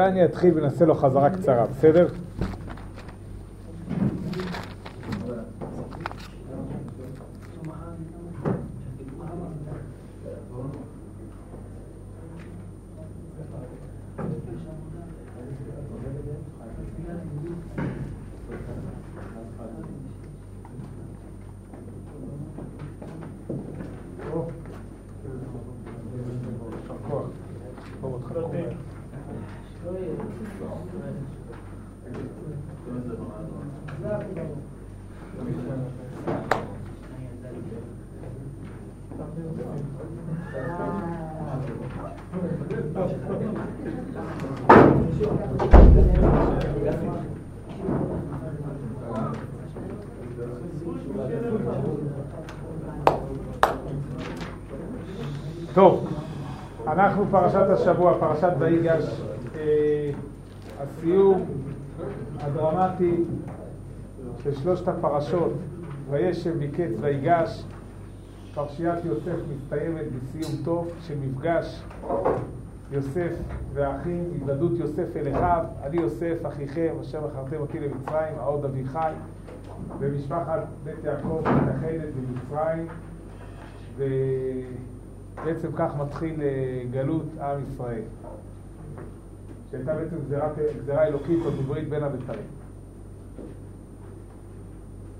אולי אני אתחיל ונעשה לו חזרה קצרה, בסדר? פרשת השבוע, פרשת ויגש, אה, הסיום הדרמטי של שלושת הפרשות, וישב מקץ ויגש, פרשיית יוסף מסתיימת בסיום טוב של מפגש יוסף והאחים, התוודות יוסף אל אחיו, אני יוסף אחיכם אשר מכרתם אותי למצרים, העוד אביחי, ומשפחת בית יעקב מתאחדת במצרים, ובעצם כך מתחיל אה, גלות עם ישראל, שהייתה בעצם גזירה אלוקית או דברית בין הבתרים.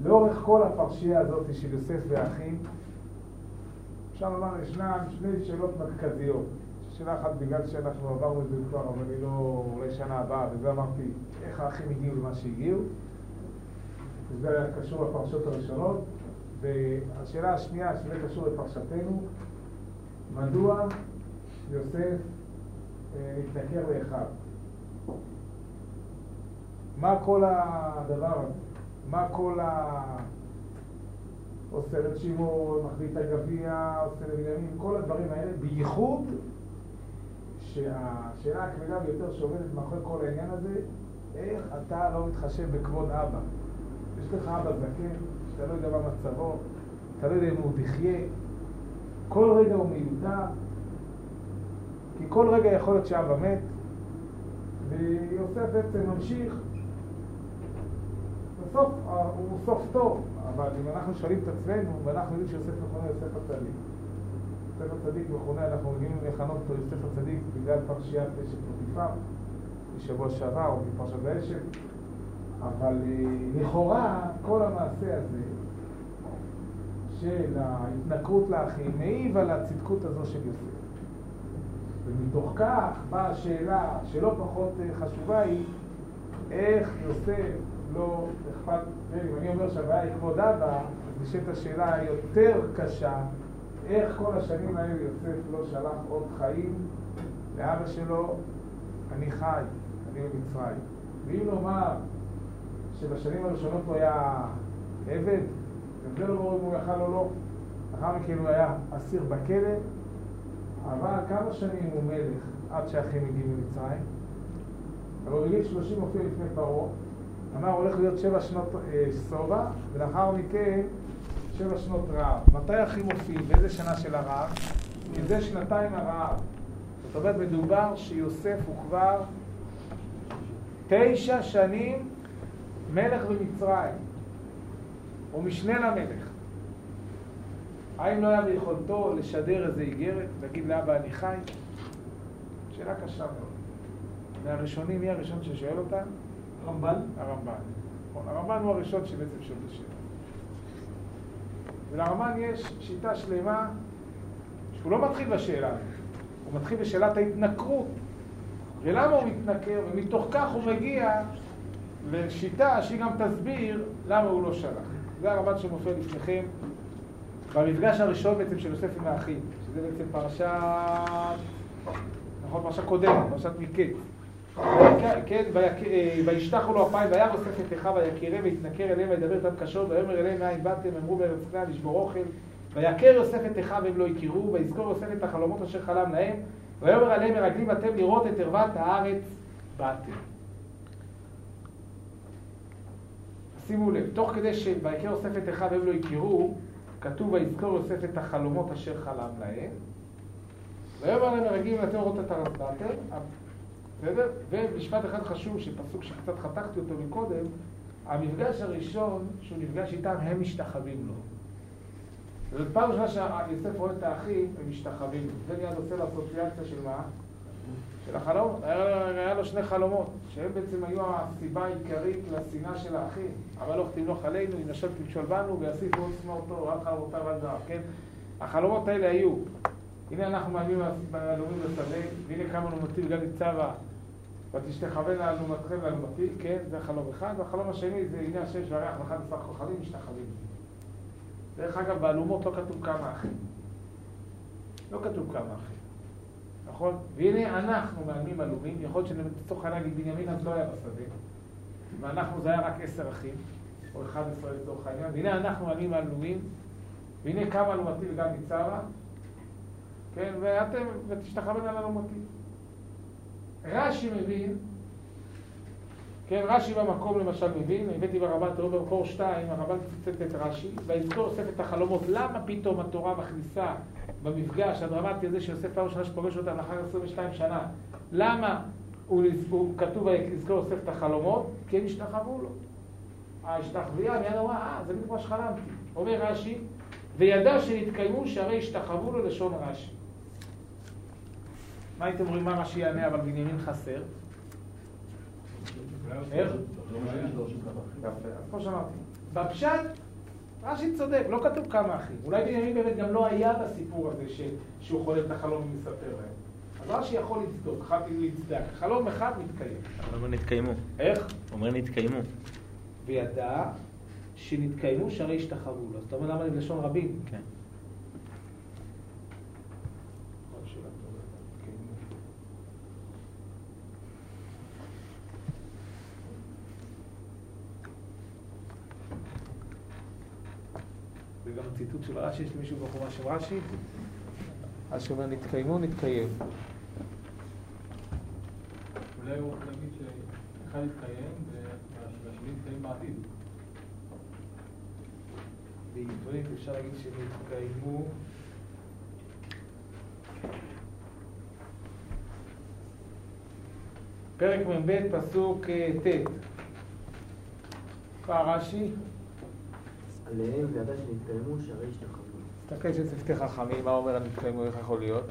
לאורך כל הפרשייה הזאת של יוסף והאחים, אפשר לומר, ישנן שני שאלות מרכזיות. שאלה אחת בגלל שאנחנו עברנו את זה כבר, אבל אני לא, אולי שנה הבאה, וזה אמרתי, איך האחים הגיעו למה שהגיעו. וזה קשור לפרשות הראשונות. והשאלה השנייה, שזה קשור לפרשתנו, מדוע יוסף אה, התנכר לאחיו? מה כל הדבר הזה? מה כל ה... עושה את שמעון, מחביא את הגביע, עושה לבנימין, כל הדברים האלה, בייחוד שהשאלה הכבדה ביותר שעומדת מאחורי כל העניין הזה, איך אתה לא מתחשב בכבוד אבא? יש לך אבא זקן, שאתה לא יודע מה מצבו, אתה לא יודע אם הוא תחיה, כל רגע הוא מיותר, כי כל רגע יכול להיות שאבא מת, ויוסף בעצם ממשיך. בסוף הוא סוף טוב, אבל אם אנחנו שואלים את עצמנו, ואנחנו יודעים שיוסף מכונה יוסף הצדיק, יוסף הצדיק מכונה, אנחנו רגילים לכנות אותו יוסף הצדיק בגלל פרשיית אשת פוטיפר, בשבוע שעבר, או בפרשת האשת, אבל אה, לכאורה כל המעשה הזה של ההתנכרות לאחים מעיב על הצדקות הזו של יוסף. ומתוך כך באה השאלה שלא פחות אה, חשובה היא איך יוסף לא אכפת, אם אני אומר שהבעיה היא כבוד אבא, נשאלת השאלה היותר קשה, איך כל השנים האלה יוסף לא שלח עוד חיים לאבא שלו, אני חי, אני במצרים. ואם נאמר שבשנים הראשונות הוא היה עבד, זה לא ברור אם הוא יכל או לא. לאחר מכן הוא היה אסיר בכלא, אבל כמה שנים הוא מלך עד שהאחים הגיעו ממצרים? אבל בגיל 30 הופיע לפני פרעה, אמר הולך להיות שבע שנות אה, ולאחר מכן שבע שנות רעב. מתי אחים מופיעים? באיזה שנה של הרעב? כי זה שנתיים הרעב. זאת אומרת, מדובר שיוסף הוא כבר תשע שנים מלך במצרים, או משנה למלך. האם לא היה ביכולתו לשדר איזה איגרת, להגיד לאבא אני חי? שאלה קשה מאוד. מהראשונים, מי הראשון ששואל אותה? הרמב"ן? הרמב"ן. נכון, הרמב"ן הוא הראשון שבעצם שואל את השאלה. ולרמב"ן יש שיטה שלמה שהוא לא מתחיל בשאלה הזאת, הוא מתחיל בשאלת ההתנכרות. ולמה הוא מתנכר, ומתוך כך הוא מגיע לשיטה שהיא גם תסביר למה הוא לא שלח. זה הרמב"ן שמופיע לפניכם במפגש הראשון בעצם של יוסף עם האחים, שזה בעצם פרשת, נכון, פרשה קודמת, פרשת מקץ. כן, וישתחו לו אפיים, וירא יוסף את אחיו ויקירם ויתנכר אליהם וידבר איתם קשות ויאמר אליהם מאין באתם אמרו בארץ כנען לשבור אוכל ויכר יוסף את אחיו והם לא הכירו ויזכור יוסף את החלומות אשר חלם להם ויאמר עליהם מרגלים אתם לראות את ערוות הארץ באתם. שימו לב, תוך כדי שויקר יוסף את אחיו והם לא הכירו, כתוב ויזכור יוסף את החלומות אשר חלם להם ויאמר מרגלים אתם לראות את הארץ באתם בסדר? ומשפט אחד חשוב, שפסוק שקצת חתכתי אותו מקודם, המפגש הראשון שהוא נפגש איתם, הם משתחווים לו. זאת פעם ראשונה שיוסף רואה את האחים, הם משתחווים לו. זה מיד עושה לו אסוציאציה של מה? של החלום. היה, לו שני חלומות, שהם בעצם היו הסיבה העיקרית לשנאה של האחים. אבל לא תמלוך עלינו, אם נשב תמשול בנו, ויוסיפו עוד שנאותו, רק חלומותיו על זהב, כן? החלומות האלה היו, הנה אנחנו מאמינים בלאומים לשדה, והנה כמה נומתי וגם ניצבה, ותשתחווה לאלומתכם לאלומתי, כן, זה חלום אחד, והחלום השני זה הנה השם והריח ואחד עשר כוכבים משתחווים. דרך אגב, באלומות לא כתוב כמה אחים. לא כתוב כמה אחים. נכון? והנה אנחנו מאמנים עלומים, יכול להיות שלצורך העניין בנימין אז לא היה בשדה, ואנחנו זה היה רק עשר אחים, או אחד עשרה לצורך העניין, והנה אנחנו מאמנים עלומים, והנה כמה אלומתי וגם מצרה, כן, ואתם, ותשתחווה על אלומתי. רש"י מבין, כן, רש"י במקום למשל מבין, הבאתי ברבן תראו במקור שתיים, הרבן ציטט את רש"י, ויזכור את החלומות, למה פתאום התורה מכניסה במפגש הדרמטי הזה שיוסף פעם ראשונה שפוגש אותם לאחר 22 שנה, למה הוא, הוא כתוב ויזכור יוסף את החלומות? כי הם השתחוו לו. ההשתחוויה מיד אמרה, אה, זה בדיוק מה שחלמתי. אומר רש"י, וידע שנתקיימו שהרי השתחוו לו לשון רש"י. מה הייתם אומרים, מה רש"י יענה, אבל בנימין חסר? איך? כמו שאמרתי. בפשט, רש"י צודק, לא כתוב כמה אחים. אולי בנימין באמת גם לא היה בסיפור הזה שהוא חולם את החלום ומספר להם. אז רש"י יכול לצדוק, חייב להצדק. חלום אחד מתקיים. אבל אומר נתקיימו. איך? אומר נתקיימו. וידע שנתקיימו שהרי השתחוו לו. זאת אומרת, למה אני בלשון רבים? כן. זה גם ציטוט של רש"י, יש למישהו בחומה של רש"י? אז שאומר נתקיימו, נתקיים. אולי הוא רוצה להגיד שאחד יתקיים והשני יתקיים בעתיד. בעברית אפשר להגיד שנתקיימו פרק מ"ב, פסוק ט'. קרא רש"י. עליהם וידע שנתקיימו שהרי השתחוו. תסתכל של צוותי חכמים, מה אומר הנתקיימו, איך יכול להיות?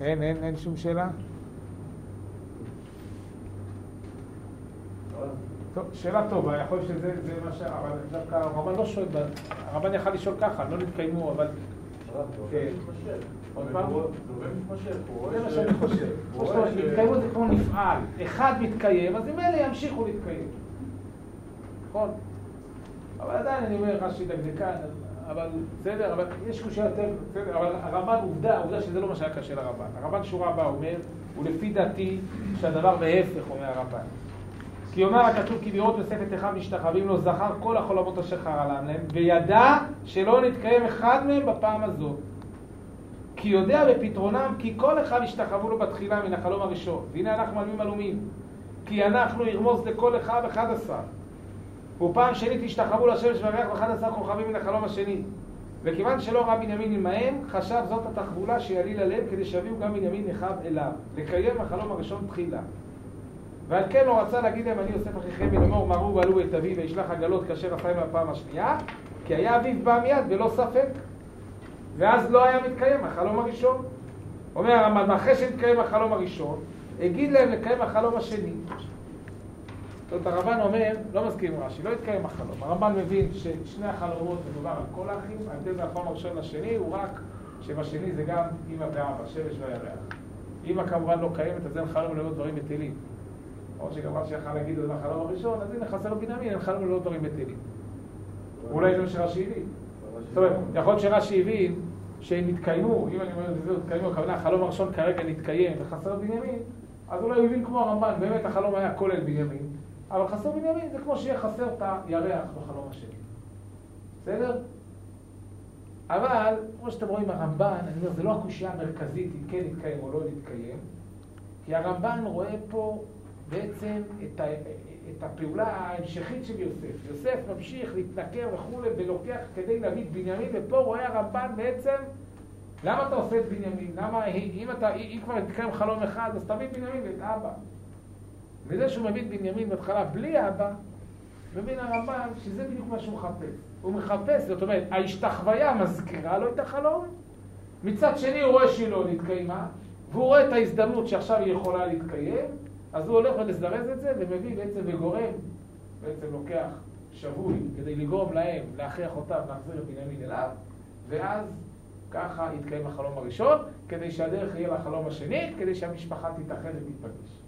אין, אין, אין שום שאלה? טוב, שאלה טובה, יכול להיות שזה מה ש... אבל דווקא הרמב"ן לא שואל, הרמב"ן יכל לשאול ככה, לא נתקיימו, אבל... כן. זה מה שאני חושב. התקיימות זה כמו נפעל. אחד מתקיים, אז אם אלה ימשיכו להתקיים. נכון? אבל עדיין אני אומר, רש"י דקדקן, אבל בסדר, אבל יש קושייה יותר, בסדר, אבל הרמב"ן עובדה, עובדה שזה לא מה שהיה קשה לרמב"ן. הרמב"ן שורה הבאה אומר, ולפי דעתי שהדבר בהפך, אומר הרמב"ן. כי אומר הכתוב כי לראות בספת אחד משתחווים לו זכר כל החולמות אשר חרלם להם וידע שלא נתקיים אחד מהם בפעם הזאת. כי יודע בפתרונם כי כל אחד השתחוו לו בתחילה מן החלום הראשון. והנה אנחנו מלמים עלומים. כי אנחנו ירמוז לכל אחד אחד עשר. ופעם שנית השתחוו לשמש והריח ואחד עשר כוכבים מן החלום השני. וכיוון שלא ראה בנימין עמהם חשב זאת התחבולה שיעליל עליהם כדי שיביאו גם בנימין אחיו אליו. לקיים החלום הראשון תחילה. ועל כן הוא רצה להגיד להם, אני יוסף אחיכם ולאמור מרו ועלו את אבי וישלח עגלות כאשר עשה עם הפעם השנייה, כי היה אביו בא מיד ולא ספק. ואז לא היה מתקיים החלום הראשון. אומר הרמב"ם, אחרי שהתקיים החלום הראשון, הגיד להם לקיים החלום השני. זאת אומרת, הרמב"ן אומר, לא מסכים עם רש"י, לא התקיים החלום. הרמב"ן מבין ששני החלומות מדובר על כל האחים, ההבדל בין החלום הראשון לשני הוא רק שבשני זה גם אמא ואבא, שמש והירח. אמא כמובן לא קיימת, אז אין חלום ללא דברים בטלים. או שגם רש"י יכל להגיד את החלום הראשון, אז הנה חסר בנימין, אין חלום ללא דברים בטלים. אולי זה מה שרש"י הבין. זאת אומרת, יכול להיות שרש"י הבין שהם התקיימו, אם אני אומר את זה, התקיימו, הכוונה החלום הראשון כרגע נתקיים וחסר בנימין, אז אולי הוא הבין כמו הרמב"ן, באמת החלום היה כולל בנימין, אבל חסר בנימין זה כמו שיהיה חסר את הירח בחלום השני. בסדר? אבל, כמו שאתם רואים, הרמב"ן, אני אומר, זה לא הקושייה המרכזית אם כן יתקיים או לא יתקיים, כי הרמב"ן רואה פה בעצם את ה... הפעולה ההמשכית של יוסף. יוסף ממשיך להתנכר וכולי ולוקח כדי להביא את בנימין, ופה רואה הרמב"ן בעצם למה אתה עושה את בנימין? למה, אם, אתה, אם כבר התקיים חלום אחד, אז תביא בנימין ואת אבא. וזה שהוא מביא את בנימין בהתחלה בלי אבא, מבין הרמב"ן שזה בדיוק מה שהוא מחפש. הוא מחפש, זאת אומרת, ההשתחוויה מזכירה לו את החלום, מצד שני הוא רואה שהיא לא נתקיימה, והוא רואה את ההזדמנות שעכשיו היא יכולה להתקיים, אז הוא הולך ולזרז את זה ומביא בעצם וגורם, בעצם לוקח שבוי כדי לגרום להם, להכריח אותם להחזיר את בנימין אליו, ואז ככה יתקיים החלום הראשון, כדי שהדרך יהיה לחלום השני, כדי שהמשפחה תתאחד ותתפגש.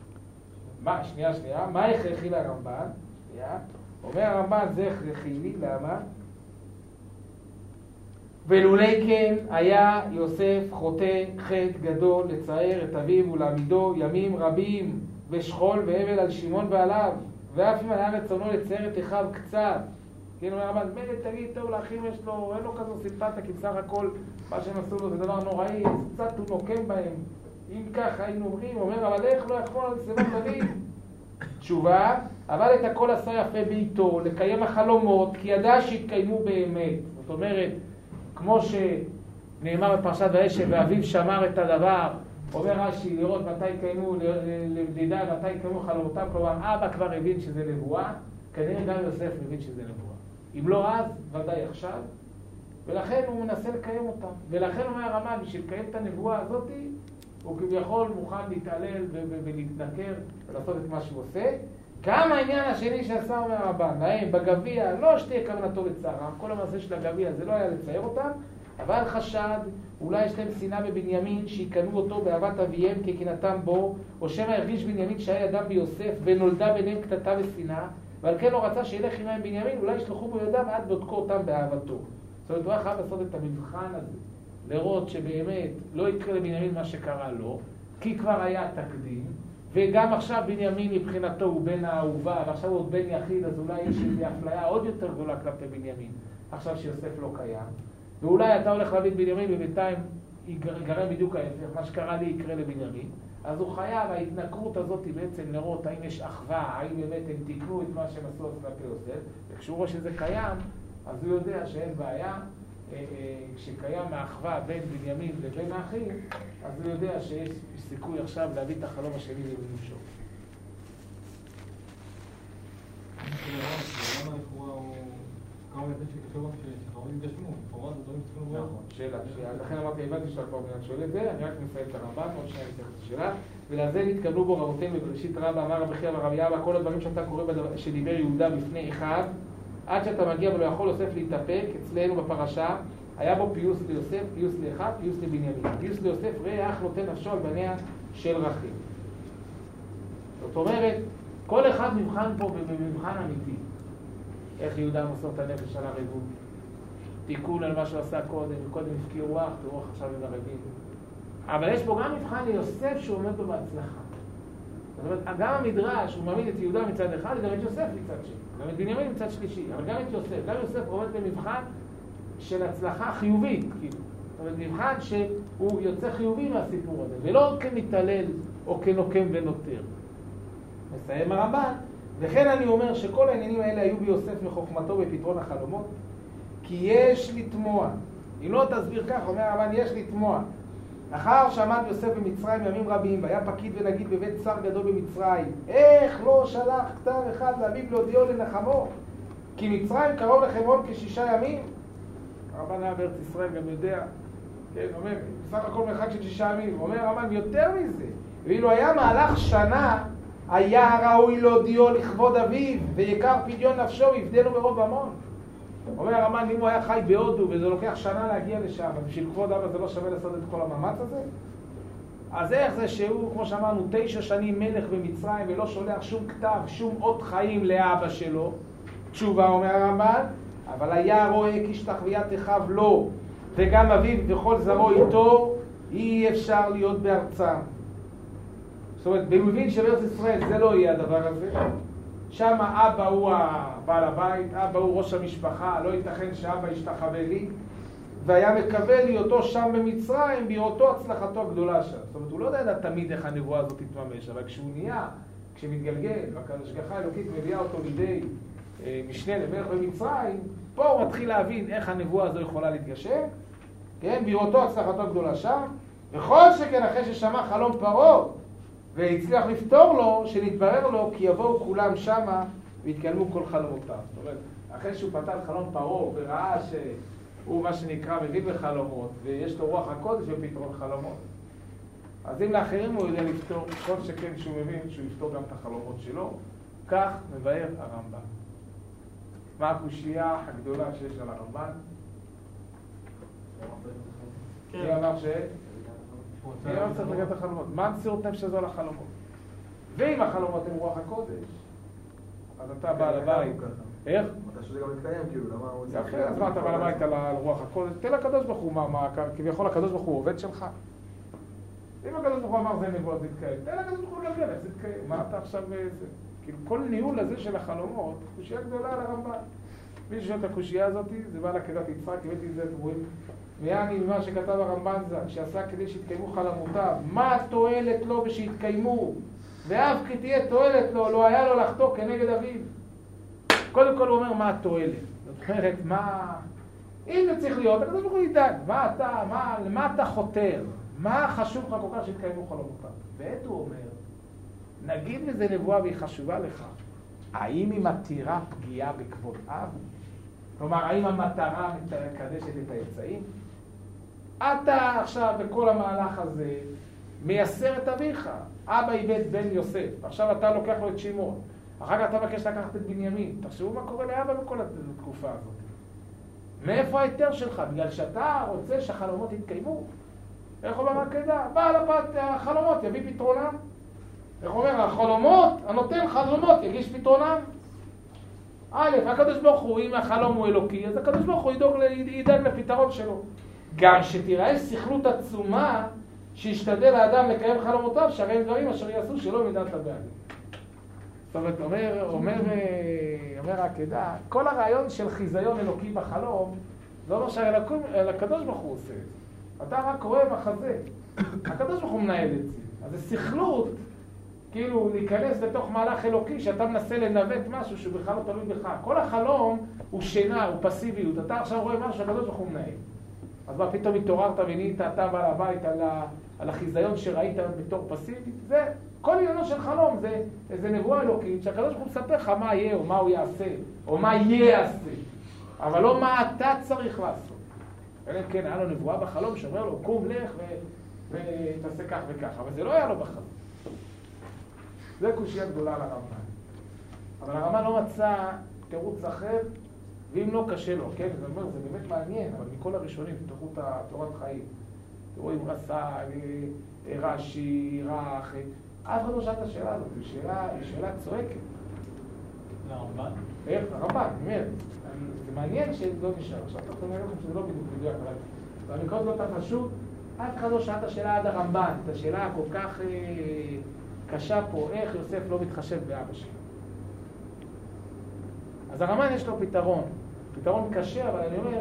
מה, שנייה, שנייה, מה הכרחי לרמב"ן? שנייה. אומר הרמב"ן, זה הכרחי לי, למה? ולולי כן היה יוסף חוטא חטא גדול לצער את אביו ולעמידו ימים רבים ושכול והבל על שמעון ועליו ואף אם היה רצונו לצייר את אחיו קצת כן, אומר הרמב"ן, מילא תגיד, טוב, לאחים יש לו, אין לו כזו סימפתיה, כי בסך הכל מה שהם עשו לו זה דבר נוראי, קצת הוא נוקם בהם. אם ככה היינו אומרים, אומר, אבל איך לא יכול על שיבת אביו? תשובה, אבל את הכל עשה יפה בעיתו, לקיים החלומות, כי ידע שהתקיימו באמת. זאת אומרת, כמו שנאמר בפרשת וישב, ואביו שמר את הדבר, אומר רש"י, לראות מתי יקיימו, לידע מתי יקיימו חלומותיו, כלומר, אבא כבר הבין שזה נבואה, כנראה גם יוסף מבין שזה נבואה. אם לא אז, ודאי עכשיו, ולכן הוא מנסה לקיים אותה. ולכן אומר הרמב"ן, בשביל לקיים את הנבואה הזאת, הוא כביכול מוכן להתעלל ולהתנכר ולעשות את מה שהוא עושה. גם העניין השני שעשה אומר הרמב"ן, להם בגביע, לא שתהיה כוונתו לצערם, כל המעשה של הגביע זה לא היה לצייר אותם, אבל חשד, אולי יש להם שנאה בבנימין, שיקנו אותו באהבת אביהם כקנאתם בו, או שמא הרגיש בנימין שהיה ידם ביוסף, ונולדה ביניהם קטטה ושנאה, ועל כן לא רצה שילך עמהם בנימין, אולי ישלחו בו ידיו עד בודקו אותם באהבתו. זאת אומרת, הוא היה חייב לעשות את המבחן הזה, לראות שבאמת לא יקרה לבנימין מה שקרה לו, כי כבר היה תקדים, וגם עכשיו בנימין מבחינתו הוא בן האהובה, ועכשיו הוא עוד בן יחיד, אז אולי יש איזו אפליה עוד יותר גדולה כלפי בנימין, עכשיו שיוסף לא קיים. ואולי אתה הולך להביא את בנימין ובינתיים ייגרם בדיוק ההפך, מה שקרה לי יקרה לבנימין. אז הוא חייב, ההתנכרות הזאת היא בעצם לראות האם יש אחווה, האם באמת הם תיקנו את מה שהם עשו כלפי יוסף, וכשהוא רואה שזה קיים, אז הוא יודע שאין בעיה. אה, אה, כשקיים האחווה בין בנימין לבין האחים, אז הוא יודע שיש סיכוי עכשיו להביא את החלום השני למימושו. למה לכאורה הוא... נכון, שאלה, לכן אמרתי, הבנתי שאתה כבר מיד שואל את זה, אני רק מסיים את הרמב"ם, עוד שניה נצטרך את השאלה. ולזה נתקבלו בו רבותינו בבראשית רבה, אמר רבי חייא ורבי אבא, כל הדברים שאתה קורא שדיבר יהודה בפני אחד, עד שאתה מגיע ולא יכול יוסף להתאפק, אצלנו בפרשה, היה בו פיוס ליוסף, פיוס לאחד, פיוס לבנימין. פיוס ליוסף, ראה אח נותן נפשו על בניה של רחל. זאת אומרת, כל אחד נבחן פה במבחן אמיתי. איך יהודה מוסר את הנפש על הריבון. תיקון על מה שהוא עשה קודם, קודם הפקיר רוח, תראו עכשיו הרבים. אבל יש פה גם מבחן ליוסף שהוא עומד בו בהצלחה. זאת אומרת, גם המדרש, הוא מעמיד את יהודה מצד אחד, וגם את יוסף מצד שני. גם את בנימין מצד שלישי, אבל גם את יוסף. גם יוסף עומד במבחן של הצלחה חיובית, כאילו. זאת אומרת, מבחן שהוא יוצא חיובי מהסיפור הזה, ולא כמתעלל או כנוקם ונותר. מסיים הרמב"ן, וכן אני אומר שכל העניינים האלה היו ביוסף מחוכמתו בפתרון החלומות, כי יש לתמוע. אם לא תסביר כך, אומר הרמב"ן, יש לתמוע. לאחר שעמד יוסף במצרים ימים רבים, והיה פקיד ונגיד בבית שר גדול במצרים, איך לא שלח כתב אחד לאביו להודיעו לנחמו? כי מצרים קרוב לחברון כשישה ימים. הרמב"ן היה בארץ ישראל גם יודע, כן, אומר, בסך הכל מרחק של שישה ימים. אומר הרמב"ן, יותר מזה, ואילו היה מהלך שנה, היה ראוי להודיעו לכבוד אביו, ויקר פדיון נפשו, יפדנו ברוב המון. אומר הרמב"ן, אם הוא היה חי בהודו וזה לוקח שנה להגיע לשם, בשביל כבוד אבא זה לא שווה לעשות את כל המאמץ הזה? אז איך זה שהוא, כמו שאמרנו, תשע שנים מלך במצרים ולא שולח שום כתב, שום אות חיים לאבא שלו? תשובה, אומר הרמב"ן, אבל היה רואה כי השתחוויית אחיו לא, וגם אביו וכל זרעו איתו, אי אפשר להיות בארצם. זאת אומרת, והוא מבין שבארץ ישראל זה לא יהיה הדבר הזה. שם אבא הוא הבעל הבית, אבא הוא ראש המשפחה, לא ייתכן שאבא ישתחווה לי, והיה מקווה להיותו שם במצרים, בראותו הצלחתו הגדולה שם. זאת אומרת, הוא לא יודע תמיד איך הנבואה הזאת תתממש, אבל כשהוא נהיה כשמתגלגל, וההשגחה האלוקית מביאה אותו לידי אה, משנה למלך במצרים, פה הוא מתחיל להבין איך הנבואה הזו יכולה להתגשם, כן, בראותו הצלחתו גדולה שם, וכל שכן אחרי ששמע חלום פרעה והצליח לפתור לו, שנתברר לו כי יבואו כולם שמה ויתקיימו כל חלומותיו. זאת אומרת, אחרי שהוא פתר חלום פרעה וראה שהוא מה שנקרא מבין בחלומות ויש לו רוח הקודש בפתרון חלומות, אז אם לאחרים הוא יודע לפתור, כל שכן שהוא מבין שהוא יפתור גם את החלומות שלו, כך מבאר הרמב"ם. מה הקושייה הגדולה שיש על הרמב"ן? כן. מי אמר ש... מי לא צריך לגעת החלומות? מה המסירות נפש הזו על החלומות? ואם החלומות הם רוח הקודש, אז אתה בעל הבית. איך? מתי שזה גם מתקיים, כאילו, למה הוא... יפה, אז מה אתה בעל הבית על רוח הקודש? תן לקדוש ברוך הוא מה, מה, כביכול הקדוש ברוך הוא עובד שלך. אם הקדוש ברוך הוא אמר זה נבואה זה יתקיים, תן לקדוש ברוך הוא איך זה יתקיים. מה אתה עכשיו... אה? כאילו כל ניהול הזה של החלומות, קושייה גדולה על הרמב"ן. מי ששואל את הקושייה הזאת, זה בא לעקדת יצחק, הבאתי את זה, אתם רואים? ויעני ממה שכתב הרמב"ן ז"ל, שעשה כדי שיתקיימו חלומותיו, מה התועלת לו ושיתקיימו? ואף כי תהיה תועלת לו, לא היה לו לחטוא כנגד אביו. קודם כל הוא אומר מה התועלת. זאת אומרת, מה... אם זה צריך להיות, הקדוש ברוך הוא ידאג. מה אתה, מה, למה אתה חותר? מה חשוב לך כל כך שיתקיימו חלומותיו? ועת הוא אומר, נגיד וזה נבואה והיא חשובה לך, האם היא מתירה פגיעה בכבוד אב? כלומר, האם המטרה מקדשת את האמצעים? אתה עכשיו בכל המהלך הזה מייסר את אביך. אבא איבד בן יוסף, עכשיו אתה לוקח לו את שמעון. אחר כך אתה מבקש לקחת את בנימין. תחשבו מה קורה לאבא בכל התקופה הזאת. מאיפה ההיתר שלך? בגלל שאתה רוצה שהחלומות יתקיימו. איך אומר הקדה? בעל הפת החלומות יביא פתרונם. איך אומר? החלומות, הנותן חלומות יגיש פתרונם. א', הקדוש ברוך הוא, אם החלום הוא אלוקי, אז הקדוש ברוך הוא ידאג, לפתרון שלו. גם שתיראה סכלות עצומה שישתדל האדם לקיים חלומותיו, שהרי הם דברים אשר יעשו שלא מידת הבעלים. זאת אומרת, אומר, אומר, אומר העקדה, כל הרעיון של חיזיון אלוקי בחלום, לא אומר שהקדוש ברוך הוא עושה את זה. אתה רק רואה מחזה. הקדוש ברוך הוא מנהל את זה. אז זה סכלות, כאילו להיכנס לתוך מהלך אלוקי, שאתה מנסה לנווט משהו שהוא בכלל לא תלוי בך. כל החלום הוא שינה, הוא פסיביות. אתה עכשיו רואה משהו שהקדוש ברוך הוא מנהל. אז מה פתאום התעוררת ונהיית אתה בעל הבית על, ה, על החיזיון שראית בתור פסיבי? זה כל עניינו של חלום, זה איזה נבואה אלוקית שהקדוש ברוך הוא מספר לך מה יהיה או מה הוא יעשה או מה ייעשה, אבל לא מה אתה צריך לעשות. אלא אם כן היה לו נבואה בחלום שאומר לו קום לך ותעשה כך וכך, אבל זה לא היה לו בחלום. זה קושייה גדולה על הרמב"ן. אבל הרמב"ן לא מצא תירוץ אחר ואם לא, קשה לו, כן? זה אומר, זה באמת מעניין, אבל מכל הראשונים, תפתחו את תורת חיים. תראו אם רס"ג, אה, רש"י, רך, אף אחד לא שאל את השאלה הזאת, זו שאלה, שאלה צועקת. לרמב"ן? איך? הרמב"ן, אני אומר. זה מעניין שזה לא נשאר. עכשיו אתה אומר לכם שזה לא בדיוק מדויק, אבל במקרה לא יותר פשוט, אף אחד לא שאל את השאלה עד הרמב"ן, את השאלה הכל כך אה, קשה פה, איך יוסף לא מתחשב באבא שלו. אז הרמב"ן יש לו פתרון. פתרון קשה, אבל אני אומר,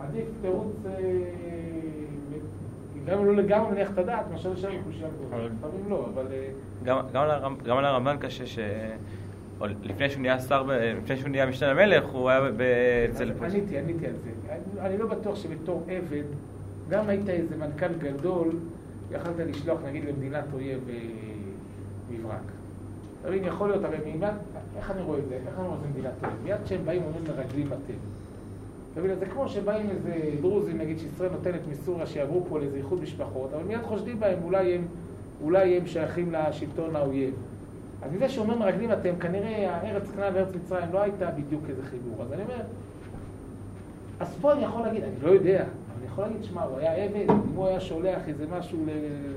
עדיף תירוץ, אה, גם אם לא לגמרי מניח את הדעת, מאשר לשאול קושייה גדולה. לפעמים לא, אבל... אה, גם על הרמב"ן קשה ש... לפני שהוא נהיה שר, לפני שהוא נהיה משנה למלך, הוא היה אצל... עניתי, עניתי על זה. אני לא בטוח שבתור עבד, גם היית איזה מנכ"ל גדול, יכלת לשלוח נגיד למדינת אויב אה, מברק. אתה מבין, יכול להיות, הרי מימד, איך אני רואה את זה? איך אני רואה את זה מדינת תל מיד כשהם באים אומרים מרגלים אתם. אתה מבין, זה כמו שבאים איזה דרוזים, נגיד שישראל נותנת מסוריה שיעברו פה לאיזה איחוד משפחות, אבל מיד חושדים בהם, אולי הם, אולי הם שייכים לשלטון האויב. אז מזה שאומר מרגלים אתם, כנראה הארץ כנען וארץ מצרים לא הייתה בדיוק איזה חיבור. אז אני אומר, אז פה אני יכול להגיד, אני לא יודע, אבל אני יכול להגיד, שמע, הוא היה עבד, אם הוא היה שולח איזה משהו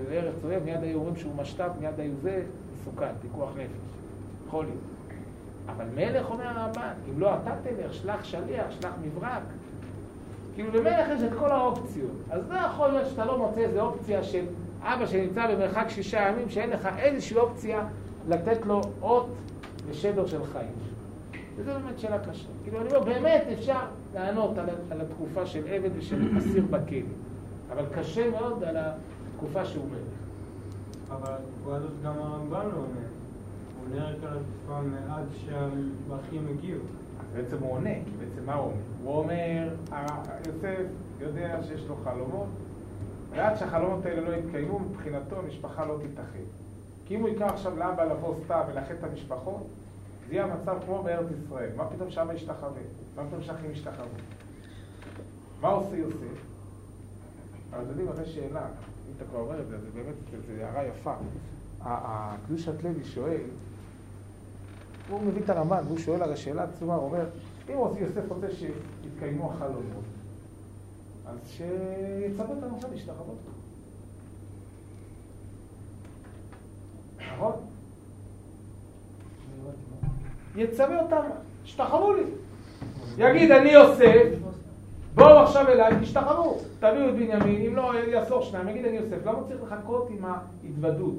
לארץ אויב, מיד היו אומרים שהוא משת"פ, מיד היו זה, מסוכן, פיקוח נפש. יכול להיות. אבל מלך אומר הרמב"ן, אם לא אתה תלך, שלח שליח, שלח מברק. כאילו למלך יש את כל האופציות. אז לא יכול להיות שאתה לא מוצא איזו אופציה של אבא שנמצא במרחק שישה ימים, שאין לך איזושהי אופציה לתת לו אות ושבר של חיים. וזו באמת שאלה קשה. כאילו, אני אומר, באמת אפשר לענות על, על התקופה של עבד ושל אסיר בכלא, אבל קשה מאוד על התקופה שהוא מלך. אבל התקופה הזאת גם הרמב"ן לא עונה. בדרך כלל פעם עד שהמלכים הגיעו. בעצם הוא עונה, כי בעצם מה הוא אומר? הוא אומר, "ה- יוסף יודע שיש לו חלומות, ועד שהחלומות האלה לא יתקיימו, מבחינתו המשפחה לא תתאחד. כי אם הוא ייקח עכשיו לאבא לבוא סתם ולאחד את המשפחות, זה יהיה המצב כמו בארץ ישראל. מה פתאום שאבא ישתחווה? מה פתאום שאחים ישתחוו? מה עושה יוסף? אבל אתם יודעים, זו שאלה, אתה כבר אומר את זה, זה באמת, זו הערה יפה. הקדושת לוי שואל, הוא מביא את הרמב"ן, והוא שואל הרי שאלה עצומה, הוא אומר, אם יוסף רוצה שיתקיימו החלומות, אז שיצווה אותנו עכשיו להשתחוות. נכון? יצווה אותם, השתחוו לי. יגיד, אני יוסף, בואו עכשיו אליי, תשתחוו. תביאו את בנימין, אם לא, יעשור שניים, יגיד, אני יוסף. למה צריך לחכות עם ההתוודות?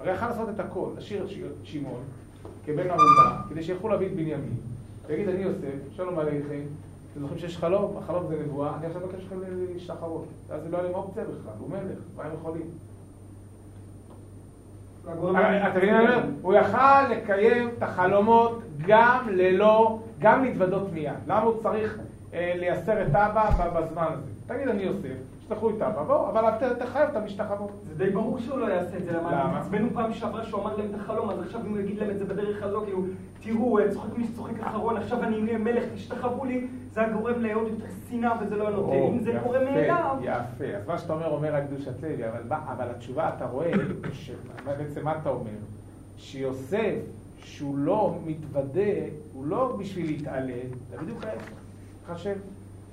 הרי יכל לעשות את הכל, להשאיר את שמעון כבן ערובה, כדי שיכולו להביא את בנימין. ויגיד, אני יוסף, שלום עליכם, אתם זוכרים שיש חלום? החלום זה נבואה, אני עכשיו מבקש מכם להשתחוות. אז זה לא היה להם אופציה בכלל, הוא מלך, מה הם יכולים? הרי, אתה מבין מה אני אומר? הוא יכל לקיים את החלומות גם ללא, גם להתוודות מיד. למה הוא צריך אה, לייסר את אבא בזמן הזה? תגיד, אני יוסף, תשלחו את אבא, בואו, אבל תחייב את המשתחוות. זה די ברור שהוא לא יעשה את זה, למה? למה? עצבנו פעם שעברה שהוא אמר להם את החלום, אז עכשיו אם הוא יגיד להם את זה בדרך הזו, כאילו, תראו, אה, צוחק מי שצוחק אחרון, עכשיו אני אהיה מלך, תשתחוו לי, זה היה גורם לעוד יותר שנאה וזה לא נותן. אם זה קורה מאליו... יפה, אז מה שאתה אומר, אומר הקדושת לוי, אבל, התשובה, אתה רואה, בעצם מה אתה אומר? שיוסף, שהוא לא מתוודה, הוא לא בשביל להתעלל, זה בדיוק ההפך. חשב.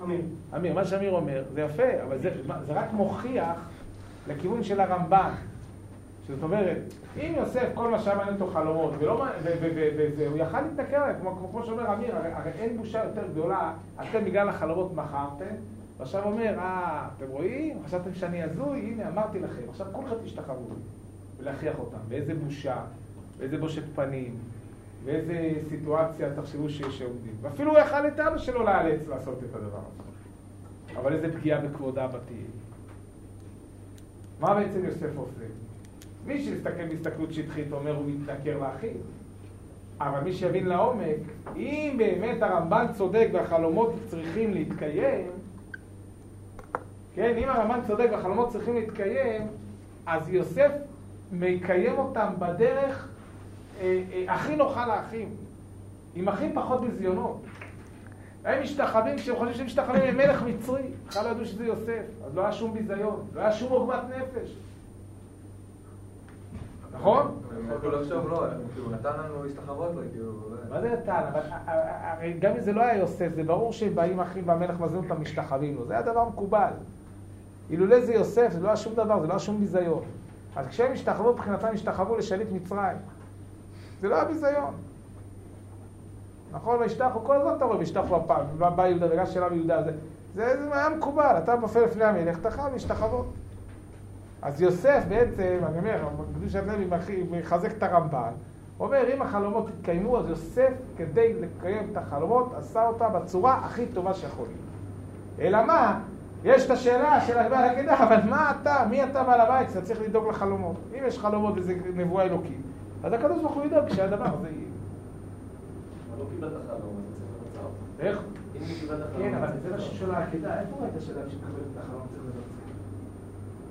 אמין. אמיר, מה שאמיר אומר, זה יפה, אבל זה, זה רק מוכיח לכיוון של הרמב"ן. זאת אומרת, אם יוסף, כל מה שהיה מעניין אותו חלומות, ולא, מה- ו- ו- ו- וזה, הוא יכל להתנכר עליהם, כמו, שאומר אמיר, הרי, הרי אין בושה יותר גדולה, אתם בגלל החלומות מכרתם, ועכשיו אומר, אה, אתם רואים? חשבתם שאני הזוי? הנה, אמרתי לכם, עכשיו כולכם תשתחוו לי, ולהכריח אותם. באיזה בושה, באיזה בושת פנים, באיזה סיטואציה תחשבו ש- שעומדים. ואפילו הוא יכל את אבא שלו לאלץ לעשות את הדבר הזה. אבל איזה פגיעה בכבודה בתהיה. מה בעצם יוסף עושה? מי שיסתכל בהסתכלות שטחית אומר הוא מתנכר לאחיו. אבל מי שיבין לעומק, אם באמת הרמב"ן צודק והחלומות צריכים להתקיים, כן, אם הרמב"ן צודק והחלומות צריכים להתקיים, אז יוסף מקיים אותם בדרך הכי נוחה לאחים, עם הכי פחות ביזיונות. הם משתחווים, כשהם חושבים שהם משתחווים עם מלך מצרי, בכלל לא ידעו שזה יוסף, אז לא היה שום ביזיון, לא היה שום עוגמת נפש. נכון? הם יכלו לחשוב, לא, כאילו, הוא נתן לנו להשתחוות לו, כאילו... מה זה נתן? אבל הרי גם אם זה לא היה יוסף, זה ברור שבאים אחים והמלך מזמין אותם משתחווים לו, זה היה דבר מקובל. אילולא זה יוסף, זה לא היה שום דבר, זה לא היה שום ביזיון. אז כשהם השתחוו, מבחינתם השתחוו לשליט מצרים. זה לא היה ביזיון. נכון, וישתחו, כל הזמן אתה רואה, וישתחו הפעם, בא יהודה, בגלל שאלה מיהודה, זה, זה, זה היה מקובל, אתה נופל לפני המלך, אתה חייב להשתחוות. אז יוסף בעצם, אני אומר, לוי מחי- מחזק את הרמב"ן, אומר, אם החלומות יתקיימו, אז יוסף, כדי לקיים את החלומות, עשה אותה בצורה הכי טובה שיכול להיות. אלא מה? יש את השאלה של הבעל הקדה, אבל מה אתה, מי אתה בעל הבית? אתה צריך לדאוג לחלומות. אם יש חלומות וזה נבואה אלוקית, אז הקדוש ברוך הוא ידאג שהדבר הזה יהיה. לא קיבל את החלום, אז צריך לבצע אותו. איך? אם הוא קיבל את החלום... כן, אבל זה מה ששואל העקדה, איפה ראית שאדם שמקבל את החלום צריך לבצע?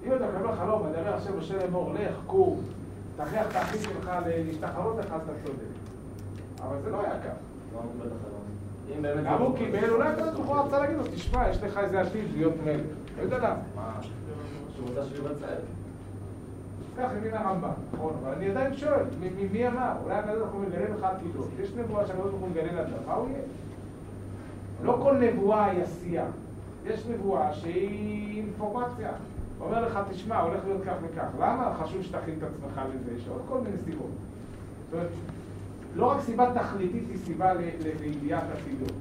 אם אתה מקבל חלום, אני אומר עכשיו משה לאמור, לך, קום, תכריח את האחים שלך להשתחוות לך, אז אתה צודק. אבל זה לא היה כך. לא. גם הוא קיבל, אולי הקדוש ברוך הוא רצה להגיד לו, תשמע, יש לך איזה עתיד להיות מלך. לא יודע למה. מה? שהוא רוצה שהוא יבצע את זה. כך הבין הרמב"ם, נכון, אבל אני עדיין שואל, מי אמר? אולי הקדוש ברוך הוא מגלה לך עתידות. יש נבואה שהקדוש ברוך הוא מגלה לאדם, מה הוא יהיה? לא כל נבואה היא עשייה. יש נבואה שהיא אינפורמציה. אומר לך, תשמע, הולך להיות כך וכך. למה חשוב שתכין את עצמך לזה? יש עוד כל מיני סיבות. זאת אומרת, לא רק סיבה תכליתית היא סיבה לידיעת עתידות.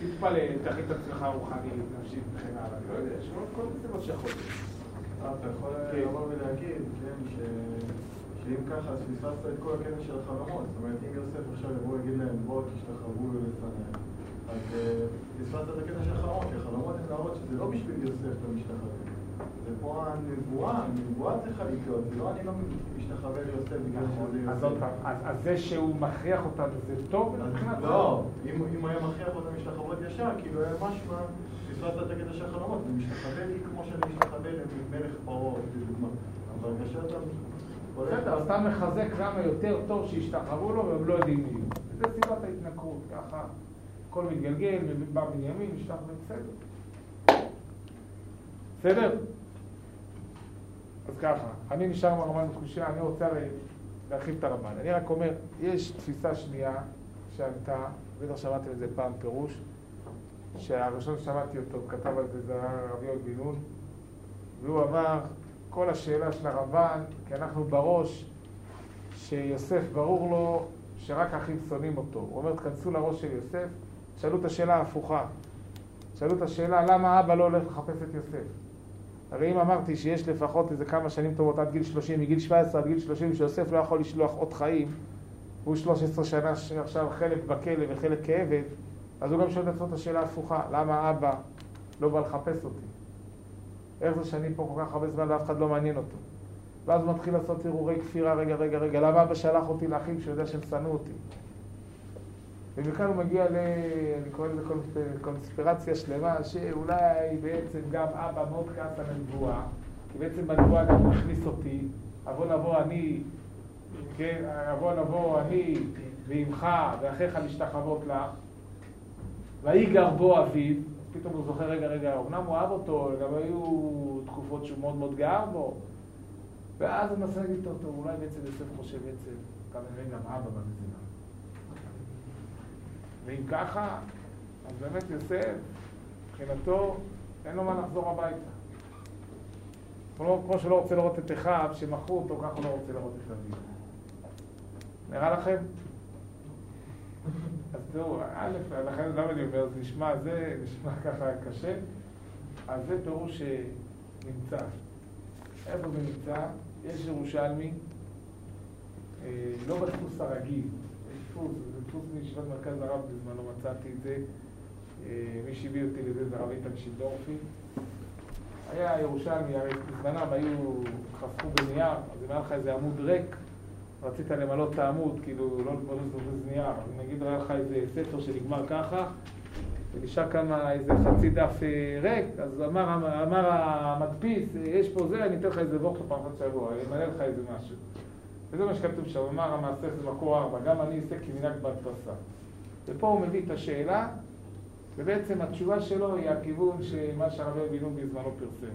תתפלל, תכין את עצמך רוחנית, נפשית וכן הלאה. לא יודע, יש עוד כל מיני סיבות שיכול להיות. אתה יכול כן. לבוא ולהגיד, כן, ש- שאם ככה, אז פספסת את כל הקטע של החלומות. זאת אומרת, אם יוסף עכשיו יבוא ויגיד להם, בואו תשתחוו לפניהם, אז אה, פספסת את הקטע של החלומות, כי החלומות הם להראות שזה לא בשביל יוסף משתחווה. זה פה הנבואה, הנבואה צריכה לקרות, זה לא אני לא משתחווה ליוסף בגלל שזה יוסף. אז עוד פעם, אז אז זה שהוא מכריח אותנו זה טוב אז מבחינתו? לא, אם הוא היה מכריח אותם להשתחוות ישר, כאילו היה משמע, פספסת את הקטע של החלומות, משתחווה לי כמו שאני משתחווה למלך פרעה, לדוגמה. אבל כאשר אתה. בסדר, אז אתה מחזק למה יותר טוב שישתחררו לו והם לא יודעים מי הוא. זה סיבת ההתנכרות, ככה הכל מתגלגל, בא בנימין, נשלח בסדר. בסדר? אז ככה, אני נשאר עם הרמב"ן בקושייה, אני רוצה לה- להרחיב את הרמב"ן. אני רק אומר, יש תפיסה שנייה שעלתה, בטח שמעתם את זה פעם פירוש, שהראשון ששמעתי אותו, כתב על זה, זה רבי יואל בן והוא אמר, כל השאלה של הרמב"ן, כי אנחנו בראש שיוסף ברור לו שרק אחים שונאים אותו. הוא אומר, תכנסו לראש של יוסף, שאלו את השאלה ההפוכה. שאלו את השאלה, למה אבא לא הולך לחפש את יוסף? הרי אם אמרתי שיש לפחות איזה כמה שנים טובות עד גיל 30, מגיל 17 עד גיל 30, שיוסף לא יכול לשלוח אות חיים, והוא 13 שנה שעכשיו חלק בכלא וחלק כעבד, אז הוא גם שואל את עצמו את השאלה ההפוכה, למה אבא לא בא לחפש אותי? איך זה שאני פה כל כך הרבה זמן ואף אחד לא מעניין אותו? ואז הוא מתחיל לעשות הרהורי כפירה, רגע, רגע, רגע, למה אבא שלח אותי לאחים שהוא יודע שהם שנאו אותי? ומכאן הוא מגיע ל... אני קורא לזה קונס- קונספירציה שלמה, שאולי בעצם גם אבא מאוד כעס על הנבואה, כי בעצם בנבואה גם הכניס אותי, אבוא נבוא אני, כן, אבוא נבוא אני ועמך ואחיך משתחוות לך, ויגר בו אביו, פתאום הוא זוכר, רגע, רגע, אמנם הוא אהב אותו, גם היו תקופות שהוא מאוד מאוד גר בו, ואז הוא מנסה להגיד, טוב, אולי בעצם יוסף חושב בעצם, כנראה גם אבא במדינה. ואם ככה, אז באמת יוסף, מבחינתו, אין לו מה לחזור הביתה. כמו, כמו שלא רוצה לראות את אחיו, שמכרו אותו, ככה הוא לא רוצה לראות את אביו. נראה לכם? אז תראו, א', לכן למה אני אומר, זה נשמע, זה נשמע ככה קשה, אז זה פירוש שנמצא. איפה זה נמצא? יש ירושלמי, אה, לא בדפוס הרגיל, דפוס, זה דפוס מישיבת מרכז הרב בזמנו מצאתי את זה, אה, מי שהביא אותי לזה זה הרב איתן שידורפי. היה ירושלמי, הרי בזמנם היו, חסכו בנייר, אז אם היה לך איזה עמוד ריק, רצית למלא את העמוד, כאילו לא לבזבז נייר, אז נגיד היה לך איזה ספר שנגמר ככה, ונשאר כמה איזה חצי דף אה, ריק, אז אמר, אמר המדפיס, אה, יש פה זה, אני אתן לך איזה וורקשופ פעם אחת שבוע, אני אמלא לך איזה משהו. וזה מה שכתוב שם, אמר המעשה זה מקור ארבע, גם אני אעשה כמנהג בהדפסה. ופה הוא מביא את השאלה, ובעצם התשובה שלו היא הכיוון שמה שהרבי בן בזמנו פרסם.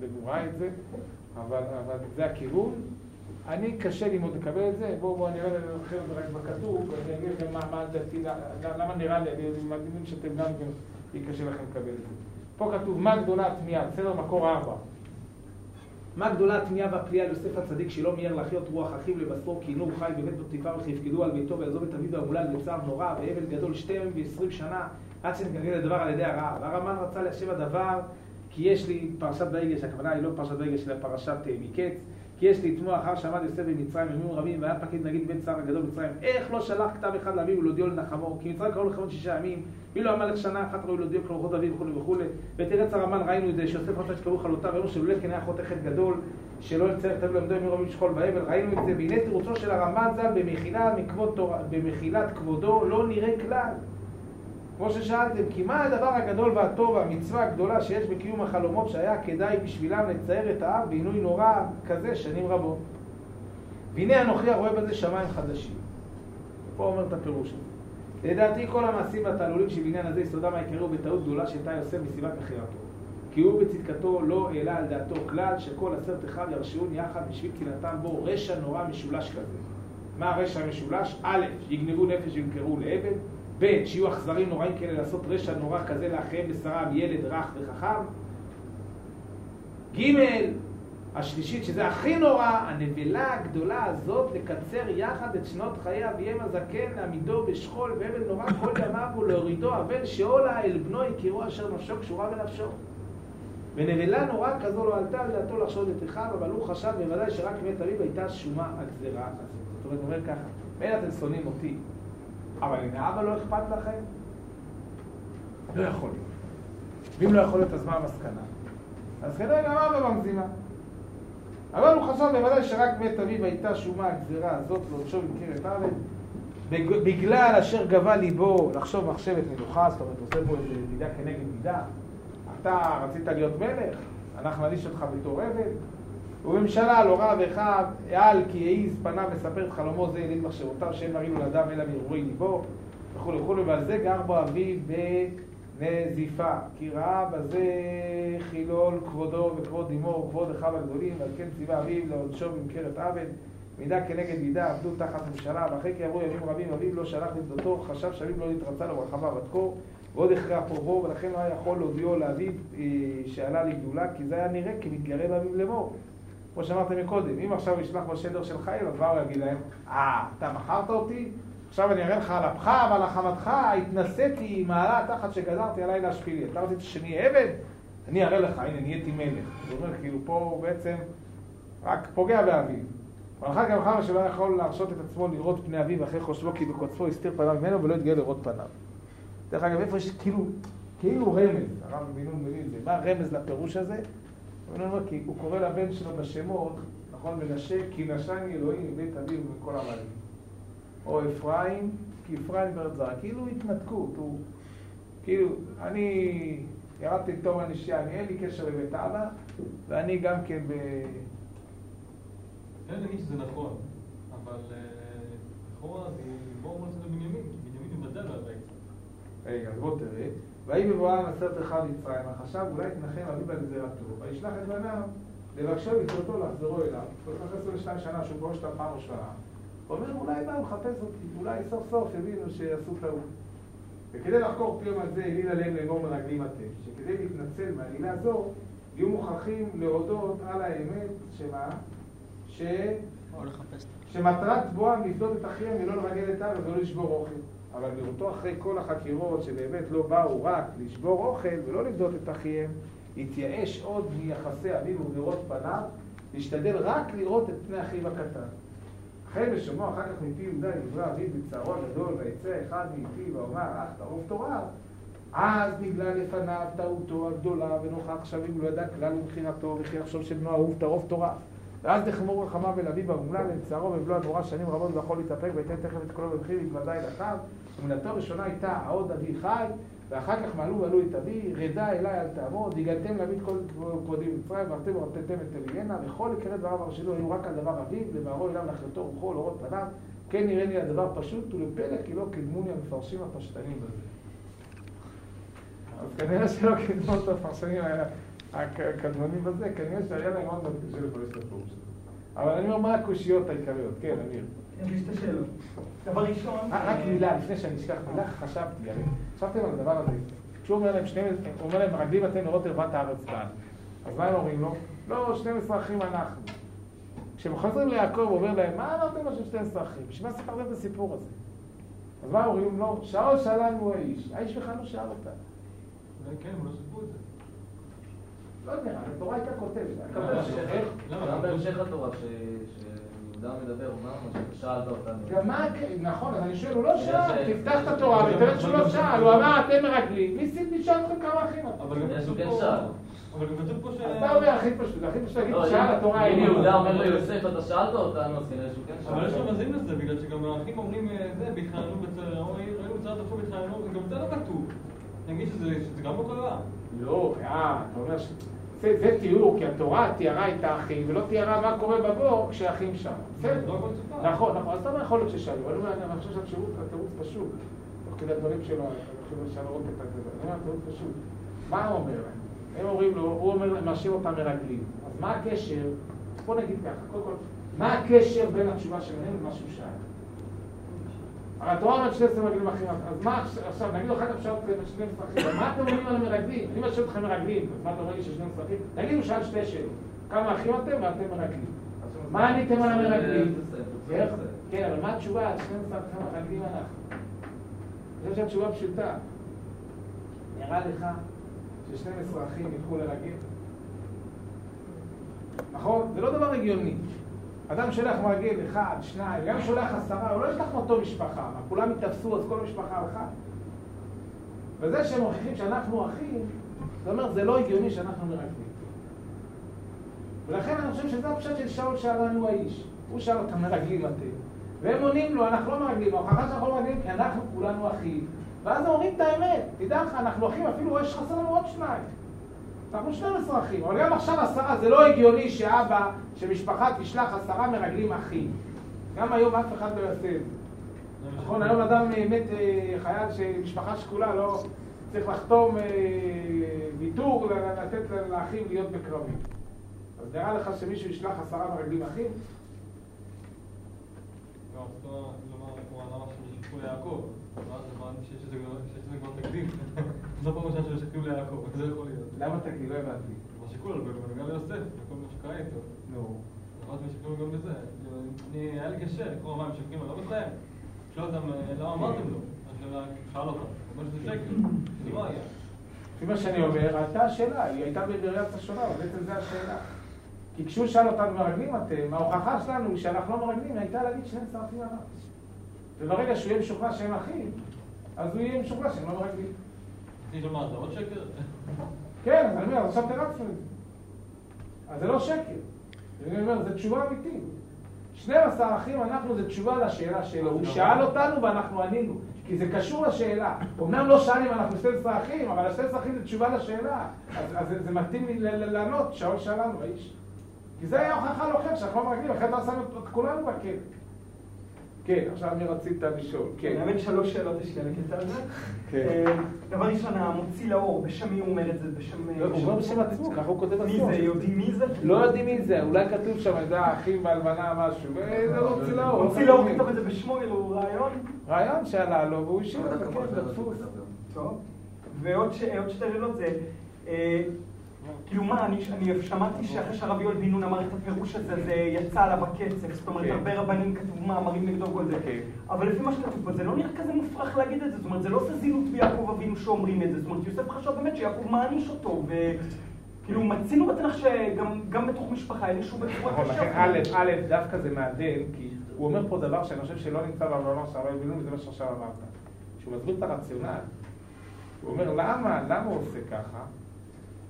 לא ראה את זה, אבל, אבל זה הכיוון. אני קשה לי מאוד לקבל את זה, בואו בואו נראה לכם את זה רק בכתוב, ואני אגיד לכם מה, דעתי, למה נראה לי, אני מאמינים שאתם גם כן, יהיה קשה לכם לקבל את זה. פה כתוב מה גדולה התמיהה, בסדר מקור ארבע. מה גדולה התמיהה והפליאה על יוסף הצדיק שלא מיהר להחיות רוח אחיו לבשרו כי הנו חי בבית פוטיפר וכיפקדו על ביתו ויעזוב את אביו המולל בצער נורא ואבל גדול שתי ימים ועשרים שנה עד שנתגלגל הדבר על ידי הרעב. והרמב"ן רצה להשיב הדבר כי יש לי פרשת ויגש, הכוונה היא לא פרשת ויגש אלא פרשת אה, מקץ כי יש לתמוע אחר שעמד יוסף במצרים ימים רבים והיה פקיד נגיד בן שר הגדול במצרים. איך לא שלח כתב אחד לאביו ולהודיעו לנחמו? כי מצרים קראו לכבוד שישה ימים. ואילו המלך שנה אחת ראוי להודיעו כל רוחות אביו וכולי וכולי ותרץ הרמב"ן ראינו את זה שיוסף רצה שקראו חלותיו ראינו שלולא כן היה חותכת גדול שלא יצטרך כתב למדו ימים רבים שכול באבל ראינו את זה והנה תירוצו של הרמב"ן ז"ל במחילת כבודו לא נראה כלל כמו ששאלתם, כי מה הדבר הגדול והטוב והמצווה הגדולה שיש בקיום החלומות שהיה כדאי בשבילם לצייר את האב בעינוי נורא כזה שנים רבות? והנה אנוכי הרואה בזה שמיים חדשים. פה אומר את הפירוש הזה. לדעתי כל המעשים והתעלולים שבעניין הזה יסודם העיקרי הוא בטעות גדולה שהייתה יוסף מסיבת מכירתו. כי הוא בצדקתו לא העלה על דעתו כלל שכל עשרת אחיו ירשיעון יחד בשביל קנאתם בו רשע נורא משולש כזה. מה הרשע המשולש? א', שיגנבו נפש וימכרו לעבד, ב', שיהיו אכזרים נוראים כאלה לעשות רשע נורא כזה לאחיהם ושרם ילד רך וחכם, ג', השלישית, שזה הכי נורא, הנבלה הגדולה הזאת לקצר יחד את שנות חיי אביהם הזקן, להעמידו בשכול ואבל נורא כל ימיו ולהורידו אבל שאולה אל בנו יכירו אשר נפשו קשורה בנפשו. ונבלה נורא כזו לא עלתה על דעתו לחשוד את אחיו, אבל הוא חשב בוודאי שרק מת אביו הייתה שומה הגזירה הזאת. זאת אומרת, הוא אומר ככה, מילא אתם שונאים אותי, אבל הנה אבא לא אכפת לכם? לא יכול להיות. ואם לא יכול להיות, אז מה המסקנה? אז כנראה גם אבא במזימה. אבל הוא חשב בוודאי שרק בית אביו הייתה שומה הגזירה הזאת לעונשו במקרת עוול, בג- בגלל אשר גבה ליבו לחשוב מחשבת מלוכה, זאת אומרת, עושה פה איזה מידה כנגד מידה. אתה רצית להיות מלך, אנחנו נעניש אותך בתור עבד. ובממשלה לא רב אחד, העל כי העיז פניו מספר את חלומו זה יליד מחשבותיו שאין מראים לו לאדם אלא מהרהורי ליבו וכולי וכולי ועל זה גר בו אביו בנזיפה כי ראה בזה חילול כבודו וכבוד אמו וכבוד אחיו הגדולים ועל כן ציווה אביו לעונשו במקרת עוול מידה כנגד מידה עבדו תחת ממשלה ואחרי כי עברו ימים רבים אביו לא שלח לבדותו חשב שאביו לא נתרצה לו ברחבה בת כה ועוד הכרח פרבו ולכן לא היה יכול להודיעו לאביו אה, שעלה לגדולה כי זה היה נראה כמתגרה באביו לאמור כמו שאמרתם מקודם, אם עכשיו ישלח בשדר של חייל, אז מה הוא יגיד להם? אה, אתה מכרת אותי? עכשיו אני אראה לך על אפך ועל החמתך, התנסיתי עם מעלה תחת שגזרתי עליי להשפיל לי. אתה רצית שאני אהיה עבד? אני אראה לך, הנה, נהייתי מלך. זאת אומרת, כאילו, פה הוא בעצם רק פוגע באביו. אבל אחר כך מחר שלא יכול להרשות את עצמו לראות פני אביו אחרי חושבו כי בקוצפו הסתיר פניו ממנו ולא התגלה לראות פניו. דרך אגב, איפה יש כאילו, כאילו רמז, הרב בן נון מבין את זה, מה הרמז לפירוש הזה? הוא אומר, כי הוא קורא לבן שלו בשמות, נכון, מנשה, כי נשני אלוהים מבית אביו ומכל עמלים. או אפרים, כי אפרים בארץ זרה. כאילו התנתקות, הוא, כאילו, אני ירדתי לתור הנשייה, אני אין לי קשר לבית אבא, ואני גם כן ב... כן, נגיד שזה נכון, אבל אה, לכאורה זה בואו נעשה את בנימין, כי בנימין מבדל על הרקע. רגע, אז בוא תראה. ויהי בבואם עשרת אחד מצרים, חשב אולי תנחם אביו על גזירתו, וישלח את בניו לבקשו לצאתו לחזרו אליו, אחרי 22 שנה שהוא פורש את הפעם ראשונה. הוא אומר, אולי באו לחפש אותי, אולי סוף סוף הבינו שעשו טעות. וכדי לחקור פיום על זה, הליל עליהם לאמור מרגלים אתם, שכדי להתנצל מהעלילה זו, יהיו מוכרחים להודות על האמת, שמה? ש... שמטרת בואם לפדות את אחיהם ולא לרגל את הארץ ולא לשבור אוכל. אבל לראותו אחרי כל החקירות שבאמת לא באו רק לשבור אוכל ולא לפדות את אחיהם, התייאש עוד מיחסי אביו ולראות פניו, להשתדל רק לראות את פני אחיו הקטן. אחרי בשומעו אחר כך מפי יהודה דברי אביו בצערו הגדול, ויצא אחד מפי ואומר אך תערוב תורה, אז נגלה לפניו טעותו הגדולה ונוכח שבים לא ידע כלל מבחירתו וכי יחשוב שבנו אהוב טרוף תורה. ואז נחמור רחמיו אל אביו לצערו ובלוע נורא שנים רבות ויכול להתאפק ויתן תכף את קולו במחיר ויתוודע אל אחיו. אמונתו הראשונה הייתה העוד אבי חי, ואחר כך מעלו ועלו את אבי, רדה אליי אל תעמוד, הגעתם להביא את כל כבודי במצרים, ואתם ורמתם את אבינה, וכל עיקרי דבריו הראשילו היו רק על דבר אביו, למערו אליו לחלטו רוחו לאורות פניו, כן נראה לי הדבר פשוט, ולפלא כי לא קידמוני המפרשים הפשטנים בזה. אז כנראה שלא קידמו את הפרשנים הקדמונים בזה, כנראה שהיה להם עוד קשה לפרש את הפירוש הזה. אבל אני אומר מה הקושיות העיקריות, כן, אמיר. יש. דבר ראשון... אה, רק מילה, לפני שאני אשכח מילה, חשבתי, הרי חשבתם על הדבר הזה. כשהוא אומר להם, הוא אומר להם, מרגלים אתם לראות ערוות הארץ בעל. אז מה הם אומרים לו? לא, 12 אחים אנחנו. כשהם חוזרים ליעקב, הוא אומר להם, מה אמרתם לו של 12 אחים? בשביל מה סיפרתם את הסיפור הזה? אז מה אומרים לו? שאול שאלנו האיש. האיש בכלל לא שאל אותה. אולי כן, הם לא סיפרו את זה. לא יודע, התורה הייתה כותבת. למה? בהמשך התורה, ש- שיהודה מדבר, שאתה שאלת אותנו. גם מה, נכון, אז אני שואל, הוא לא שאל, תפתח את התורה ותראה שהוא לא שאל, הוא אמר, אתם מרגלים, ניסיתי לשאול אתכם כמה אחים. אבל גם יש, כתוב כן פה- שאל. אבל גם כתוב פה ש... אתה אומר הכי פשוט, הכי פשוט להגיד, לא, שאל התורה אם יהודה לו. אומר ליוסף, אתה שאלת אותנו, אז כנראה שהוא כן שאל. אבל יש רמזים לזה, בגלל שגם האחים אומרים אה, זה, והתחננו בצער, ראינו בצער תפשו והתחננו, גם זה לא כתוב. נגיד שזה שזה גם לא קרה. לא, אה, אתה אומר ש... זה זה תיאור, כי התורה תיארה את האחים, ולא תיארה מה קורה בבור כשהאחים שם. בסדר. לא. נכון, נכון, אז אתה אומר, יכול להיות ששאלו, אני חושב שהתירוץ התירוץ פשוט. תוך כדי הדברים שלו, אני חושב שאפשר לראות את זה. אני אומר, התירוץ פשוט. מה הוא אומר? הם אומרים לו, הוא אומר, מאשים אותם מרגלים. אז מה הקשר, בוא נגיד ככה, קודם כל, מה הקשר בין התשובה שלהם למה שהוא שאל? התורה אומרת שני עשרה מרגלים אחרים, אז מה עכשיו- נגיד אחר כך שאלת שני אחרים, מה אתם אומרים על המרגלים? אני משאיר אתכם מרגלים, אז מה אתה אומר לי ששני? נגיד הוא שאל שתי שאלות, כמה אחים אתם ואתם מרגלים. מה עניתם על המרגלים? כן, אבל מה התשובה? על 12 אחים מרגלים אנחנו. אני חושב שהתשובה פשוטה. נראה לך ש-12 אחים ילכו לרגל? נכון? זה לא דבר הגיוני. אדם שולח מרגל אחד, שניים, גם שולח עשרה, הוא לא ישלח מאותו משפחה. מה, כולם התאפסו, אז כל המשפחה הלכה. וזה שהם מוכיחים שאנחנו אחים, זה אומר, זה לא הגיוני שאנחנו מרגלים. ולכן אני חושב שזה הפשט של שאול שאל לנו האיש. הוא שאל אותם, מרגלים אתם. והם עונים לו, אנחנו לא מרגלים, ההוכחה שאנחנו לא מרגלים כי אנחנו כולנו אחים. ואז הם אומרים את האמת, תדע לך, אנחנו אחים, אפילו יש חסר לנו עוד שניים. אנחנו 12 אחים, אבל גם עכשיו עשרה, זה לא הגיוני שאבא, שמשפחה תשלח עשרה מרגלים אחים. גם היום אף אחד לא יעשה את זה. נכון, היום אדם אה, מת, אה, חייל שמשפחה שכולה לא צריך לחתום אה, ויתור, לתת לאחים להיות בקרבים. אז נראה לך שמישהו ישלח עשרה מרגלים אחים? לא, אותו, כלומר, כמו למה שחיכו ליעקב. ואז הבנתי שיש לזה כבר תקדים. זו פעם ראשונה שחיכו ליעקב, זה יכול להיות. למה תגיד? לא הבנתי. כבר שיקרו לו בנוגע ליוסף, וכל מה שקרה איתו. נו. אמרתי שיקרו גם בזה. כאילו, אני- היה לי קשה לקרוא מה הם משקרים, אני לא מסיים. לשאול אותם, למה אמרתם לו? שאל אותם. הוא אומר שזה שקר. זה לא היה. לפי מה שאני אומר, הייתה השאלה, היא הייתה בווריאציה שונה, אבל בעצם זו השאלה. כי כשהוא שאל אותנו מרגלים אתם, ההוכחה שלנו שאנחנו לא מרגלים הייתה להגיד שניהם שרפים עליו. וברגע שהוא יהיה משוכנע שהם אחים, אז הוא יהיה משוכנע שהם לא מרגלים. זה, עוד שקר? כן, אז אני אומר, עכשיו תרצנו את זה. אז זה לא שקר. אני אומר, זו תשובה אמיתית. 12 אחים אנחנו, זו תשובה לשאלה שלו. הוא שאל אותנו ואנחנו ענינו. כי זה קשור לשאלה. אמנם לא שאל אם אנחנו 12 אחים, אבל ה-12 אחים זה תשובה לשאלה. אז, אז זה, מתאים לי לענות, שאול שאלנו, האיש. כי זה היה הוכחה להוכיח שאנחנו לא מרגילים, אחרת לא שמנו את כולנו בכלא. כן, עכשיו מי רצית לשאול? כן. האמת שלוש שאלות יש לי על הקטע הזה. כן. אה, דבר ראשון, המוציא לאור, בשם מי הוא אומר את זה? בשם... לא, הוא אומר בשם עצמו, ככה הוא כותב מי בסוף. זה? יודעים מי זה? לא יודעים מי זה, אולי כתוב שם, זה האחים באלמנה משהו, וזה לא הוציא לאור. לא מוציא לאור כתוב כתב מי. את זה בשמו, הוא רעיון. רעיון שעלה לו, והוא השאיר את זה, כן, כתב. טוב. ועוד שתי שאלות זה, אה, כאילו מה, אני אני שמעתי שאחרי שהרב יואל בן נון אמר את הפירוש הזה, זה יצא עליו הקצף, זאת אומרת, כן. הרבה רבנים כתבו מאמרים נגדו וכל זה. כן. אבל לפי מה שכתוב פה, זה לא נראה כזה מופרך להגיד את זה, זאת אומרת, זה לא עושה זילות ביעקב אבינו שאומרים את זה, זאת אומרת, יוסף חשב באמת שיעקב מעניש אותו, וכאילו מצינו בתנ"ך שגם גם בתוך משפחה הענישו בצורה נכון, קשה. לכן א', א', דווקא זה מעדן, כי הוא אומר פה דבר שאני חושב שלא נמצא במאמר של הרב בן וזה מה שעכשיו אמרת. שהוא מסביר את הרציונל. הוא אומר, למה, למה הוא עושה ככה?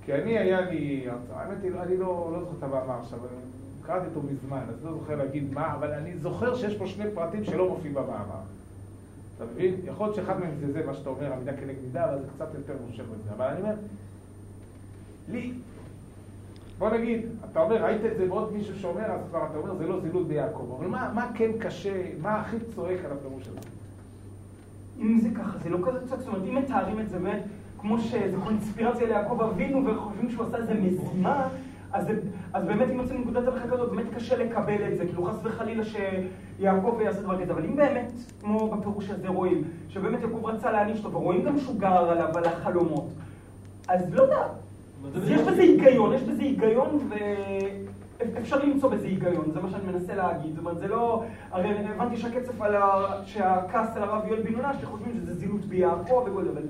כי אני, היה לי, האמת היא, אני לא, לא זוכר את המאמר עכשיו, אני קראתי אותו מזמן, אז לא זוכר להגיד מה, אבל אני זוכר שיש פה שני פרטים שלא מופיעים במאמר. אתה מבין? יכול להיות שאחד מהם זה זה, מה שאתה אומר, עמידה כנגד מידה, אבל זה קצת יותר מושך בזה. אבל אני אומר, לי, בוא נגיד, אתה אומר, ראית את זה בעוד מישהו שאומר, אז כבר אתה אומר, זה לא זילות ביעקב. אבל מה, מה כן קשה, מה הכי צועק על הפירוש הזה? אם זה ככה, זה לא כזה צועק, זאת אומרת, אם מתארים את זה באמת כמו שזה קונספירציה ליעקב אבינו וחושבים שהוא עשה איזה מזימה, אז, אז באמת אם יוצאים מנקודת המחקר כזאת, באמת קשה לקבל את זה, כאילו חס וחלילה שיעקב יעשה דבר כזה, אבל אם באמת, כמו בפירוש הזה רואים, שבאמת יעקב רצה להעניש אותו, ורואים גם שהוא גרר עליו על החלומות, אז לא יודע, יש בזה היגיון, יש בזה היגיון ואפשר למצוא בזה היגיון, זה מה שאני מנסה להגיד. זאת אומרת, זה לא... הרי הבנתי שהקצף על ה... שהכעס על הרב יואל בן נונה, שחושבים שזה זילות ביעקב וכל זה, אבל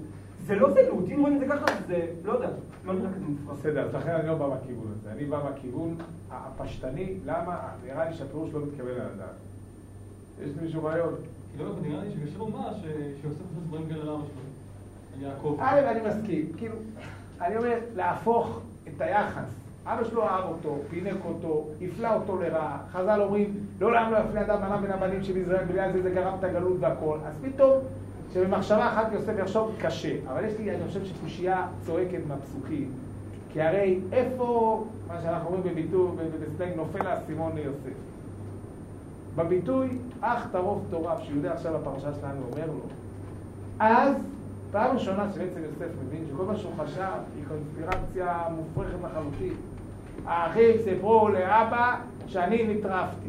זה לא זילות, אם רואים את זה ככה, זה לא יודע, לא נראה כזה מופרע. בסדר, אז לכן אני לא בא מהכיוון הזה. אני בא מהכיוון הפשטני, למה? נראה לי שהפירוש לא מתקבל על הדעת. יש למישהו רעיון? כאילו, נראה לי שקשה לומר ש- שיוסף עושה דברים כאלה לאבא שלו. יעקב. א', אני מסכים. כאילו, אני אומר, להפוך את היחס. אבא שלו אהב אותו, פינק אותו, הפלה אותו לרעה. חז"ל אומרים, לא לעם לא יפלה אדם בניו בין הבנים של ישראל, בגלל זה זה גרם את הגלות והכל. אז פתאום, שבמחשבה אחת יוסף יחשוב קשה. אבל יש לי, אני חושב שקושייה צועקת מהפסוקים. כי הרי איפה, מה שאנחנו אומרים בביטוי, בסלנג, נופל האסימון ליוסף. בביטוי, אך טרוף תורף, שיהודה עכשיו בפרשה שלנו אומר לו, אז, פעם ראשונה שבעצם יוסף מבין שכל מה שהוא חשב היא קונספירציה מופרכת לחלוטין. האחים סיפרו לאבא שאני נטרפתי.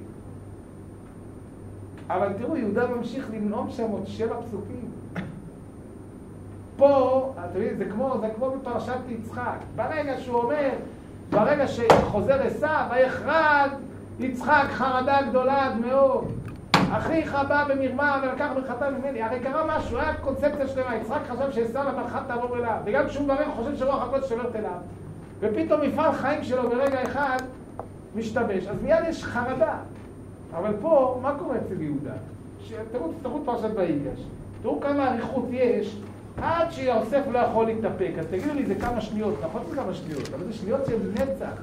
אבל תראו, יהודה ממשיך לנאום שם עוד שבע פסוקים. פה, אתם יודעים, זה כמו, זה כמו בפרשת יצחק. ברגע שהוא אומר, ברגע שחוזר עשיו, ויחרד יצחק חרדה גדולה עד מאוד. אחיך בא במרמה ולקח ברכתה ממני. הרי קרה משהו, היה קונספציה שלמה. יצחק חשב שעשיו הברכה תעבור אליו. וגם כשהוא מברך, הוא חושב שרוח הקודש שומרת אליו. ופתאום מפעל חיים שלו ברגע אחד משתבש. אז מיד יש חרדה. אבל פה, מה קורה אצל יהודה? תראו, את פרשת ויגש. תראו כמה אריכות יש עד שיוסף לא יכול להתאפק. אז תגידו לי, זה כמה שניות, נכון זה כמה שניות, אבל זה שניות של נצח.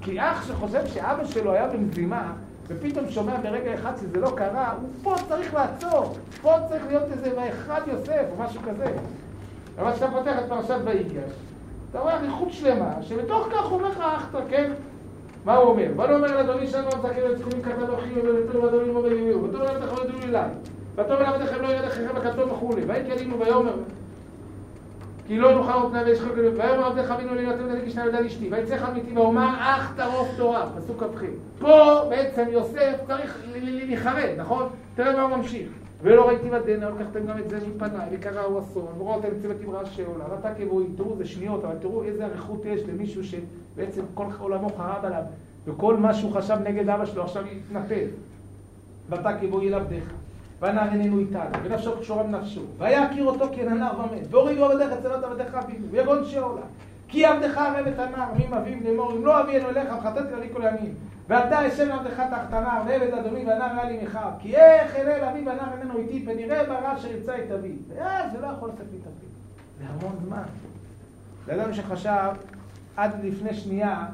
כי אח שחושב שאבא שלו היה במזימה, ופתאום שומע ברגע אחד שזה לא קרה, הוא פה צריך לעצור. פה צריך להיות איזה ואחד יוסף, או משהו כזה. אבל כשאתה פותח את פרשת ויגש, אתה רואה אריכות שלמה, שבתוך כך אומר לך אחתא, כן? מה הוא אומר? בוא נאמר אל אדוני שלנו המזכר את זכונים כתב אחי ובביתו ואדוני לא בביאו ותאמר אל תכבדו ידעו אליי ותאמר אל עבדיכם לא ירד אחריכם הכתוב וכולי ויהי כלינו ויאמר כי לא נוכל עוד פני וישחק ויאמר עבדיך אבינו לי לתת לי כשנה ילדה לאשתי ויצא אחד מתי ואומר אך טרוף תורה פסוק כ"ח. פה בעצם יוסף צריך להיחרד נכון? תראה מה הוא ממשיך. ולא ראיתי בדנה, לקחתם גם את זה מפניי, וקרא הוא אסון, וראותם צוות אמרה שאולה, ואתה כבואי, תראו, זה שניות, אבל תראו איזה אריכות יש למישהו שבעצם כל עולמו חרב עליו, וכל מה שהוא חשב נגד אבא שלו עכשיו יתנפל. ואתה כבואי אל עבדיך, והנער איננו איתנו, ונפשו קשורה בנפשו, ויכיר אותו כי הנער ומת, והורידו עבדיך אצל עבדיך אבינו, ויגון שאולה. כי עבדך ערב את הנער, מי מביא לאמור, אם לא אביא אלינו אליך, וחטאתי להביא כל הימים. ואתה אשב עבדך תחת הנער, ועבד אדוני והנער היה לי מחר. כי איך אלה אבי והנער איננו איתי, פן יראה ברע אשר את אבי. זה לא יכול לצאת מתאפק. זה המון זמן. זה אדם שחשב עד לפני שנייה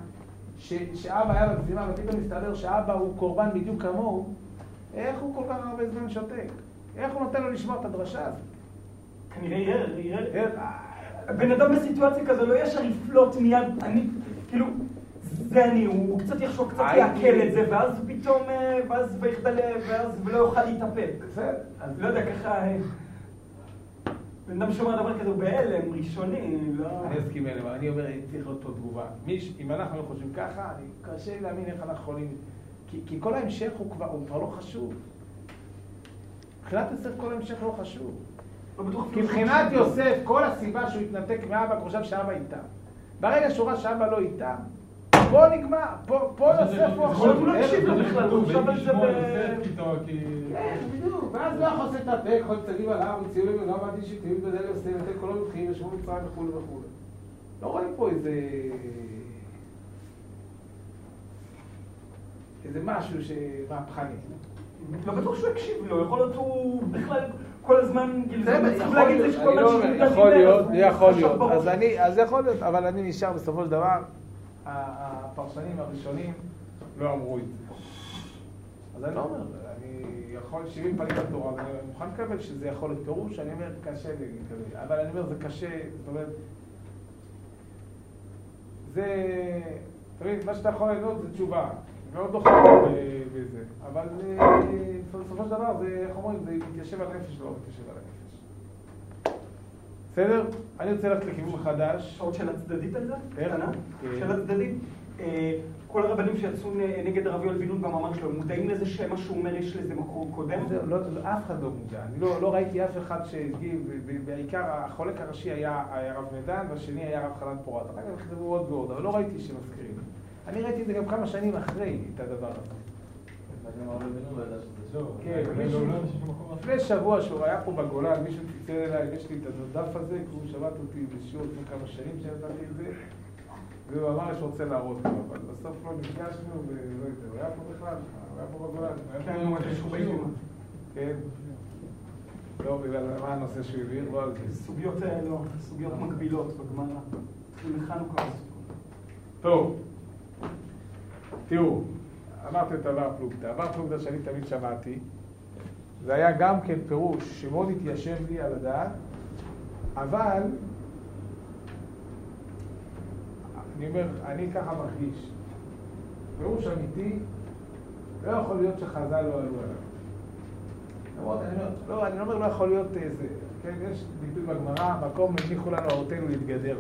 ש, שאבא היה בגזימה, ופתאום מסתבר שאבא הוא קורבן בדיוק כמוהו, איך הוא כל כך הרבה זמן שותק? איך הוא נותן לו לשמוע את הדרשה הזאת? כנראה ירא, ירא. בן אדם בסיטואציה כזו לא ישר יפלוט מיד, אני, כאילו, זה אני, הוא קצת יחשוב, קצת יעכל את זה, ואז פתאום, אה, ואז ויחדל, ואז לא יוכל להתאפק. בסדר. אז לא יודע, ככה... אה, בן אדם שומע דבר כזה, הוא בהלם, ראשוני, לא... אני אסכים אליהם, אבל אני אומר, צריך להיות פה תגובה. אם אנחנו לא חושבים ככה, אני קשה לי להאמין איך אנחנו יכולים... כי כל ההמשך הוא כבר לא חשוב. מבחינת יוסף כל ההמשך לא חשוב. לא כי מבחינת יוסף, כל הסיבה שהוא התנתק מאבא, הוא חושב שאבא איתה. ברגע שהוא ראה שאבא לא איתה, פה נגמר, פה יוסף הוא עכשיו, הוא לא הקשיב לו בכלל, הוא חושב על זה ב... כן, בדיוק, ואז לא יכול לעשות את הפה, יכול לצדים עליו, וציולים וגם עדי שתהיו בזה ליוסף, לתת קולות מתחילים, ישבו מצרים וכולי וכולי. לא רואים פה איזה... איזה משהו שמהפכני. לא בטוח שהוא הקשיב לו, יכול להיות הוא בכלל כל הזמן, להגיד את זה שכל הזמן לא יכול להיות, יכול להיות, אז יכול להיות, אבל אני נשאר בסופו של דבר, הפרשנים הראשונים לא אמרו את זה. אז אני לא אומר, אני יכול, 70 פנים בתורה, ואני מוכן לקבל שזה יכול להיות פירוש, אני אומר, קשה לי לקבל, אבל אני אומר, זה קשה, זאת אומרת, זה, תמיד, מה שאתה יכול לענות זה תשובה. מאוד דוחה בזה, אבל בסופו של דבר זה, איך אומרים, זה מתיישב על הנפש ולא מתיישב על הנפש. בסדר? אני רוצה ללכת לכיוון חדש. עוד שאלה צדדית על זה? איך? שאלה צדדית. כל הרבנים שיצאו נגד הרב יואל בן נון במאמר שלו, מודעים לזה שמה שהוא אומר יש לזה מקור קודם? אף אחד לא מודע. אני לא ראיתי אף אחד שהגיב, בעיקר החולק הראשי היה הרב מדן, והשני היה הרב חנן פורת. אחר כך נכתבו עוד ועוד, אבל לא ראיתי שמזכירים. אני ראיתי את זה גם כמה שנים אחרי את הדבר הזה. כן, לפני שבוע שהוא היה פה בגולן, מישהו ציטר אליי, יש לי את הדף הזה, כי הוא שמעת אותי בשיעור לפני כמה שנים שנתתי את זה, והוא אמר שהוא רוצה להראות לו, אבל בסוף לא נפגשנו ולא יודע, הוא היה פה בכלל, הוא היה פה בגולן. כן. לא, בגלל מה הנושא שהוא הבהיר, לא. סוגיות, לא, סוגיות מקבילות בגמרא. טוב. תראו, אמרתי את עבר פלוגתא. עבר פלוגתא שאני תמיד שמעתי, זה היה גם כן פירוש שמאוד התיישב לי על הדעת, אבל אני אומר, אני ככה מרגיש, פירוש אמיתי, לא יכול להיות שחז"ל לא עלו עליו. למרות, אני אומר, לא, אני לא אומר לא יכול להיות איזה, כן, יש ביטוי בגמרא, מקום הניחו לנו אבותינו להתגדר.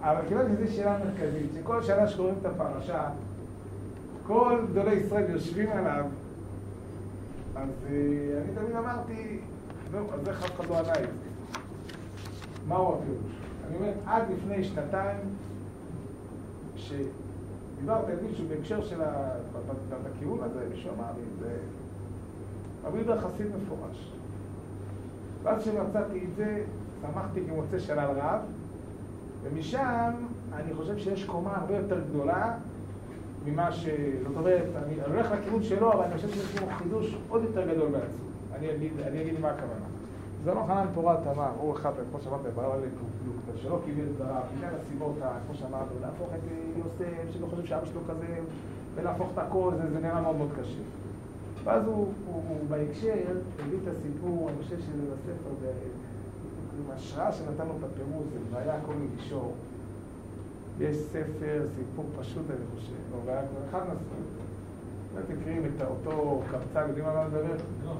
אבל כיוון שזו שאלה מרכזית, שכל שנה שקוראים את הפרשה, כל גדולי ישראל יושבים עליו, אז אני תמיד אמרתי, זהו, אז איך אף אחד לא ענה זה. מהו הפירוש? אני אומר, עד לפני שנתיים, כשדיברת עם מישהו בהקשר של הכיוון הזה, מישהו אמר לי, זה רבי יהודה חסיד מפורש. ואז כשמצאתי את זה, שמחתי כמוצא שלל רב, ומשם אני חושב שיש קומה הרבה יותר גדולה ממה ש... זאת אומרת, אני הולך לכיוון שלו, אבל אני חושב שיש פה חידוש עוד יותר גדול בעצמו. אני אגיד, אני אגיד מה הכוונה. זה לא חנן פורת אמר, הוא אחד, כמו שאמרת, ברא לפלוגתא, שלא קיבל דבריו, בגלל הסיבות, כמו שאמרנו, להפוך את יוסף, שלא חושב שאבא שלו כזה, ולהפוך את הכל, זה, זה נראה מאוד מאוד קשה. ואז הוא, הוא, הוא בהקשר הביא את הסיפור, אני חושב שזה בספר, עם השראה שנתנו את הפירוש, זה והיה הכל מגישור. יש ספר, סיפור פשוט, אני חושב, לא, והיה כבר אחד מהספרים. אתם מכירים את אותו קבצן, יודעים על מה מדבר? לא.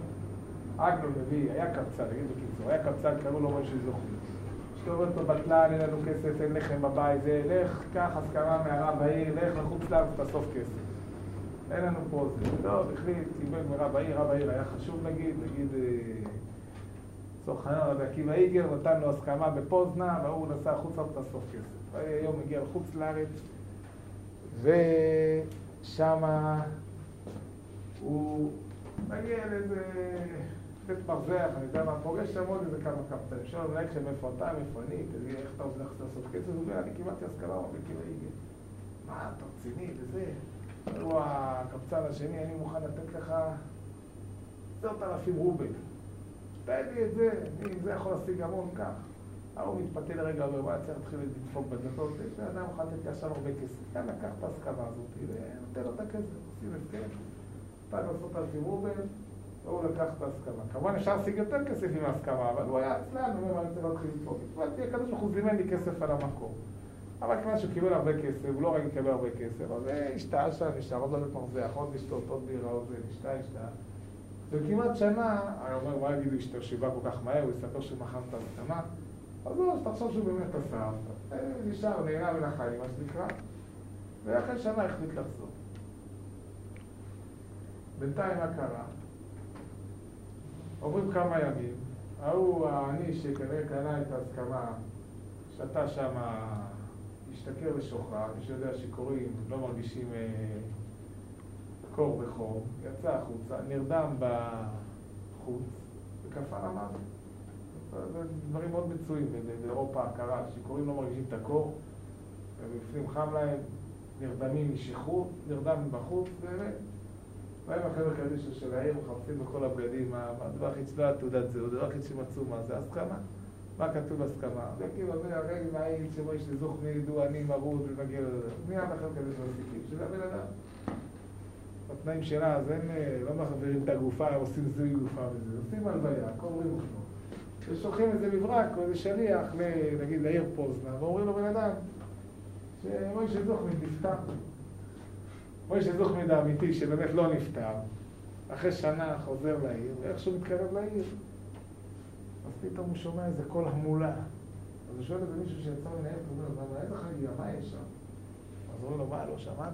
עגנון מביא, היה קבצן, נגיד בקיצור, היה קבצן, קראו לו מוישה זוכי. אשתו אומרת לו, בטלן, אין לנו כסף, אין לחם בבית, זה, לך, קח הסכמה מהרב העיר, לך לחוץ לארץ, תאסוף כסף. אין לנו פה זה. טוב, החליט, קיבל מרב העיר, רב העיר היה חשוב נגיד, נגיד, אה, לצורך העניין, רבי עקיבא איגר נתן לו הסכמה בפוזנה, והוא נסע החוצה ותאסוף כסף. היום הגיע לחוץ לארץ, ושמה הוא מגיע לאיזה בית מרזח, אני יודע מה, פוגש שם עוד איזה כמה קפטנים. שואל המנהל שלהם איפה אתה, מאיפה אני, תגיד, איך אתה הולך לעשות כסף? הוא אומר, אני קיבלתי השכלה רבי עקיבא איגר. מה, אתה רציני וזה? הוא הקבצן השני, אני מוכן לתת לך עשרת אלפים רובל. תן לי את זה, אני, זה יכול להשיג המון כך. ההוא מתפתה לרגע, אומר, מה, צריך להתחיל לדפוק בדלתות, זה אדם מוכן לתת עכשיו הרבה כסף. יאללה, קח את ההסכמה הזאת, ונותן לו את הכסף, עושים הסכם. נתן לו עשרות אלפים רובל, והוא לקח את ההסכמה. כמובן אפשר להשיג יותר כסף עם ההסכמה, אבל הוא היה עצלן, הוא אומר, אני צריך להתחיל לדפוק. קיבלתי, הקדוש ברוך הוא זימן לי כסף על המקום. אבל כיוון שהוא קיבל הרבה כסף, הוא לא רק קיבל הרבה כסף, אז השתאה שם, נשאר עוד בבית מרזח, עוד לשתות, עוד בירה, עוד נשתה, השתאה. וכמעט שנה, אני אומר, מה יגידו אשתו שבא כל כך מהר, הוא יספר שהוא מכר את ההסכמה? אז לא, אז תחשוב שהוא באמת עשה, אה, נשאר, נהנה מן החיים, מה שנקרא, ואחרי שנה החליט לחזור. בינתיים מה קרה? עוברים כמה ימים, ההוא, העני שכנראה קנה את ההסכמה, שתה שם, השתכר ושוחרר, מי שיודע שיכורים לא מרגישים אה, קור וחום, יצא החוצה, נרדם בחוץ וקפא למוות. זה דברים מאוד מצויים באירופה הקרה, שיכורים לא מרגישים את הקור, ובפנים חם להם, נרדמים משכרות, נרדם בחוץ, באמת. באים החבר'ה קדישא של העיר, מחפשים בכל הבגדים, הדבר היחיד שלא היה תעודת זהות, הדבר היחיד שמצאו מה זה הסכמה. מה כתוב? וכאילו, זה הרגע מהעין שבו יש לזוכני ידעו אני מרוד ומגיע לזה. מיד אחר כך יש מסיקים, שזה הבן אדם. בתנאים שלה, אז אין, אה, לא מחברים את הגופה, עושים זיהוי גופה וזה, עושים הלוויה, קוראים אותו. ושולחים איזה מברק או איזה שליח, נגיד לעיר פוזנה, ואומרים לו בן אדם, שמוישה זוכמין נפטר. מוישה זוכמין האמיתי, שבאמת לא נפטר, אחרי שנה חוזר לעיר, ואיכשהו מתקרב לעיר, אז פתאום הוא שומע איזה קול המולה. אז הוא שואל איזה מישהו שיצא מן העיר, הוא אומר, "מה, איזה חגיגה, מה יש שם? אז אומרים לו, מה, לא שמעת?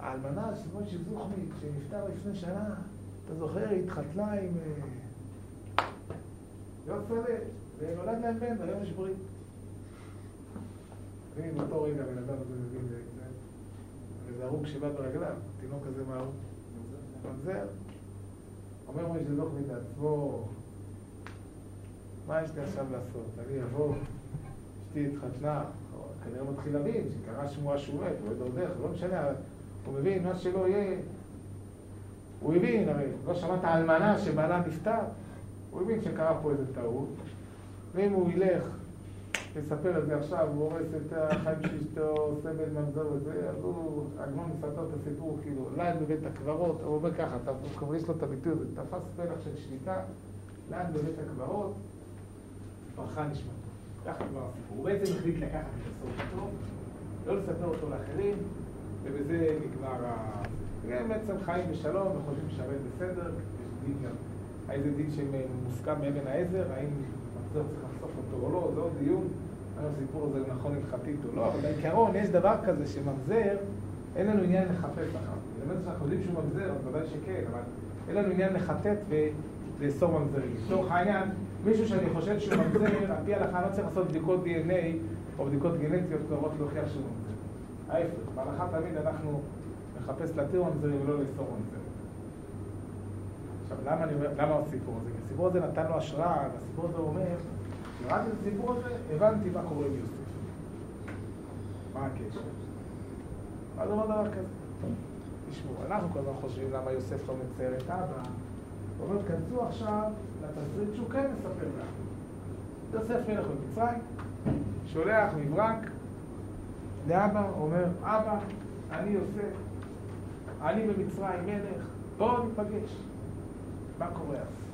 האלמנה של מוישה זוכמין, שנפטר לפני שנה, אתה זוכר, היא התחתנה עם... אה, יופלה, ונולד להם בן, והיום יש ברית. ובאותו רגע הבן אדם הזה מבין, זה- זה- זה הרוג שבא ברגליו, תינוק כזה מה הוא? ממזר. אומר מוישה זוכמין לעצמו, מה יש לי עכשיו לעשות? אני אבוא, אשתי התחתנה, כנראה מתחיל להבין שקרה שמועה שהוא מת, הוא עוד איך, לא משנה, הוא מבין, מה שלא יהיה. הוא הבין, הרי לא שמעת האלמנה שבעלה נפטר? הוא הבין שקרה פה איזה טעות, ואם הוא ילך לספר את זה עכשיו, הוא הורס את החיים של אשתו, סבל ממזר וזה, אז הוא, עגנון מספר את הסיפור, כאילו, ליד בבית הקברות, הוא אומר ככה, כבר יש לו את הביטוי הזה, תפס פלח של שליטה, ליד בבית הקברות, ברכה נשמתו. ככה כבר הסיפור. הוא בעצם החליט לקחת את הסוף הטוב, לא לספר אותו לאחרים, ובזה נגמר ה... הם בעצם חיים בשלום וחושבים שהבן בסדר, יש דין גם, איזה דין שמוסכם מאבן העזר, האם מחזור צריך לחשוף אותו או לא, זה עוד דיון, האם הסיפור הזה נכון הלכתית או לא, אבל בעיקרון יש דבר כזה שממזר, אין לנו עניין לחפש אחריו. באמת שאנחנו יודעים שהוא ממזר, אז ודאי שכן, אבל אין לנו עניין לחטט ולאסור ממזרים. לצורך העניין, מישהו שאני חושב שהוא ממזר, על פי ההלכה לא צריך לעשות בדיקות DNA או בדיקות גנטיות קרובות להוכיח שהוא ממזר. ההפך, בהלכה תמיד אנחנו נחפש להתיר ממזרים ולא לאסור ממזרים. עכשיו, למה אני אומר, למה הסיפור הזה? כי הסיפור הזה נתן לו השראה, והסיפור הזה אומר, קראתי את הסיפור הזה, הבנתי מה קורה עם יוסף. מה הקשר? אז הוא אומר דבר כזה. תשמעו, אנחנו כל הזמן חושבים למה יוסף לא מצייר את אבא, הוא אומר, כנסו עכשיו לתסריט שהוא כן מספר לך. יוסף מלך במצרים, שולח מברק לאבא, אומר, אבא, אני יוסף, אני במצרים מלך, בואו ניפגש. מה קורה אז?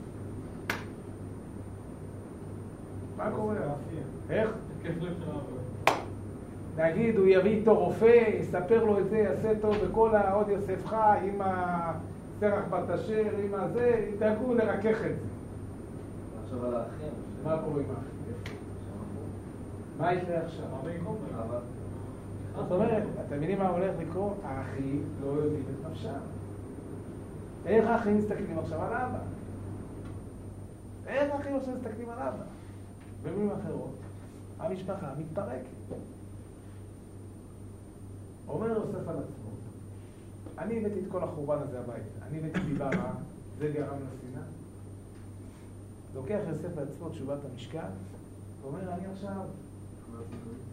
מה קורה אז? איך? נגיד, הוא יביא איתו רופא, יספר לו את זה, יעשה טוב בכל העוד יוסף חי, עם הסרח בת אשר, עם הזה, ידאגו לרכך את זה. עכשיו על האחים. מה קורה עם האחים? מה יקרה עכשיו? אבא יקום בהם. אבל... זאת אומרת, אתם מבינים מה הולך לקרות? האחים לא יודעים את נפשם. איך האחים מסתכלים עכשיו על אבא? איך האחים עכשיו מסתכלים על אבא? במילים אחרות, המשפחה מתפרקת. אומר יוסף על עצמו, אני הבאתי את כל החורבן הזה הביתה, אני הבאתי דיבה רעה, זה גרם לשנאה. לוקח יוסף לעצמו תשובת המשכן, ואומר, אני עכשיו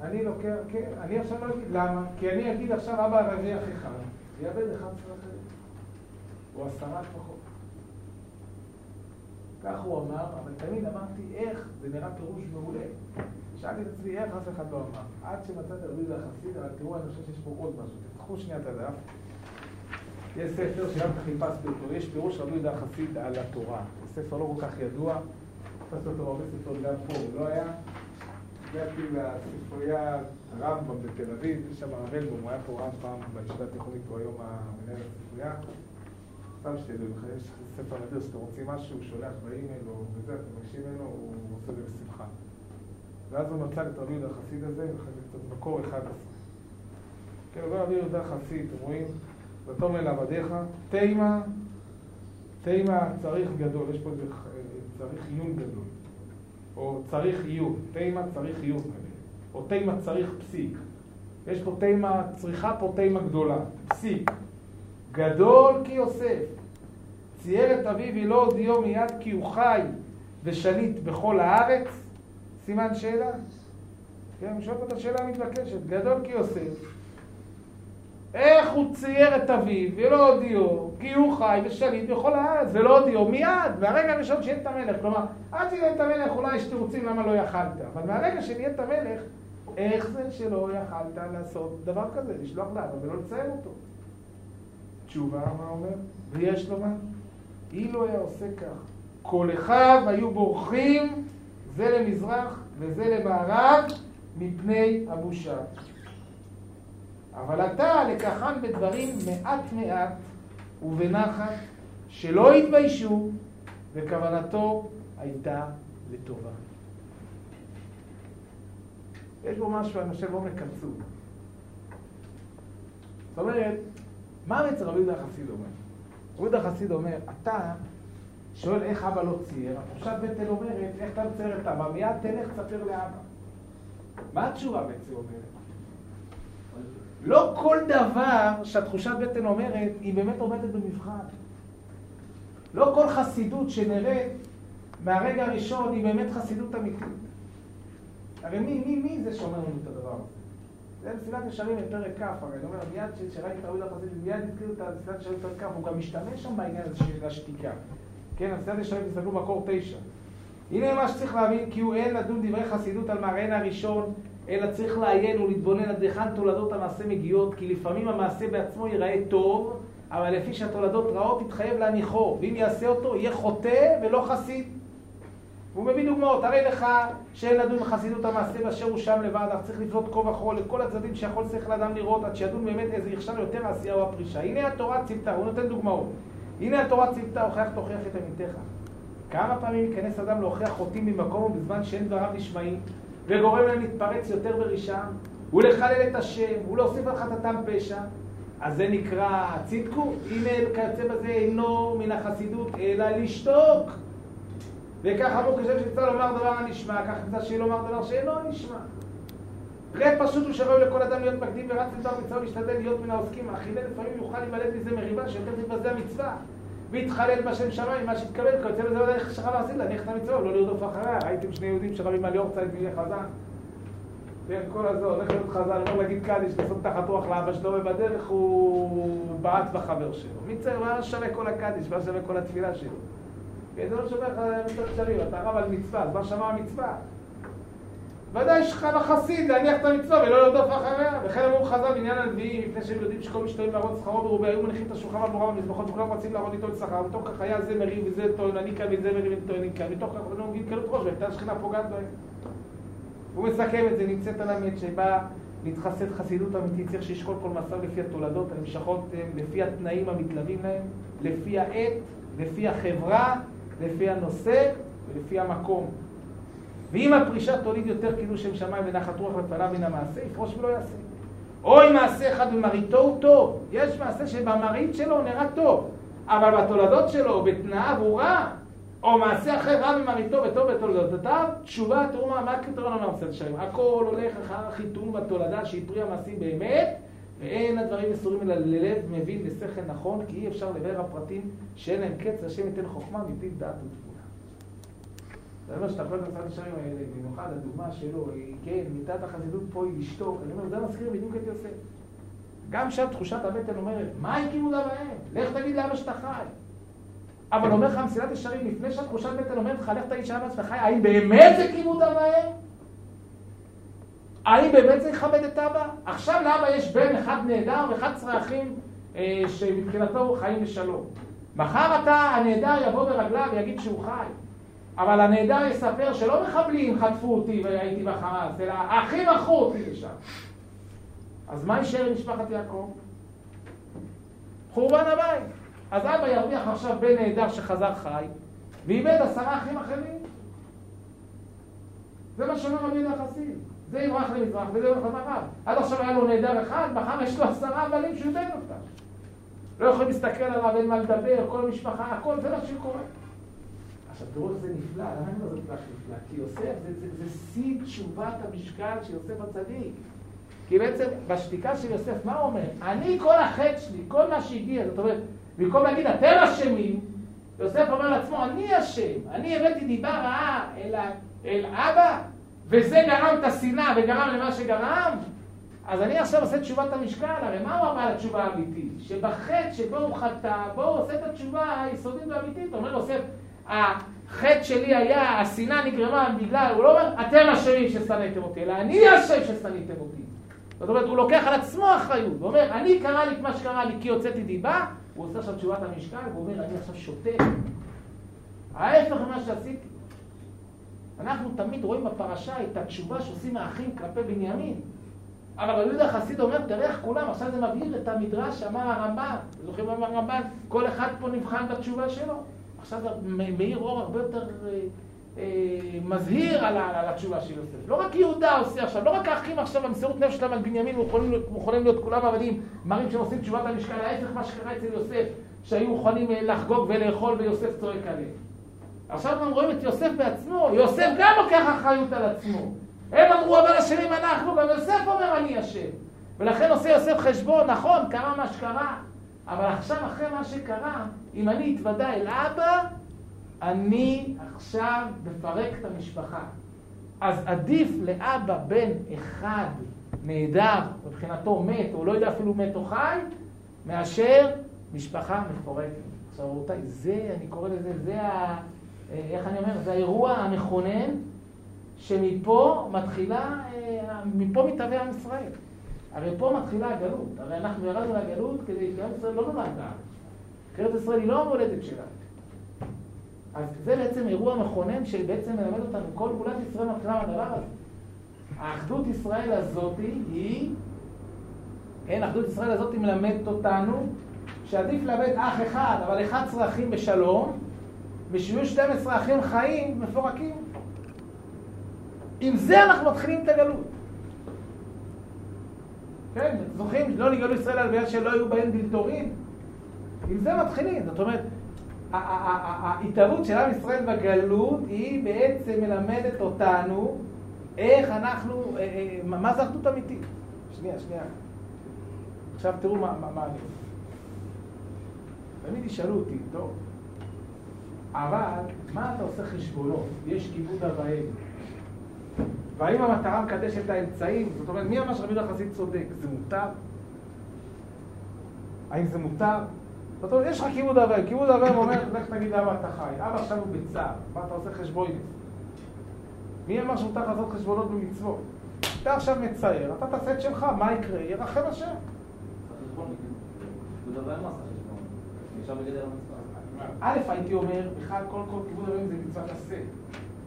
אני לוקח, כן, אני עכשיו לא אגיד, למה? כי אני אגיד עכשיו אבא הרוויח אחד, יאבד 11 אחרים, או עשרה לפחות. כך הוא אמר, אבל תמיד אמרתי איך, זה נראה פירוש מעולה. שאלתי את עצמי איך אף אחד לא אמר. עד שמצאתי רבי יהודה החסיד, אבל תראו, אני חושב שיש פה עוד משהו. תפתחו שנייה את הדף. יש ספר שגם חיפשתי אותו, יש פירוש רבי יהודה החסיד על התורה. זה ספר לא כל כך ידוע, חיפשתי אותו הרבה ספר גם פה, הוא לא היה. הגעתי לספרייה הרמב"ם בתל אביב, יש שם הרב אלבום, הוא היה פה פעם בישיבה התיכונית, הוא היום המנהל הספרייה. סתם שתדעו, אם יש ספר נדיר שאתם רוצים משהו, הוא שולח באימייל או בזה, אתם מבקשים ממנו, הוא עושה את זה בשמחה. ואז הוא מצא את רבי יהודה החסיד הזה, ואחרי זה קצת מקור 11. כן, רבי יהודה החסיד, אתם רואים? ותאמר לעבדיך, תימה, תימה צריך גדול, יש פה איזה, צריך עיון גדול. או צריך עיון, תימה צריך עיון או תימה צריך פסיק. יש פה תימה, צריכה פה תימה גדולה, פסיק. גדול כי יוסף, צייר את אביו ולא הודיעו מיד כי הוא חי ושליט בכל הארץ? סימן שאלה. כן, אני שואל פה את השאלה המתבקשת. גדול כי יוסף. איך הוא צייר את אביו ולא הודיעו כי הוא חי ושליט בכל הארץ ולא הודיעו מיד, מהרגע הראשון שנהיית המלך. כלומר, עד שנהיית המלך אולי יש תירוצים למה לא יכלת, אבל מהרגע שנהיית המלך, איך זה שלא יכלת לעשות דבר כזה, לשלוח לאבא ולא לצייר אותו? תשובה, מה אומר? ויש לומר, אילו היה עושה כך, כל אחיו היו בורחים זה למזרח וזה למערב מפני הבושה. אבל אתה לקחן בדברים מעט מעט ובנחת שלא התביישו וכוונתו הייתה לטובה. יש בו משהו, אני חושב, עומק עצום. זאת אומרת, מה בעצם רבי יהודה החסיד אומר? רבי יהודה החסיד אומר, אתה שואל איך אבא לא צייר, התחושת בטן אומרת, איך אתה מצייר את אבא? מיד תלך תספר לאבא. מה התשובה בעצם אומרת? לא כל דבר שהתחושת בטן אומרת, היא באמת עומדת במבחן. לא כל חסידות שנראית מהרגע הראשון היא באמת חסידות אמיתית. הרי מי, מי, מי זה שאומר לנו את הדבר הזה? זה מסילת ישרים בפרק כ', הרי אני אומר, מיד כשראיתי את הרבי החסיד, מיד הזכיר את מסילת ישרים בפרק כ', הוא גם משתמש שם בעניין הזה של השתיקה. כן, מסילת ישרים תסתכלו מקור תשע. הנה מה שצריך להבין, כי הוא אין לדון דברי חסידות על מראיין הראשון, אלא צריך לעיין ולהתבונן עד היכן תולדות המעשה מגיעות, כי לפעמים המעשה בעצמו ייראה טוב, אבל לפי שהתולדות רעות יתחייב להניחו, ואם יעשה אותו יהיה חוטא ולא חסיד. והוא מביא דוגמאות, הרי לך שאין לדון בחסידות המעשה באשר הוא שם לבד, אך צריך לפנות כה וכה לכל הצדדים שיכול שכל אדם לראות, עד שידון באמת איזה יכשל יותר העשייה או הפרישה. הנה התורה ציוותה, הוא נותן דוגמאות. הנה התורה ציוותה, הוכיח תוכיח את עמיתך. כמה פעמים ייכנס אדם להוכיח חוטאים במקום ובזמן שאין דבריו נשמעים, וגורם להם להתפרץ יותר ברישם, ולחלל את השם, ולהוסיף על חטאתם פשע. אז זה נקרא צדקו? הנה כיוצא בזה אינו מן החסידות, אלא לשתוק. וכך אמרו כשם שצריך לומר דבר הנשמע, כך נמצא שיהיה לומר דבר שאינו הנשמע. רד פשוט הוא שראוי לכל אדם להיות מקדים ורץ לדבר מצווה ולהשתדל להיות מן העוסקים, אך הנה לפעמים יוכל להיוולד מזה מריבה שיותר תתבזה המצווה. והתחלל בשם שמיים, מה שהתקבל, כיוצא בזה ודאי שכב ועשית להניח את המצווה ולא לרדוף אחריה. ראיתם שני יהודים שרבים על יורצייט ויהיה חזן? כן, כל הזה הולך להיות חזן, לא להגיד קדיש, לעשות תחת רוח לאבא שלו, ובדרך הוא בעט בחבר שלו. מי צריך, מה שווה כל הקדיש, מה שווה כל התפילה שלו? כן, זה לא שומר לך שריר, אתה רב על מצווה, אז מה שמע המצווה? ודאי יש לך לחסיד להניח את המצווה ולא לרדוף אחריה. וכן אמרו חז"ל בעניין הנביאים, לפני שהם יודעים שכל משתאים לעבוד שכרו מרובה, היו מניחים את השולחן על מורם במזבחות וכולם רצים לעבוד איתו את שכר, מתוך כך היה זה מרים וזה טוען, אני כאן וזה מרים וטוען כאן, מתוך כך לא מבין קלות ראש, והייתה השכינה פוגעת בהם. הוא מסכם את זה, נמצאת הלמד שבה להתחסד חסידות אמיתית, צריך שישקול כל מסע לפי התולדות הנמשכות הן לפי התנאים המתלווים להם, לפי העת, לפי החברה, לפי הנושא ולפי המקום. ואם הפרישה תוליד יותר כאילו שם שמיים ונחת רוח לפניו מן המעשה, יפרוש ולא יעשה. או אם מעשה אחד במראיתו הוא טוב. יש מעשה שבמראית שלו הוא נראה טוב, אבל בתולדות שלו בתנאיו הוא רע. או מעשה אחר רע במראיתו וטוב בתולדותיו, תשובה, תראו מה, הקריטריון אומר מצד שם. הכל הולך אחר החיתום בתולדה שהפריע מעשים באמת, ואין הדברים מסורים אלא ללב מבין ושכל נכון, כי אי אפשר לבאר הפרטים שאין להם קץ, השם ייתן חוכמה מפי דעת ותבונה. זה אומר שאתה יכול לצאת השערים האלה, במיוחד הדוגמה שלו, היא, כן, מיטת החסידות פה היא לשתוק, אני אומר, זה מזכיר בדיוק את יוסף. גם שם תחושת הבטן אומרת, מה הקימו לה בהם? לך תגיד לאבא שאתה חי. אבל אומר לך מסילת ישרים, לפני שהתחושת בטן אומרת לך, לך תגיד שאבא שאתה חי, האם באמת זה כיבוד אביהם? האם באמת זה יכבד את אבא? עכשיו לאבא יש בן אחד נהדר ואחד צרכים אה, שמבחינתו חיים בשלום. מחר אתה, הנהדר יבוא ברגליו ויגיד שהוא חי. אבל הנהדר יספר שלא מחבלים חטפו אותי והייתי בחמאס, אלא האחים מכרו אותי לשם. אז מה יישאר עם משפחת יעקב? חורבן הבית. אז אבא ירוויח עכשיו בן נהדר שחזר חי, ואיבד עשרה אחים אחרים. זה מה שאומר רבי החסיד. זה יברח למזרח וזה יברח למערב. עד עכשיו היה לו נהדר אחד, מחר יש לו עשרה הבלים שהוא איבד אותם. לא יכולים להסתכל עליו, אין מה לדבר, כל המשפחה, הכל, זה מה שקורה. עכשיו תראו איך זה נפלא, למה אני אומר זה כל כך נפלא? כי יוסף זה, שיא תשובת המשקל של יוסף הצדיק. כי בעצם בשתיקה של יוסף, מה הוא אומר? אני כל החטא שלי, כל מה שהגיע, זאת אומרת, במקום להגיד אתם אשמים, יוסף אומר לעצמו, אני אשם, אני הבאתי דיבה רעה אל, אל אבא, וזה גרם את השנאה וגרם למה שגרם, אז אני עכשיו עושה תשובת המשקל, הרי מה הוא אמר לתשובה האמיתית? שבחטא שבו הוא חטא, בו הוא עושה את התשובה היסודית והאמיתית. אומר יוסף, החטא שלי היה, השנאה נגרמה בגלל, הוא לא אומר, אתם אשמים ששנאתם אותי, אלא אני אשם ששנאתם אותי. זאת אומרת, הוא לוקח על עצמו אחריות, הוא אומר, אני קרה לי את מה שקרה לי כי הוצאתי דיבה, הוא עושה עכשיו תשובת המשקל, והוא אומר, אני עכשיו שותק. ההפך ממה שעשיתי. אנחנו תמיד רואים בפרשה את התשובה שעושים האחים כלפי בנימין. אבל רבי יהודה החסיד אומר, תראה איך כולם, עכשיו זה מבהיר את המדרש שאמר הרמב"ן. זוכרים מה אמר הרמב"ן? כל אחד פה נבחן בתשובה שלו. עכשיו זה מאיר אור הרבה יותר אה, אה, מזהיר על, על התשובה של יוסף. לא רק יהודה עושה עכשיו, לא רק האחים עכשיו, המסירות נפש שלהם על בנימין, יכולים להיות כולם עבדים, מראים שהם עושים תשובת המשקל, ההפך מה שקרה אצל יוסף, שהיו מוכנים לחגוג ולאכול ויוסף צועק עליהם. עכשיו אנחנו רואים את יוסף בעצמו, יוסף גם לוקח אחריות על עצמו. הם אמרו אבל אשמים אנחנו, גם יוסף אומר אני אשם. ולכן עושה יוסף חשבון, נכון, קרה מה שקרה, אבל עכשיו אחרי מה שקרה, אם אני אתוודע אל אבא, אני עכשיו מפרק את המשפחה. אז עדיף לאבא בן אחד נהדר, מבחינתו מת, או לא יודע אפילו מת או חי, מאשר משפחה מפורקת. עכשיו רבותיי, זה, אני קורא לזה, זה ה... איך אני אומר? זה האירוע המכונן שמפה מתחילה, מפה מתהווה עם ישראל. הרי פה מתחילה הגלות. הרי אנחנו ירדנו לגלות כדי שארץ ישראל לא נולד בארץ. ארץ ישראל היא לא המולדת שלנו. אז זה בעצם אירוע מכונן שבעצם מלמד אותנו, כל גאולת ישראל מתחילה מהדבר הזה. האחדות ישראל הזאת היא, כן, האחדות ישראל הזאת מלמדת אותנו שעדיף לאבד אח אחד, אבל 11 אחים בשלום, ושיהיו 12 אחים חיים מפורקים. עם זה אנחנו מתחילים את הגלות. כן, זוכרים? לא נגאלו ישראל על בגלל שלא היו בהם דלתורים? עם זה מתחילים. זאת אומרת, ההתערבות של עם ישראל בגלות היא בעצם מלמדת אותנו איך אנחנו, מה זה אחדות אמיתית. שנייה, שנייה. עכשיו תראו מה, מה, מה אני. תמיד ישאלו אותי, טוב, אבל מה אתה עושה חשבונות? יש כיבוד אבהם. והאם המטרה מקדשת את האמצעים? זאת אומרת, מי אמר שרבי יהודה החסיד צודק? זה מותר? האם זה מותר? זאת אומרת, יש לך כיבוד ואם. כיבוד ואם אומר, לך תגיד לאבא אתה חי. אבא עכשיו הוא בצער, מה אתה עושה חשבוינס? מי אמר שמותר לעשות חשבונות במצוות? אתה עכשיו מצער, אתה תעשה את שלך, מה יקרה? ירחם השם. א', הייתי אומר, בכלל כל כל כיבוד אבים זה מצוות עשה.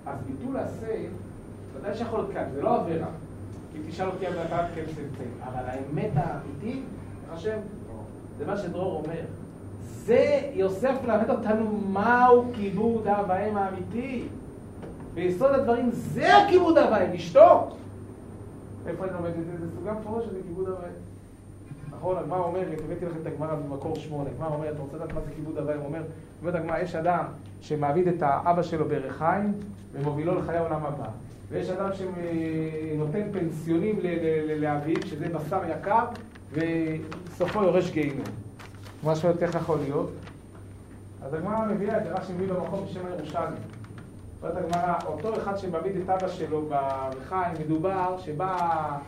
אז ביטול עשה, ודאי שיכול להיות כאן, זה לא עבירה. אם תשאל אותי על דעת כן סנצי. אבל האמת האמיתית, איך השם, זה מה שדרור אומר. זה יוסף מלמד אותנו מהו כיבוד אב ואם האמיתי. ביסוד הדברים זה הכיבוד אב ואם, לשתוק. איפה אני לומד את זה? זה סוגה מפורשת לכיבוד אב ואם. נכון, הגמרא אומרת, הבאתי לכם את הגמרא במקור שמונה, הגמרא אומרת, אתה רוצה לדעת מה זה כיבוד אב ואם? אומר, אומרת הגמרא, יש אדם שמעביד את האבא שלו ברכיים ומובילו לחיי העולם הבא. ויש אדם שנותן פנסיונים לאביו, שזה בשר יקר, וסופו יורש גיהינום. שואלת איך יכול להיות? אז הגמרא מביאה את רש"י מביא במקום בשם הירושלמי. אומרת הגמרא, אותו אחד שמעביד את אבא שלו ברכיים, מדובר שבאה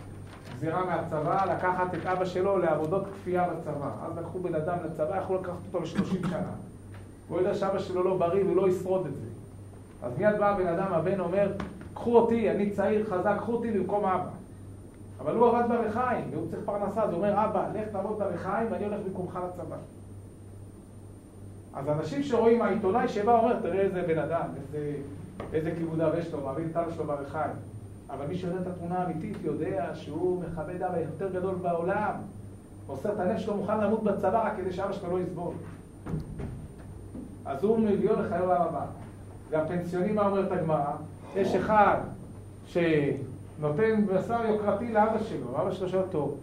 גזירה מהצבא לקחת את אבא שלו לעבודות כפייה בצבא. אז לקחו בן אדם לצבא, יכלו לקחת אותו ל-30 שנה. הוא יודע שאבא שלו לא בריא והוא לא ישרוד את זה. אז מיד בא הבן אדם, הבן אומר, קחו אותי, אני צעיר, חזק, קחו אותי במקום אבא. אבל הוא עבד ברכיים, והוא צריך פרנסה, אז הוא אומר, אבא, לך תעבוד ברכיים ואני הולך במקומך לצבא. אז אנשים שרואים, העיתונאי שבא אומר, תראה איזה בן אדם, איזה, איזה כיבוד אב יש לו, מעביד את שלו ברכיים. אבל מי שיודע את התמונה האמיתית יודע שהוא מכבד אבא יותר גדול בעולם. מוסר את הנפש שלו מוכן למות בצבא רק כדי שאבא שלו לא יסבול. אז הוא מביאו לחיי עולם הבא. והפנסיונים, מה אומרת הגמרא? יש אחד שנותן בשר יוקרתי לאבא שלו, אבא שלו שואל אותו,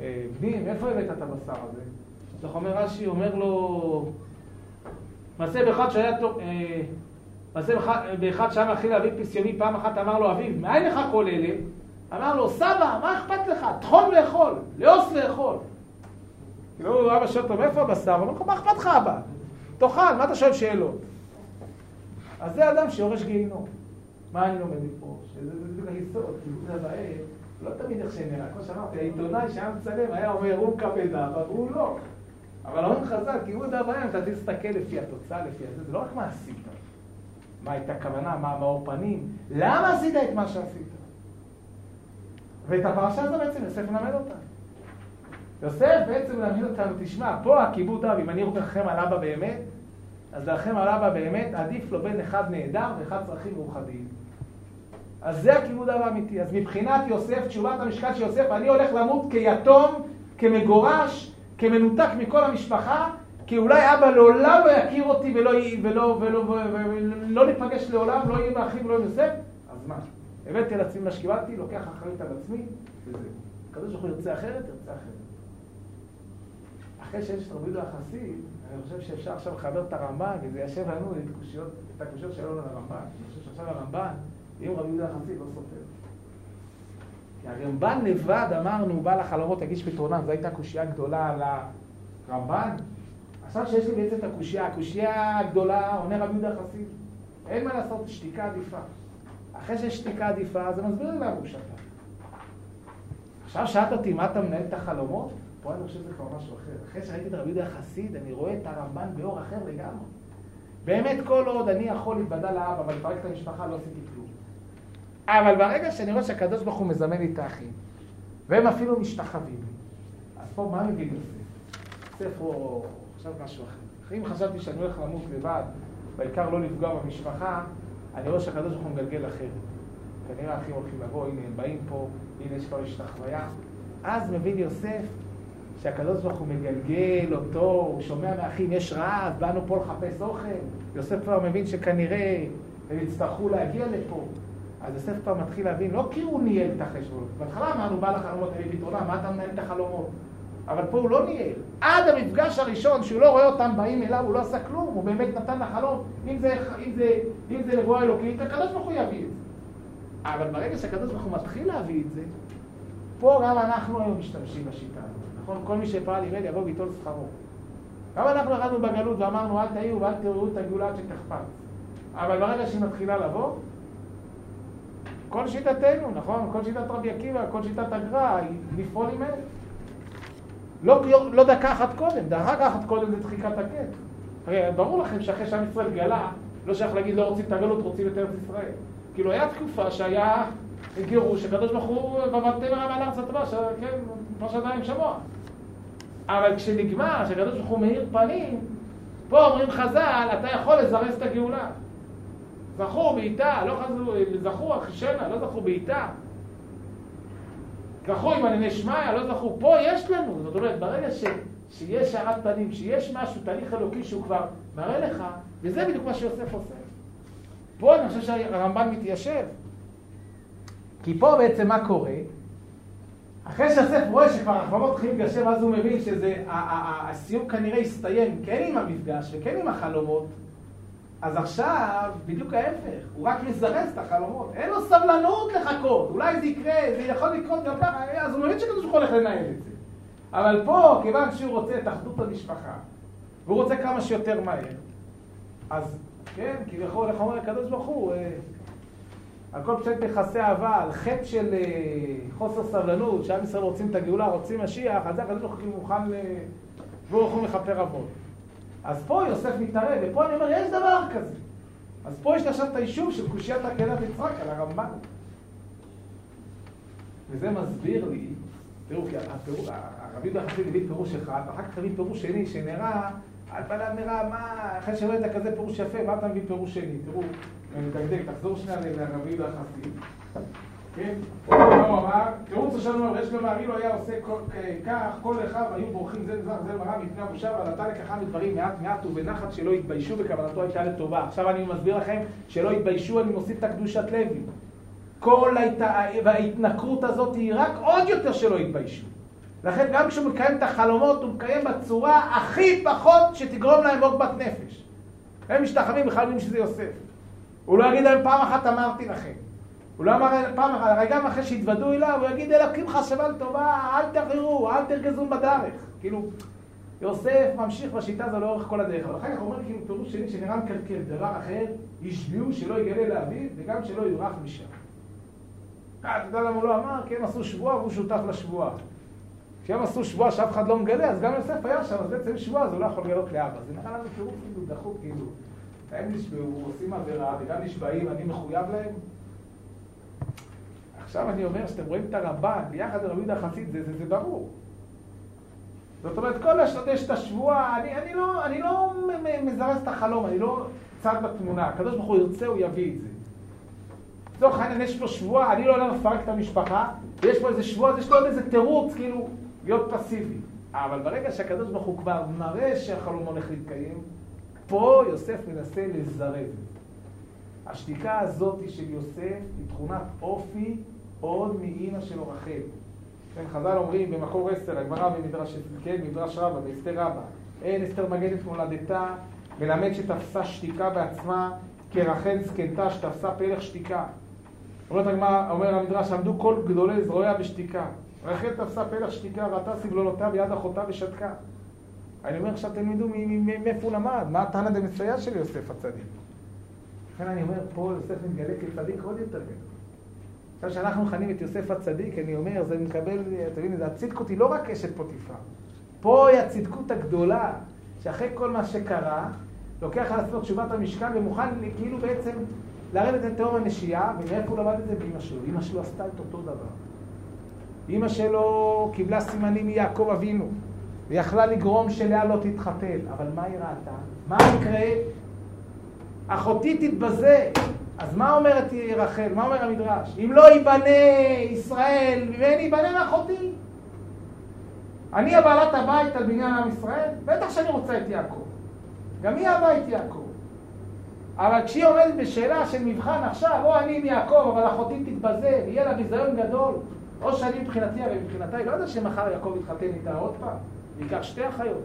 "אה, בני, מאיפה הבאת את הבשר הזה? אז אומר רש"י, אומר לו, מעשה באחד שהיה אה, מעשה באחד- שהיה מאכיל לאביו פנסיוני, פעם אחת אמר לו, אביו, מאין לך כל אלה? אמר לו, סבא, מה אכפת לך? טחון לאכול, לאוס לאכול. כאילו, אבא שואל אותו, מאיפה הבשר? הוא אומר לו, מה אכפת לך, אבא? תאכל, מה אתה שואל שאלות? אז זה אדם שיורש גיהינום. מה אני לומד מפה? שזה זה בדיוק היסוד, כאילו זה הבעיה, לא תמיד איך שנראה. כמו שאמרתי, העיתונאי שהיה מצלם היה אומר, הוא מכבד אבא והוא לא. אבל אומרים חז"ל, כיבוד אב ואם, אתה תסתכל לפי התוצאה, לפי הזה, זה לא רק מה עשית. מה הייתה הכוונה, מה מאור פנים, למה עשית את מה שעשית? ואת הפרשה הזו בעצם יוסף מלמד אותנו. יוסף בעצם מלמד אותנו, תשמע, פה הכיבוד אב, אם אני רוחם על אבא באמת, אז לרחם על אבא באמת, עדיף לו בין אחד נהדר ואחד צרכים מאוחדים. אז זה הכיבוד אב האמיתי. אז מבחינת יוסף, תשובת המשקל של יוסף, אני הולך למות כיתום, כמגורש, כמנותק מכל המשפחה, כי אולי אבא לעולם לא יכיר אותי ולא, ולא, ולא, ולא, ולא ניפגש לעולם, לא יהיה מאחים ולא עם יוסף, אז מה? הבאתי על עצמי מה שקיבלתי, לוקח אחריות על עצמי, וזהו. הקדוש ברוך הוא ירצה אחרת, ירצה אחרת. אחרי שיש את רבי יהודה החסיד, אני חושב שאפשר עכשיו לחבר את הרמב"ן, וזה ישב לנו את הקושיות, את הקושיות שהיו לנו לרמב"ן. אני חושב שעכשיו הרמב"ן, אם רבי יהודה החסיד לא סופר. כי הרמב"ן לבד, אמרנו, בא לחלומות להגיש פתרונם, זו הייתה קושייה גדולה על הרמב"ן. עכשיו שיש לי בעצם את הקושייה, הקושייה הגדולה, עונה רבי יהודה החסיד. אין מה לעשות, שתיקה עדיפה. אחרי שיש שתיקה עדיפה, זה מסביר לי למה הוא שתק. עכשיו שאלת אותי מה אתה מנהל את החלומות? פה אני חושב שזה כבר משהו אחר. אחרי שראיתי את רבי יהודה החסיד, אני רואה את הרמב"ן באור אחר לגמרי. באמת, כל עוד אני יכול להתוודע לאבא ולפרק את המשפחה, לא עשיתי כלום. אבל ברגע שאני רואה שהקדוש ברוך הוא מזמן לי את האחים, והם אפילו משתחווים אז פה מה מבין יוסף? יוסף הוא עכשיו משהו אחר. אם חשבתי שאני הולך למות לבד, בעיקר לא לפגוע במשפחה, אני רואה שהקדוש ברוך הוא מגלגל אחרת. כנראה האחים הולכים לבוא, הנה הם באים פה, הנה יש כבר השתחוויה. אז מבין יוסף שהקדוש ברוך הוא מגלגל אותו, הוא שומע מהאחים, יש רעב, באנו פה לחפש אוכל. יוסף כבר מבין שכנראה הם יצטרכו להגיע לפה. אז יוסף כבר מתחיל להבין, לא כי הוא ניהל את החשבון. בהתחלה אמרנו, בא לחלומות, תביא פתרונה, מה אתה מנהל את החלומות? אבל פה הוא לא ניהל. עד המפגש הראשון, שהוא לא רואה אותם באים אליו, הוא לא עשה כלום, הוא באמת נתן לחלום. אם זה, אם זה, אם זה נבואה אלוקית, הקדוש ברוך הוא יביא את זה. אבל ברגע שהקדוש ברוך הוא מתחיל להביא את זה, פה גם אנחנו היום משתמשים בשיטה הזאת. נכון? כל מי שפעל ירד יבוא ויטול שכרו. גם אנחנו ירדנו בגלות ואמרנו אל תהיו ואל תראו את הגאולה עד שתחפץ. אבל ברגע שהיא מתחילה לבוא, כל שיטתנו, נכון? כל שיטת רבי עקיבא, כל שיטת הגר"א, לפעול עם אלה. לא, לא דקה אחת קודם, דקה אחת קודם זה דחיקת הקץ. הרי ברור לכם שאחרי שעם ישראל גלה, לא שייך להגיד לא רוצים את הגלות, רוצים את ארץ ישראל. כאילו היה תקופה שהיה גירוש, הקדוש ברוך הוא בבתי מרם על ארץ הטבע, כן, כמו שעדיין שמוע. אבל כשנגמר, שהקדוש ברוך הוא מאיר פנים, פה אומרים חז"ל, אתה יכול לזרז את הגאולה. זכו בעיטה, לא חזרו, זכו אחישנה, לא זכו בעיטה. זכו עם ענייני שמיא, לא זכו. פה יש לנו, זאת אומרת, ברגע ש, שיש הארת פנים, שיש משהו, תהליך אלוקי שהוא כבר מראה לך, וזה בדיוק מה שיוסף עושה. פה אני חושב שהרמב"ן מתיישב. כי פה בעצם מה קורה? אחרי שיוסף רואה שכבר החלומות מתחילים להתגשם, אז הוא מבין שזה, הסיום כנראה הסתיים כן עם המפגש וכן עם החלומות, אז עכשיו, בדיוק ההפך, הוא רק מזרז את החלומות, אין לו סבלנות לחכות, אולי זה יקרה, זה יכול לקרות גם ככה, אז הוא מבין שקדוש ברוך הוא הולך לנהל את זה. אבל פה, כיוון שהוא רוצה את אחדות המשפחה, והוא רוצה כמה שיותר מהר, אז כן, כביכול, איך אומר הקדוש ברוך הוא, אה, על כל פשט יחסי אהבה, על חטא של אה, חוסר סבלנות, שעם ישראל רוצים את הגאולה, רוצים משיח, אז זה הקדוש ברוך הוא מוכן, והוא יכול לכפר עוון. אז פה יוסף מתערב, ופה אני אומר, יש דבר כזה. אז פה יש עכשיו את היישוב של קושיית עקדת יצחק על הרמב"ן. וזה מסביר לי, תראו, כי הרבי יהודה חסיד הביא פירוש אחד, ואחר כך הביא פירוש שני, שנראה, על פניו נראה, מה, אחרי שראית כזה פירוש יפה, מה אתה מביא פירוש שני? תראו, אני מדקדק, תחזור שנייה לרבי יהודה חסיד. כן? הוא אמר, תירוץ ראשון אומר, יש לומר, אילו היה עושה כך, כל אחיו היו בורחים זה לזר זה מראה מפני הבושה, אבל אתה לקחה מדברים מעט מעט ובנחת שלא יתביישו וכוונתו הייתה לטובה. עכשיו אני מסביר לכם שלא יתביישו, אני מוסיף את הקדושת לוי. כל ההתנכרות הזאת היא רק עוד יותר שלא יתביישו. לכן גם כשהוא מקיים את החלומות, הוא מקיים בצורה הכי פחות שתגרום להם עוגמת נפש. הם משתחווים בכלל שזה יוסף. הוא לא יגיד להם פעם אחת אמרתי לכם. הוא לא אמר פעם אחת, הרי גם אחרי שהתוודו אליו, הוא יגיד אלוקים חשבה לטובה, אל תחזרו, אל תרגזו בדרך. כאילו, יוסף ממשיך בשיטה הזו לאורך כל הדרך. אבל אחר כך אומר כאילו פירוש שני שנראה מקלקל, דבר אחר, ישביעו שלא יגלה לאביו, וגם שלא יברח משם. אה, אתה יודע למה הוא לא אמר? כי הם עשו שבועה והוא שותף לשבועה. כשהם עשו שבועה שאף אחד לא מגלה, אז גם יוסף היה שם, אז בעצם שבועה, אז הוא לא יכול לגלות לאבא. זה נראה לנו פירוש כאילו דחוק, כאילו. הם נשבעו, עושים עבירה, וגם נשבעים, אני מחויב להם? עכשיו אני אומר, שאתם רואים את הרמב"ן ביחד עם רבי יהודה חסיד, זה, זה, זה ברור. זאת אומרת, כל השתדש את השבועה, אני, אני לא, אני לא מזרז את החלום, אני לא צד בתמונה. הקדוש ברוך הוא ירצה, הוא יביא את זה. לצורך העניין, יש פה שבועה, אני לא הולך לפרק את המשפחה, ויש פה איזה שבועה, אז יש לו עוד איזה תירוץ, כאילו, להיות פסיבי. אבל ברגע שהקדוש ברוך הוא כבר מראה שהחלום הולך להתקיים, פה יוסף מנסה לזרז. השתיקה הזאת של יוסף היא תכונת אופי עוד מאימא שלו רחל. כן, חז"ל אומרים במקור עשר, הגמרא במדרש, כן, מדרש רבה, באסתר רבה, אין אסתר מגדת מולדתה, מלמד שתפסה שתיקה בעצמה, כרחל זקנתה שתפסה פלך שתיקה. אומרת הגמרא, אומר המדרש, עמדו כל גדולי זרועיה בשתיקה. רחל תפסה פלח שתיקה, ראתה סבלונותיה ביד אחותה ושתקה. אני אומר עכשיו תלמידו מאיפה הוא למד, מה הטענה דמסייע של יוסף הצדיק. לכן אני אומר, פה יוסף מתגלה כצדיק עוד יותר גדול. עכשיו שאנחנו מכנים את יוסף הצדיק, אני אומר, זה מקבל, אתה מבין, הצדקות היא לא רק אשת פוטיפה. פה היא הצדקות הגדולה, שאחרי כל מה שקרה, לוקח על עצמו תשובת המשכן ומוכן כאילו בעצם לרדת תהום הנשייה, ומאיפה הוא למד את זה? באמא שלו. אמא שלו עשתה את אותו דבר. אמא שלו קיבלה סימנים מיעקב אבינו, ויכלה לגרום שלאה לא תתחתן, אבל מה היא ראתה? מה יקרה? אחותי תתבזה. אז מה אומרת רחל? מה אומר המדרש? אם לא ייבנה ישראל ממני, ייבנה מאחותי. אני הבעלת הבית על בניין עם ישראל? בטח שאני רוצה את יעקב. גם היא אהבה את יעקב. אבל כשהיא עומדת בשאלה של מבחן עכשיו, או אני עם יעקב, אבל אחותי תתבזה, יהיה לה ביזיון גדול, או שאני מבחינתי, הרי מבחינתה היא לא יודעת שמחר יעקב יתחתן איתה עוד פעם, ייקח שתי אחיות.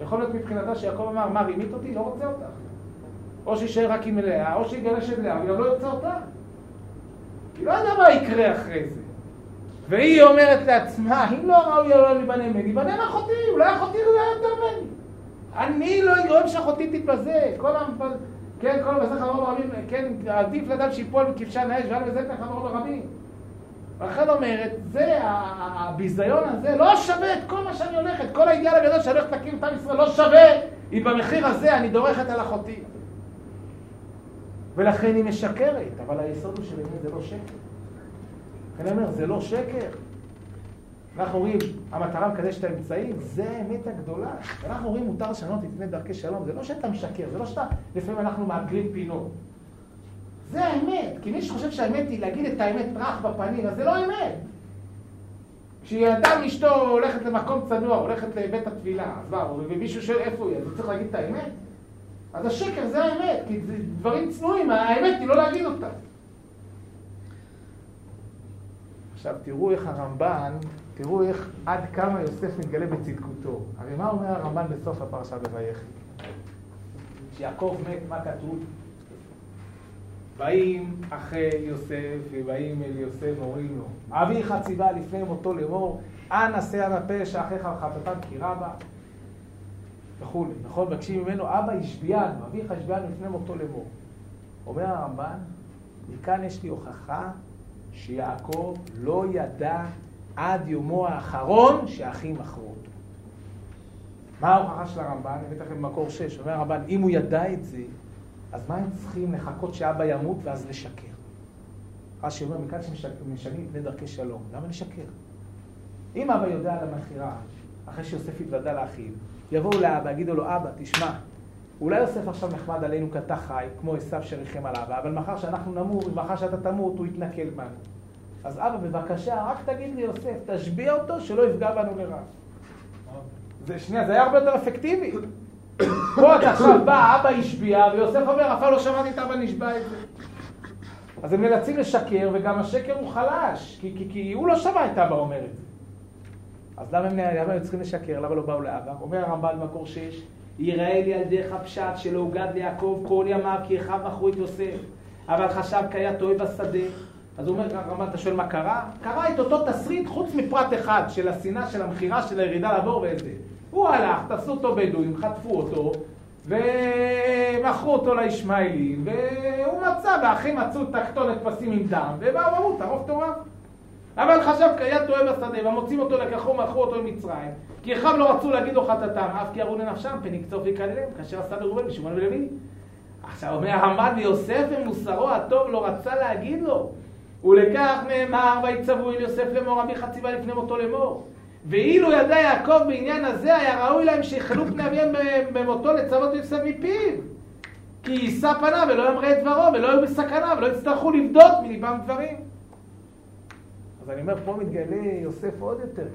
יכול להיות מבחינתה שיעקב אמר, מה, רימית אותי? לא רוצה אותך. או שישאר רק עם לאה, או שיגרש את לאה, וגם לא יוצא אותה. היא לא יודעת מה יקרה אחרי זה. והיא אומרת לעצמה, אם לא ראוי לא להיבנה ממני, ייבנה מאחותי, אולי אחותי לא יותר ממני. אני לא אגרום שאחותי תתבזה. כל המפל... כן, כל המסך אמרו ברבים, כן, עדיף לאדם שיפול מכבשן האש, וזה ככה אמרו ברבים. רחל אומרת, זה, הביזיון הזה לא שווה את כל מה שאני הולכת, כל האידיאל הגדול שאני הולכת להקים את עם ישראל לא שווה אם במחיר הזה אני דורכת על אחותי. ולכן היא משקרת, אבל היסוד הוא שבאמת זה לא שקר. אני אומר, זה לא שקר. אנחנו אומרים, המטרה מקדשת את האמצעים, זה האמת הגדולה. אנחנו אומרים, מותר לשנות את פני דרכי שלום, זה לא שאתה משקר, זה לא שאתה, לפעמים אנחנו מעגלים פינות. זה האמת, כי מי שחושב שהאמת היא להגיד את האמת רך בפנים, אז זה לא אמת. כשאדם אשתו הולכת למקום צנוע, הולכת לבית התפילה, אז מה, ומישהו שואל איפה היא, אז הוא צריך להגיד את האמת? אז השקר זה האמת, כי זה דברים צנועים, האמת היא לא להגיד אותם. עכשיו תראו איך הרמב"ן, תראו איך עד כמה יוסף מתגלה בצדקותו. הרי מה אומר הרמב"ן בסוף הפרשה בויחי? כשיעקב מת, מה כתוב? באים אחי יוסף ובאים אל יוסף ואומרים לו, אביך ציווה לפני מותו לאמור, אנא שא אנא פשע אחיך וחטאתם כי רבה וכולי, נכון? מבקשים ממנו, אבא השביענו, אביך השביענו לפני מותו לאמור. אומר הרמב"ן, מכאן יש לי הוכחה שיעקב לא ידע עד יומו האחרון שהאחים מכרו אותו. מה ההוכחה של הרמב"ן? הבאתי לכם במקור 6. אומר הרמב"ן, אם הוא ידע את זה, אז מה הם צריכים לחכות שאבא ימות ואז לשקר? רש"י אומר, מכאן שמשנים פני דרכי שלום, למה לשקר? אם אבא יודע על המכירה, אחרי שיוסף התוודע לאחיו, יבואו לאבא, יגידו לו, אבא, תשמע, אולי יוסף עכשיו נחמד עלינו כי אתה חי, כמו עשיו שריחם על אבא, אבל מחר שאנחנו נמות, ומחר שאתה תמות, הוא יתנכל בנו. אז אבא, בבקשה, רק תגיד לי, יוסף, תשביע אותו שלא יפגע בנו לרע. זה שנייה, זה היה הרבה יותר אפקטיבי. פה אתה עכשיו בא, אבא השביע, ויוסף אומר, אף פעם לא שמעתי את אבא נשבע את זה. אז הם נאלצים לשקר, וגם השקר הוא חלש, כי, כי, כי הוא לא שמע את אבא אומר את זה. אז למה הם, למה הם צריכים לשקר? למה לא באו לאבא? אומר הרמב"ן במקור 6, יראה לי על דרך הפשט שלא הוגד ליעקב כל ימיו כי אחיו מכרו את יוסף, אבל חשב כי היה טועה בשדה. אז הוא אומר, הרמב"ן, אתה שואל מה קרה? קרה את אותו תסריט חוץ מפרט אחד, של השנאה, של המכירה, של הירידה לעבור ואת. הוא הלך, תפסו אותו בדואים, חטפו אותו, ומכרו אותו לישמעאלים, והוא מצא, והאחים מצאו תחתון נתפסים עם דם, ובאו ואמרו, תערוף תורה. אבל חשב כי היה טועה בשדה, ומוצאים אותו לקחו, מכרו אותו למצרים, כי אחיו לא רצו להגיד לו חטאתם, אף כי יראו לנפשם, פן יקצוף ויקללם, כאשר עשה לראובן ושמעון ולוי. עכשיו אומר המד ויוסף ומוסרו הטוב לא רצה להגיד לו, ולכך נאמר ויצוו אל יוסף לאמור רבי חציבה לפני מותו לאמור. ואילו ידע יעקב בעניין הזה, היה ראוי להם שיחלו פני אביהם במותו לצוות יוסף מפיו. כי יישא פניו ולא ימרה את דברו, ולא יהיו בסכנה, ולא יצטרכו לבדות מליבם דברים. אז אני אומר, פה מתגלה יוסף עוד יותר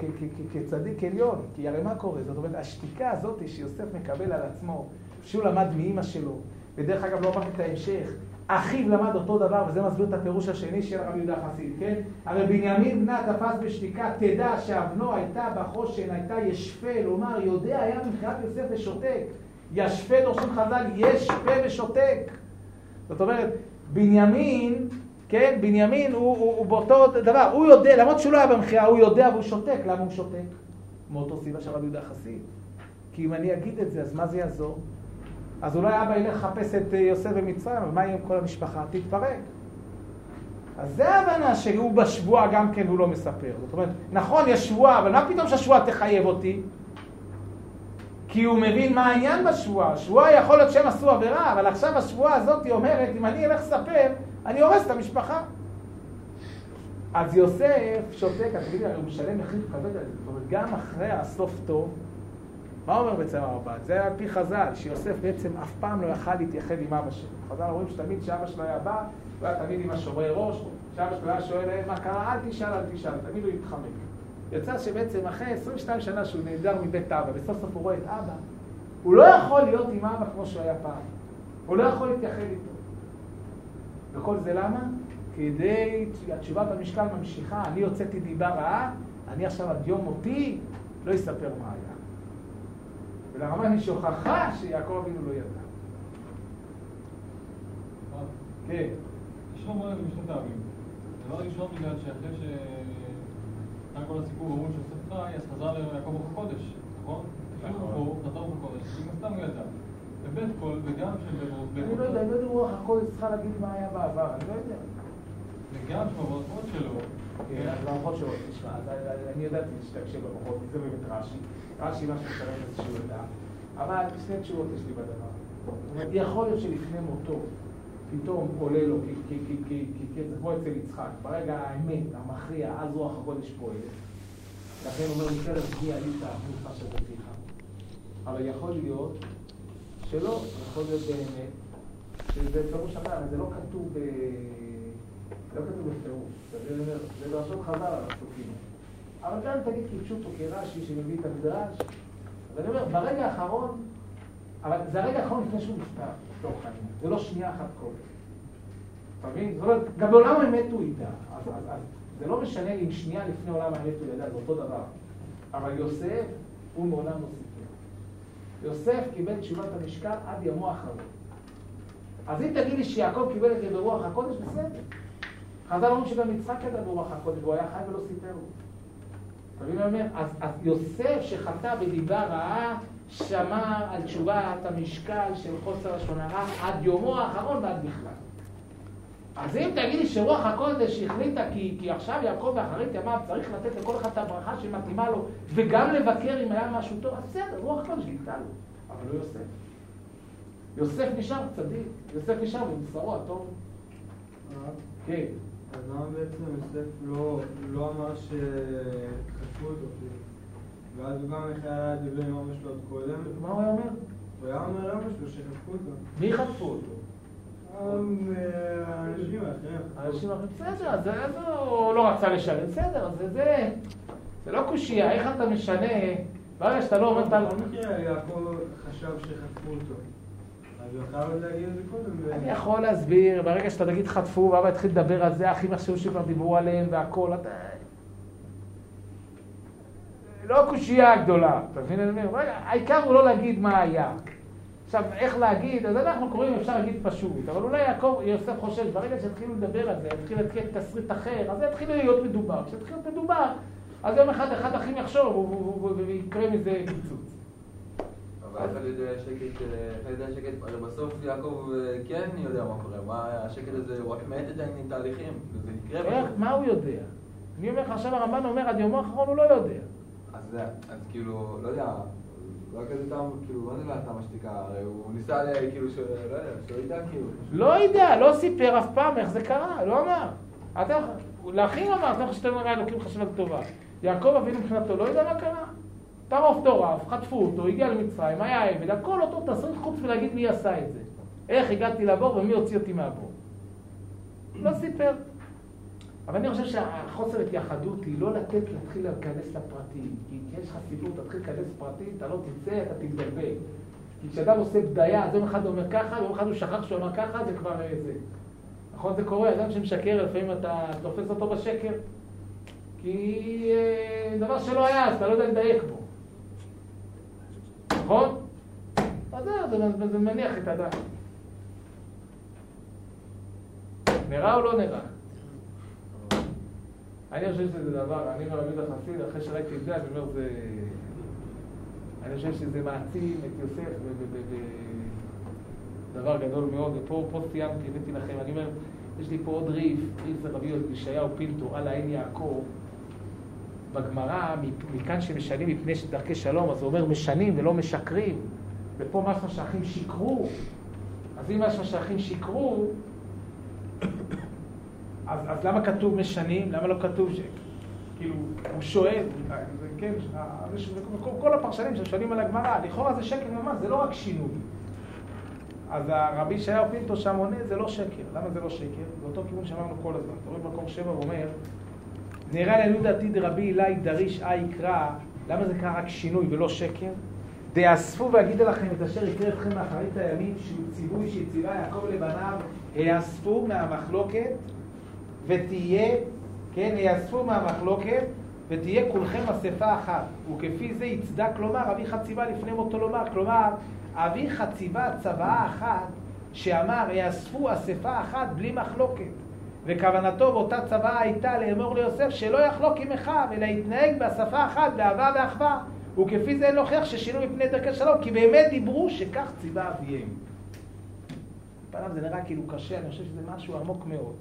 כצדיק עליון, כי הרי מה קורה? זאת אומרת, השתיקה הזאת שיוסף מקבל על עצמו, שהוא למד מאימא שלו, ודרך אגב לא אמרתי את ההמשך, אחיו למד אותו דבר, וזה מסביר את הפירוש השני של רבי יהודה חסיד, כן? הרי בנימין בנה תפס בשתיקה, תדע שאבנו הייתה בחושן, הייתה ישפה, לומר, יודע היה מבחינת יוסף ושותק. ישפה דורשים חז"ל, יש פה ושותק. זאת אומרת, בנימין, כן, בנימין הוא, הוא, הוא באותו דבר, הוא יודע, למרות שהוא לא היה במכירה, הוא יודע והוא שותק. למה הוא שותק? מאותו סיבה של רבי יהודה חסיד. כי אם אני אגיד את זה, אז מה זה יעזור? אז אולי אבא ילך לחפש את יוסף במצרים, אבל מה יהיה עם כל המשפחה? תתפרק. אז זה ההבנה שהוא בשבועה גם כן והוא לא מספר. זאת אומרת, נכון, יש שבועה, אבל מה פתאום שהשבועה תחייב אותי? כי הוא מבין מה העניין בשבועה. השבועה יכול להיות שהם עשו עבירה, אבל עכשיו השבועה הזאת אומרת, אם אני אלך לספר, אני הורס את המשפחה. אז יוסף שותק, אז תגידי, הוא משלם מחיר כבד על זה. זאת אומרת, גם אחרי הסוף טוב, מה אומר בעצם הרמב"ן? זה על פי חז"ל, שיוסף בעצם אף פעם לא יכל להתייחד עם אבא שלו. חז"ל אומרים שתמיד כשאבא שלו היה בא, הוא היה תמיד עם השומרי ראש, כשאבא שלו היה שואל מה קרה, אל תשאל, אל תשאל, תמיד הוא התחמק. יצא שבעצם אחרי 22 שנה שהוא נעדר מבית אבא, וסוף סוף הוא רואה את אבא, הוא לא יכול להיות עם אבא כמו שהוא היה פעם. הוא לא יכול להתייחד איתו. וכל זה למה? כדי, התשובה במשקל ממשיכה, אני הוצאתי דיבה רעה, אני עכשיו עד יום מותי לא אספר מה היה. ולרמב"ן יש הוכחה שיעקב אבינו לא ידע. כן. יש אומרים בשני טעמים. דבר ראשון, בגלל שאחרי ש... אחרי כל הסיפור אומרים שיוסף חי, אז חזר ליעקב רוח הקודש, נכון? נכון. הוא חזר רוח הקודש, מן הסתם הוא ידע. ובית כל, וגם אני לא יודע, אני לא יודע אם רוח הקודש צריכה להגיד מה היה בעבר, אני לא יודע. וגם שבמערכות שלו, כן, אז במערכות שלו, תשמע, אני ידעתי שתקשיב במערכות, זה באמת רש"י. רש"י מה שמשלם איזשהו ידע. אבל שני תשובות יש לי בדבר. יכול להיות שלפני מותו, פתאום עולה לו, כי- זה כמו אצל יצחק, ברגע האמת, המכריע, אז רוח הקודש פועלת. לכן אומר, מקרב פגיע עלית מלכה שבתיך. אבל יכול להיות שלא, יכול להיות באמת, שזה פירוש אחר, זה לא. לא כתוב בפירוש, זה, דרשות חז"ל על הפסוקים. אבל גם תגיד כפשוטו כרש"י שמביא את המדרש, אז אני אומר, ברגע האחרון, אבל זה הרגע האחרון לפני שהוא נפטר, לצורך העניין, זה לא שנייה אחת קודם. אתה מבין? זאת אומרת, גם בעולם האמת הוא ידע, אז, זה לא משנה אם שנייה לפני עולם האמת הוא ידע, זה אותו דבר. אבל יוסף, הוא מעולם לא. יוסף קיבל תשובת המשקל עד ימו האחרון. אז אם תגיד לי שיעקב קיבל את זה ברוח הקודש, בסדר. חז"ל אומרים שגם יצחק ידע ברוח הקודש, והוא היה חי ולא סיפר לו. אתה מבין מה אני אומר? אז, אז יוסף שחטא בדיבה רעה, שמר על תשובת המשקל של חוסר לשון הרע עד יומו האחרון ועד בכלל. אז אם תגיד לי שרוח הקודש החליטה כי, כי עכשיו יעקב באחרית ימיו צריך לתת לכל אחד את הברכה שמתאימה לו וגם לבקר אם היה משהו טוב, אז בסדר, רוח הקודש גילתה לו, אבל לא יוסף. יוסף נשאר צדיק, יוסף נשאר בבשרו הטוב. כן. אז למה בעצם יוסף לא, לא אמר שחטפו אותו כאילו? ואז הוא גם היה דברי עם אבא שלו עוד קודם. מה הוא היה אומר? הוא היה אומר לאבא שלו שחטפו אותו. מי חטפו אותו? אה, האנשים האחרים. אנשים אחרים, בסדר, אז הוא לא רצה לשלם, בסדר, אז זה, זה, לא קושייה, איך אתה משנה, ברגע שאתה לא אומר, אתה... בכל מקרה יעקב חשב שחטפו אותו. אני יכול להסביר, ברגע שאתה תגיד חטפו, ואבא יתחיל לדבר על זה, אחים יחשבו שכבר דיברו עליהם והכל, אתה... לא קושייה גדולה, אתה מבין? העיקר הוא לא להגיד מה היה. עכשיו, איך להגיד, אז אנחנו קוראים, אפשר להגיד פשוט, אבל אולי יעקב, יוסף חושב, ברגע שיתחילו לדבר על זה, יתחיל להתחיל תסריט אחר, אז זה יתחיל להיות מדובר. כשיתחיל להיות מדובר, אז יום אחד אחד אחים יחשוב, ויקרה מזה פיצוץ. אבל איך השקט, אה, איך על ידי השקט, הרי בסוף יעקב אה, כן יודע מה קורה, מה השקט הזה, הוא רק מאט את התהליכים, וזה יקרה איך. מה הוא יודע? אני אומר לך, עכשיו הרמב"ן אומר, עד יומו האחרון הוא לא יודע. זה, אז כאילו, לא יודע, לא כזה טעם, כאילו, לא יודע טעם השתיקה, הרי הוא ניסה, כאילו, ש- לא יודע, שלא ידע, כאילו. לא יודע, לא סיפר אף פעם איך זה קרה, לא אמר. אתה, לאחים אמר, אתה חושב אומר, אלוקים חשב על טובה. יעקב אבינו מבחינתו לא יודע מה קרה. טרוף טורף, חטפו אותו, הגיע למצרים, היה עבד, הכל אותו תסריט חוץ מלהגיד מי עשה את זה. איך הגעתי לבור ומי הוציא אותי מהבור. לא סיפר. אבל אני חושב שהחוסר התייחדות היא לא לתת להתחיל להיכנס לפרטים. כי יש לך סיפור, תתחיל להיכנס לפרטים, אתה לא תצא, אתה תתבלבל. כי כשאדם עושה בדיה, אז יום אחד הוא אומר ככה, יום אחד הוא שכח שהוא אמר ככה, זה כבר אה, זה. נכון, זה קורה, אדם שמשקר, לפעמים אתה תופס אותו בשקר. כי אה, דבר שלא היה, אז אתה לא יודע לדייק בו. נכון? אז זה, זה מניח את הדעת. נראה או לא נראה? אני חושב שזה דבר, אני רבי יהודה חסיד, אחרי שראיתי את זה, אני אומר, זה... אני חושב שזה מעצים את יוסף דבר גדול מאוד, ופה פה סיימתי, הבאתי לכם, אני אומר, יש לי פה עוד ריף, ריף זה רבי ישעיהו פינטו, על העין יעקב. בגמרא, מכאן שמשנים מפני דרכי שלום, אז הוא אומר משנים ולא משקרים, ופה משמע שהאחים שיקרו, אז אם משמע שהאחים שיקרו, אז, אז למה כתוב משנים? למה לא כתוב ש... כאילו, הוא שואל, כן, יש- כל, כל הפרשנים ששואלים על הגמרא, לכאורה זה שקר ממש, זה לא רק שינוי. אז הרבי ישעיהו פינטו שם עונה, זה לא שקר. למה זה לא שקר? זה אותו כיוון שאמרנו כל הזמן. אתה רואה במקור שבע ואומר, נראה לעניות דעתי דרבי אלי דריש אי יקרא, למה זה קרה רק שינוי ולא שקר? דאספו ואגידה לכם את אשר יקרה אתכם מאחרית הימים, שהוא ציווי שהציווה יעקב לבניו, האספו מהמחלוקת ותהיה, כן, יאספו מהמחלוקת ותהיה כולכם אספה אחת. וכפי זה יצדק לומר, אביך ציווה לפני מותו לומר, כלומר, אביך ציווה צוואה אחת, שאמר, יאספו אספה אחת בלי מחלוקת. וכוונתו באותה צוואה הייתה לאמור ליוסף שלא יחלוק עם אחיו, אלא יתנהג באספה אחת באהבה ואחווה. וכפי זה להוכיח ששינו מפני דרכי שלום, כי באמת דיברו שכך ציווה אביהם. פניו זה נראה כאילו קשה, אני חושב שזה משהו עמוק מאוד.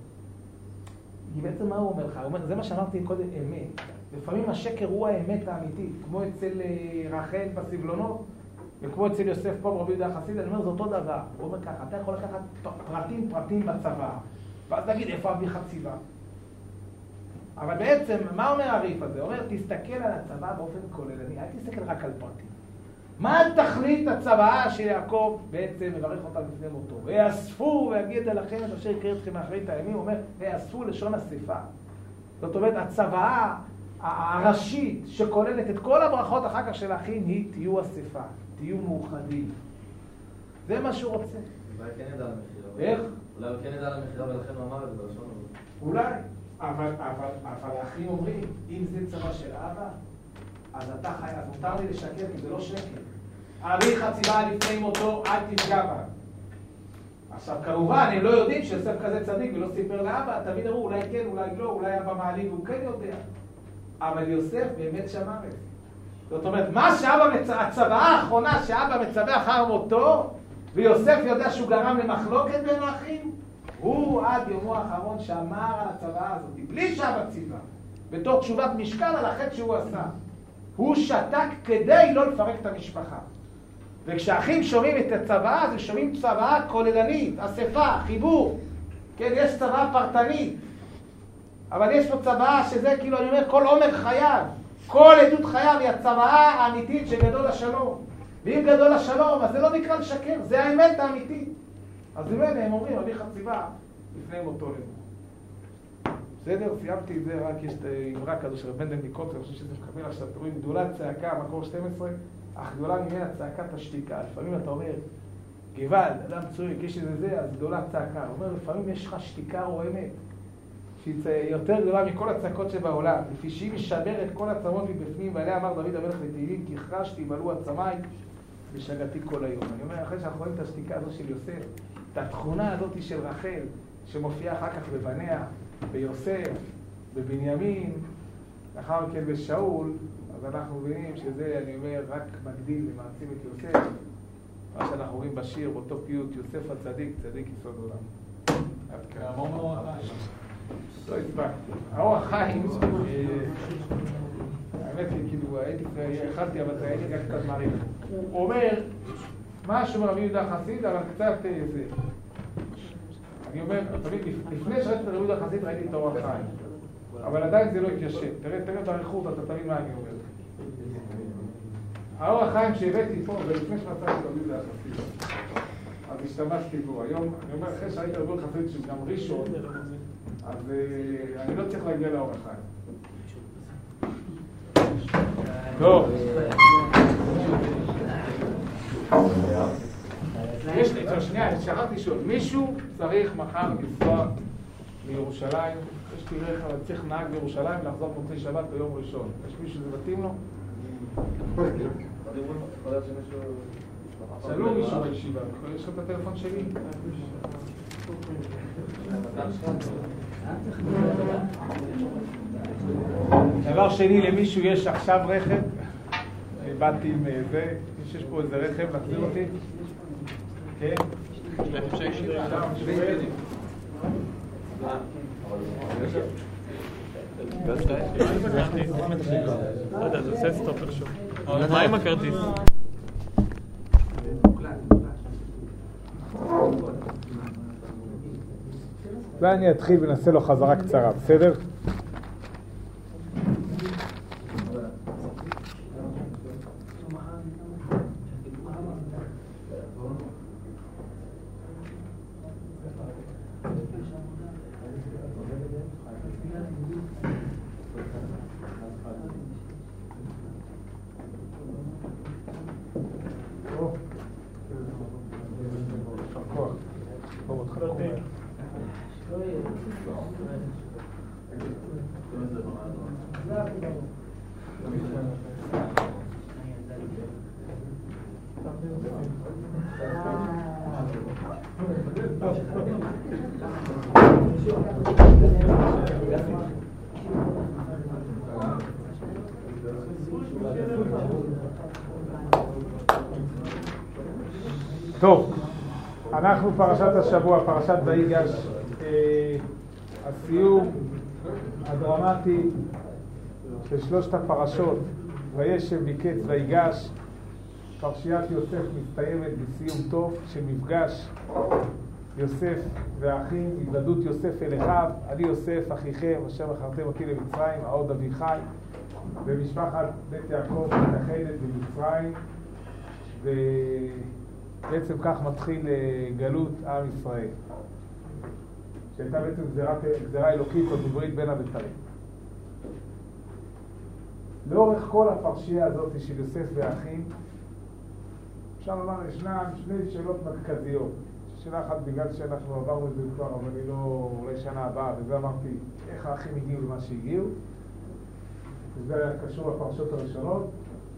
כי בעצם מה הוא אומר לך? הוא אומר, זה מה שאמרתי קודם, אמת. לפעמים השקר הוא האמת האמיתית, כמו אצל אה, רחל בסבלונות, וכמו אצל יוסף פה ברבי יהודה החסיד, אני אומר, זה אותו דבר. הוא אומר ככה, אתה יכול לקחת פרטים פרטים בצבא, ואז להגיד איפה אבי חציבה. אבל בעצם, מה אומר הריף הזה? הוא אומר, תסתכל על הצבא באופן כוללני, אל תסתכל רק על פרטים. מה תכלית הצוואה שיעקב בעצם מברך אותה לפני מותו? ויאספו ויגיד אליכם את אשר יקרה אתכם מאחרית הימים, הוא אומר, ויאספו לשון אספה. זאת אומרת, הצוואה הראשית שכוללת את כל הברכות אחר כך של האחים היא תהיו אספה, תהיו מאוחדים. זה מה שהוא רוצה. אולי כן ידע על המכירה. איך? אולי הוא כן ידע על המכירה ולכן הוא אמר את זה בלשון הזאת. אולי, אבל האחים אומרים, אם זה צבא של אבא, אז אתה חי, אז מותר לי לשקר, כי זה לא שקר. אביך ציווה לפני מותו, אל תפגע בה. עכשיו, כמובן, הם לא יודעים שיוסף כזה צדיק ולא סיפר לאבא, תמיד אמרו, אולי כן, אולי לא, אולי אבא מעליב והוא כן יודע. אבל יוסף באמת שמר את זה. זאת אומרת, מה שאבא, מצ... הצוואה האחרונה שאבא מצווה אחר מותו, ויוסף יודע שהוא גרם למחלוקת בין האחים, הוא עד יומו האחרון שמר על הצוואה הזאת, בלי שאבא ציווה, בתור תשובת משקל על החטא שהוא עשה. הוא שתק כדי לא לפרק את המשפחה. וכשאחים שומעים את הצוואה, אז הם שומעים צוואה כוללנית, אספה, חיבור. כן, יש צוואה פרטנית, אבל יש פה צוואה שזה כאילו, אני אומר, כל עומר חייו, כל עדות חייו היא הצוואה האמיתית של גדול השלום. ואם גדול השלום, אז זה לא נקרא לשקר, זה האמת האמיתית. אז ממילא הם אומרים, אביך ציווה לפני מותו לבוא. בסדר? סיימתי את זה, רק יש את האמרה כזו של רב בנדל מקוצר, אני חושב שזה מקבל עכשיו, אתם רואים, גדולת צעקה, מקור 12, אך גדולה ממנה צעקת השתיקה. לפעמים אתה אומר, גוואלד, אדם צועק, יש איזה זה, אז גדולה צעקה. הוא אומר, לפעמים יש לך שתיקה רועמת, שהיא יותר גדולה מכל הצעקות שבעולם, לפי שהיא משברת כל עצמות מבפנים, ועליה אמר דוד המלך לתהילים, כי חרשתי מלאו עצמיי ושגתי כל היום. אני אומר, אחרי שאנחנו רואים את השתיקה הזו של יוסף, את התכונה הזאת של רחל, שמופיעה אחר כך בבניה, ביוסף, בבנימין, לאחר מכן בשאול, אז אנחנו מבינים שזה, אני אומר, רק מגדיל ומעצים את יוסף. מה שאנחנו רואים בשיר, באותו פיוט, יוסף הצדיק, צדיק יסוד עולם. עד כאן. לא הספקתי. האור החיים, האמת היא, כאילו, הייתי, יכלתי, אבל הייתי רק קצת מעריך. הוא אומר, משהו מרבי יהודה חסיד, אבל קצת אה, זה. אני אומר, תמיד, לפני שראיתי את רבי יהודה חסיד, ראיתי את האור החיים. אבל עדיין זה לא התיישב. תראה, תראה באריכות, אתה תבין מה אני אומר. האור החיים שהבאתי פה, זה לפני שמצאתי את יהודה חסיד. אז השתמשתי בו. היום, אני אומר, אחרי רבי יהודה חסיד, שגם ראשון, אז אה, אני לא צריך להגיע לאור החיים. טוב. יש לי, טוב, שנייה, שכחתי לשאול. מישהו צריך מחר לנסוע מירושלים, יש לי רכב, אני צריך נהג בירושלים לחזור מוצאי שבת ביום ראשון. יש מישהו שזה מתאים לו? שאלו מישהו בישיבה, יש לך את הטלפון שלי? דבר שני, למישהו יש עכשיו רכב? באתי עם זה, יש פה איזה רכב, להחזיר אותי? מה עם הכרטיס? ואני אתחיל ונעשה לו חזרה קצרה, בסדר? טוב, אנחנו פרשת השבוע, פרשת ויגש. הסיום הדרמטי של שלושת הפרשות, וישב מקץ ויגש, פרשיית יוסף מסתיימת בסיום טוב של מפגש יוסף והאחים, התוודות יוסף אל אחיו, אני יוסף אחיכם אשר מכרתם אותי למצרים, העוד אביחי, ומשפחת בית יעקב מתאחדת במצרים, ובעצם כך מתחיל אה, גלות עם ישראל, שהייתה בעצם גזירה אלוקית או בברית בין הבתרים. לאורך כל הפרשייה הזאת של יוסף והאחים, אפשר לומר, ישנן שני שאלות מרכזיות. שאלה אחת בגלל שאנחנו עברנו את זה כבר, אבל אני לא, אולי שנה הבאה, וזה אמרתי, איך האחים הגיעו למה שהגיעו. וזה קשור לפרשות הראשונות.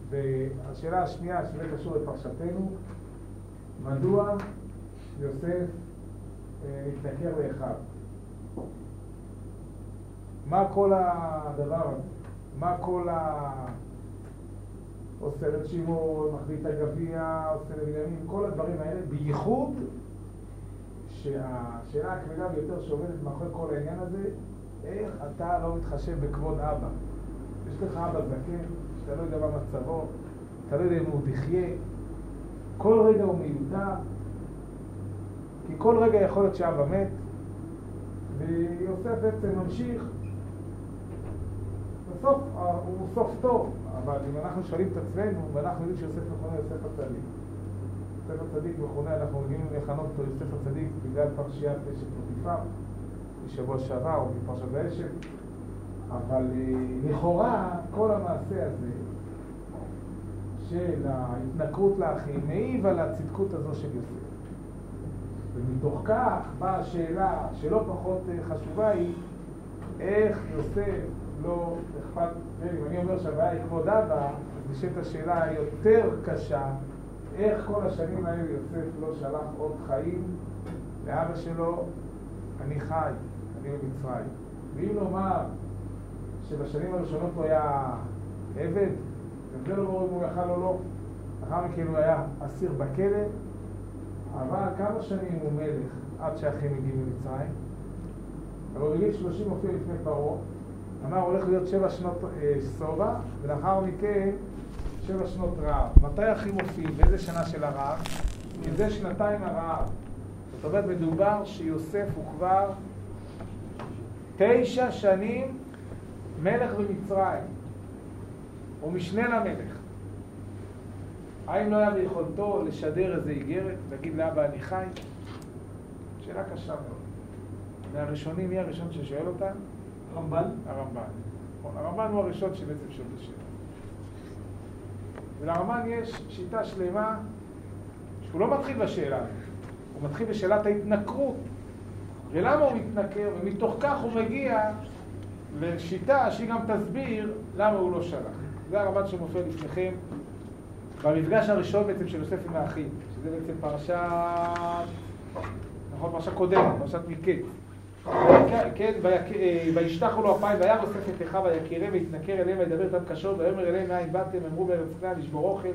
והשאלה השנייה, שזה קשור לפרשתנו, מדוע יוסף אה, התנכר לאחיו? מה כל הדבר הזה? מה כל ה... עושה את שמעון, מחביא את הגביע, עושה לבנימין, כל הדברים האלה, בייחוד שהשאלה הכבדה ביותר שעומדת מאחורי כל העניין הזה, איך אתה לא מתחשב בכבוד אבא? יש לך אבא זקן, שאתה לא יודע מה מצבו, אתה לא יודע אם הוא תחיה, כל רגע הוא מיותר, כי כל רגע יכול להיות שאבא מת, ויוסף בעצם ממשיך. בסוף הוא סוף טוב, אבל אם אנחנו שואלים את עצמנו, ואנחנו יודעים שיוסף מכונה יוסף הצדיק, יוסף הצדיק מכונה, אנחנו רגילים לכנות אותו יוסף הצדיק בגלל פרשיית אשת פוטיפר, בשבוע שעבר, או בפרשת האשת, אבל אה, לכאורה כל המעשה הזה של ההתנכרות לאחים מעיב על הצדקות הזו של יוסף. ומתוך כך באה השאלה שלא פחות אה, חשובה היא איך יוסף לא אכפת, אם אני אומר שהבעיה היא כבוד אבא, נשאלת השאלה היותר קשה, איך כל השנים האלה יוסף לא שלח עוד חיים לאבא שלו, אני חי, אני במצרים. ואם נאמר שבשנים הראשונות הוא היה עבד, זה לא אם הוא יכל או לא. לאחר מכן הוא היה אסיר בכלא, אבל כמה שנים הוא מלך עד שהאחים הגיעו ממצרים? אבל בגיל 30 הופיע לפני פרעה, אמר הולך להיות שבע שנות אה, ולאחר מכן שבע שנות רעב. מתי אחים מופיעים? באיזה שנה של הרעב? כי זה שנתיים הרעב. זאת אומרת, מדובר שיוסף הוא כבר תשע שנים מלך במצרים, הוא משנה למלך. האם לא היה ביכולתו לשדר איזה איגרת, להגיד לאבא אני חי? שאלה קשה מאוד. מהראשונים, מי הראשון ששואל אותה? רמב"ן? הרמב"ן. נכון, הרמב"ן הוא הראשון שבעצם שואל את השאלה. ולרמב"ן יש שיטה שלמה שהוא לא מתחיל בשאלה הזאת, הוא מתחיל בשאלת ההתנכרות. ולמה הוא מתנכר? ומתוך כך הוא מגיע לשיטה שהיא גם תסביר למה הוא לא שלח. זה הרמב"ן שמופיע לפניכם במפגש הראשון בעצם של יוסף עם האחים, שזה בעצם פרשת, נכון, פרשה קודמת, פרשת מקץ. כן, וישתחו לו אפיים, וירא יוסף את אחיו ויקירם ויתנכר אליהם וידבר איתם קשות ויאמר אליהם מאין באתם אמרו בארץ כנען לשבור אוכל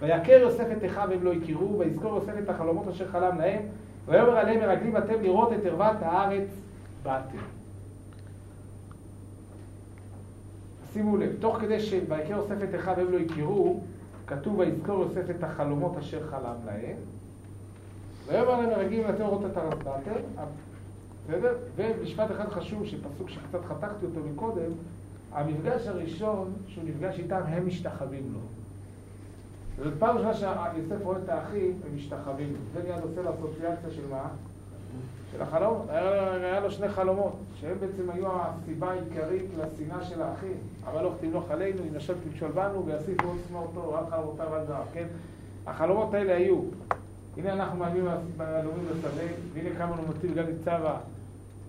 ויכר יוסף את אחיו והם לא הכירו ויזכור יוסף את החלומות אשר חלם להם ויאמר עליהם מרגלים אתם לראות את ערוות הארץ באתם. שימו לב, תוך כדי שויקר יוסף את אחיו והם לא הכירו, כתוב ויזכור יוסף את החלומות אשר חלם להם ויאמר לראות את הארץ באתם בסדר? ומשפט אחד חשוב, שפסוק שקצת חתכתי אותו מקודם, המפגש הראשון שהוא נפגש איתם, הם משתחווים לו. זאת פעם ראשונה שיוסף רואה את האחים, הם משתחווים לו. זה מיד עושה לאסוציאציה של מה? של החלום. היה, היה לו שני חלומות, שהם בעצם היו הסיבה העיקרית לשנאה של האחים. אבל לא תמלוך עלינו, אם נשב תמשול בנו, ויסיף שנוא אותו, רק חלומותיו על זהב, כן? החלומות האלה היו, הנה אנחנו מאמינים בלאומים לשדה, והנה כמה נומתי וגם ניצבה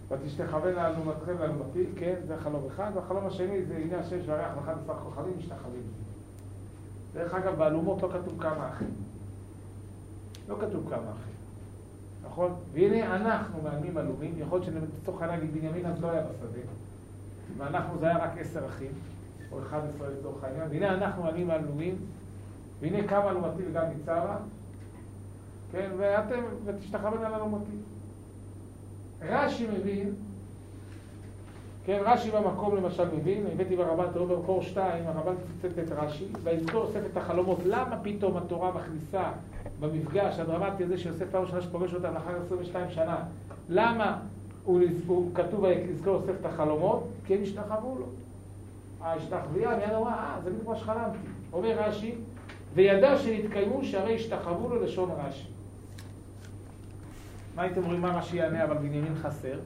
ותשתחווה לאלומתכם ואלומתי, כן, זה החלום אחד, והחלום השני זה הנה השם שהריח ואחד עשר כוכבים משתחווים. דרך אגב, באלומות לא כתוב כמה אחים. לא כתוב כמה אחים, נכון? והנה אנחנו מאלמים אלומים, יכול להיות שלצורך העניין בנימין אז לא היה בשדה, ואנחנו זה היה רק עשר אחים, או אחד עשרה לצורך העניין, והנה אנחנו מאלמים אלומים, והנה כמה אלומתי וגם ניצבה, כן, ואתם, ותשתחווה לאלומתי. רש"י מבין כן, רש"י במקום למשל מבין, הבאתי ברבן תראו במקור 2, הרבן ציטט את רש"י, ויזכור יוסף את החלומות. למה פתאום התורה מכניסה במפגש הדרמטי הזה שיוסף פעם ראשונה שפוגש אותם לאחר 22 שנה? למה הוא, הוא כתוב ויזכור יוסף את החלומות? כי הם השתחוו לו. ההשתחוויה מיד אמרה, אה, זה בדיוק מה שחלמתי. אומר רש"י, וידע שנתקיימו שהרי השתחוו לו לשון רש"י. מה הייתם אומרים, מה רש"י יענה, אבל בנימין חסר?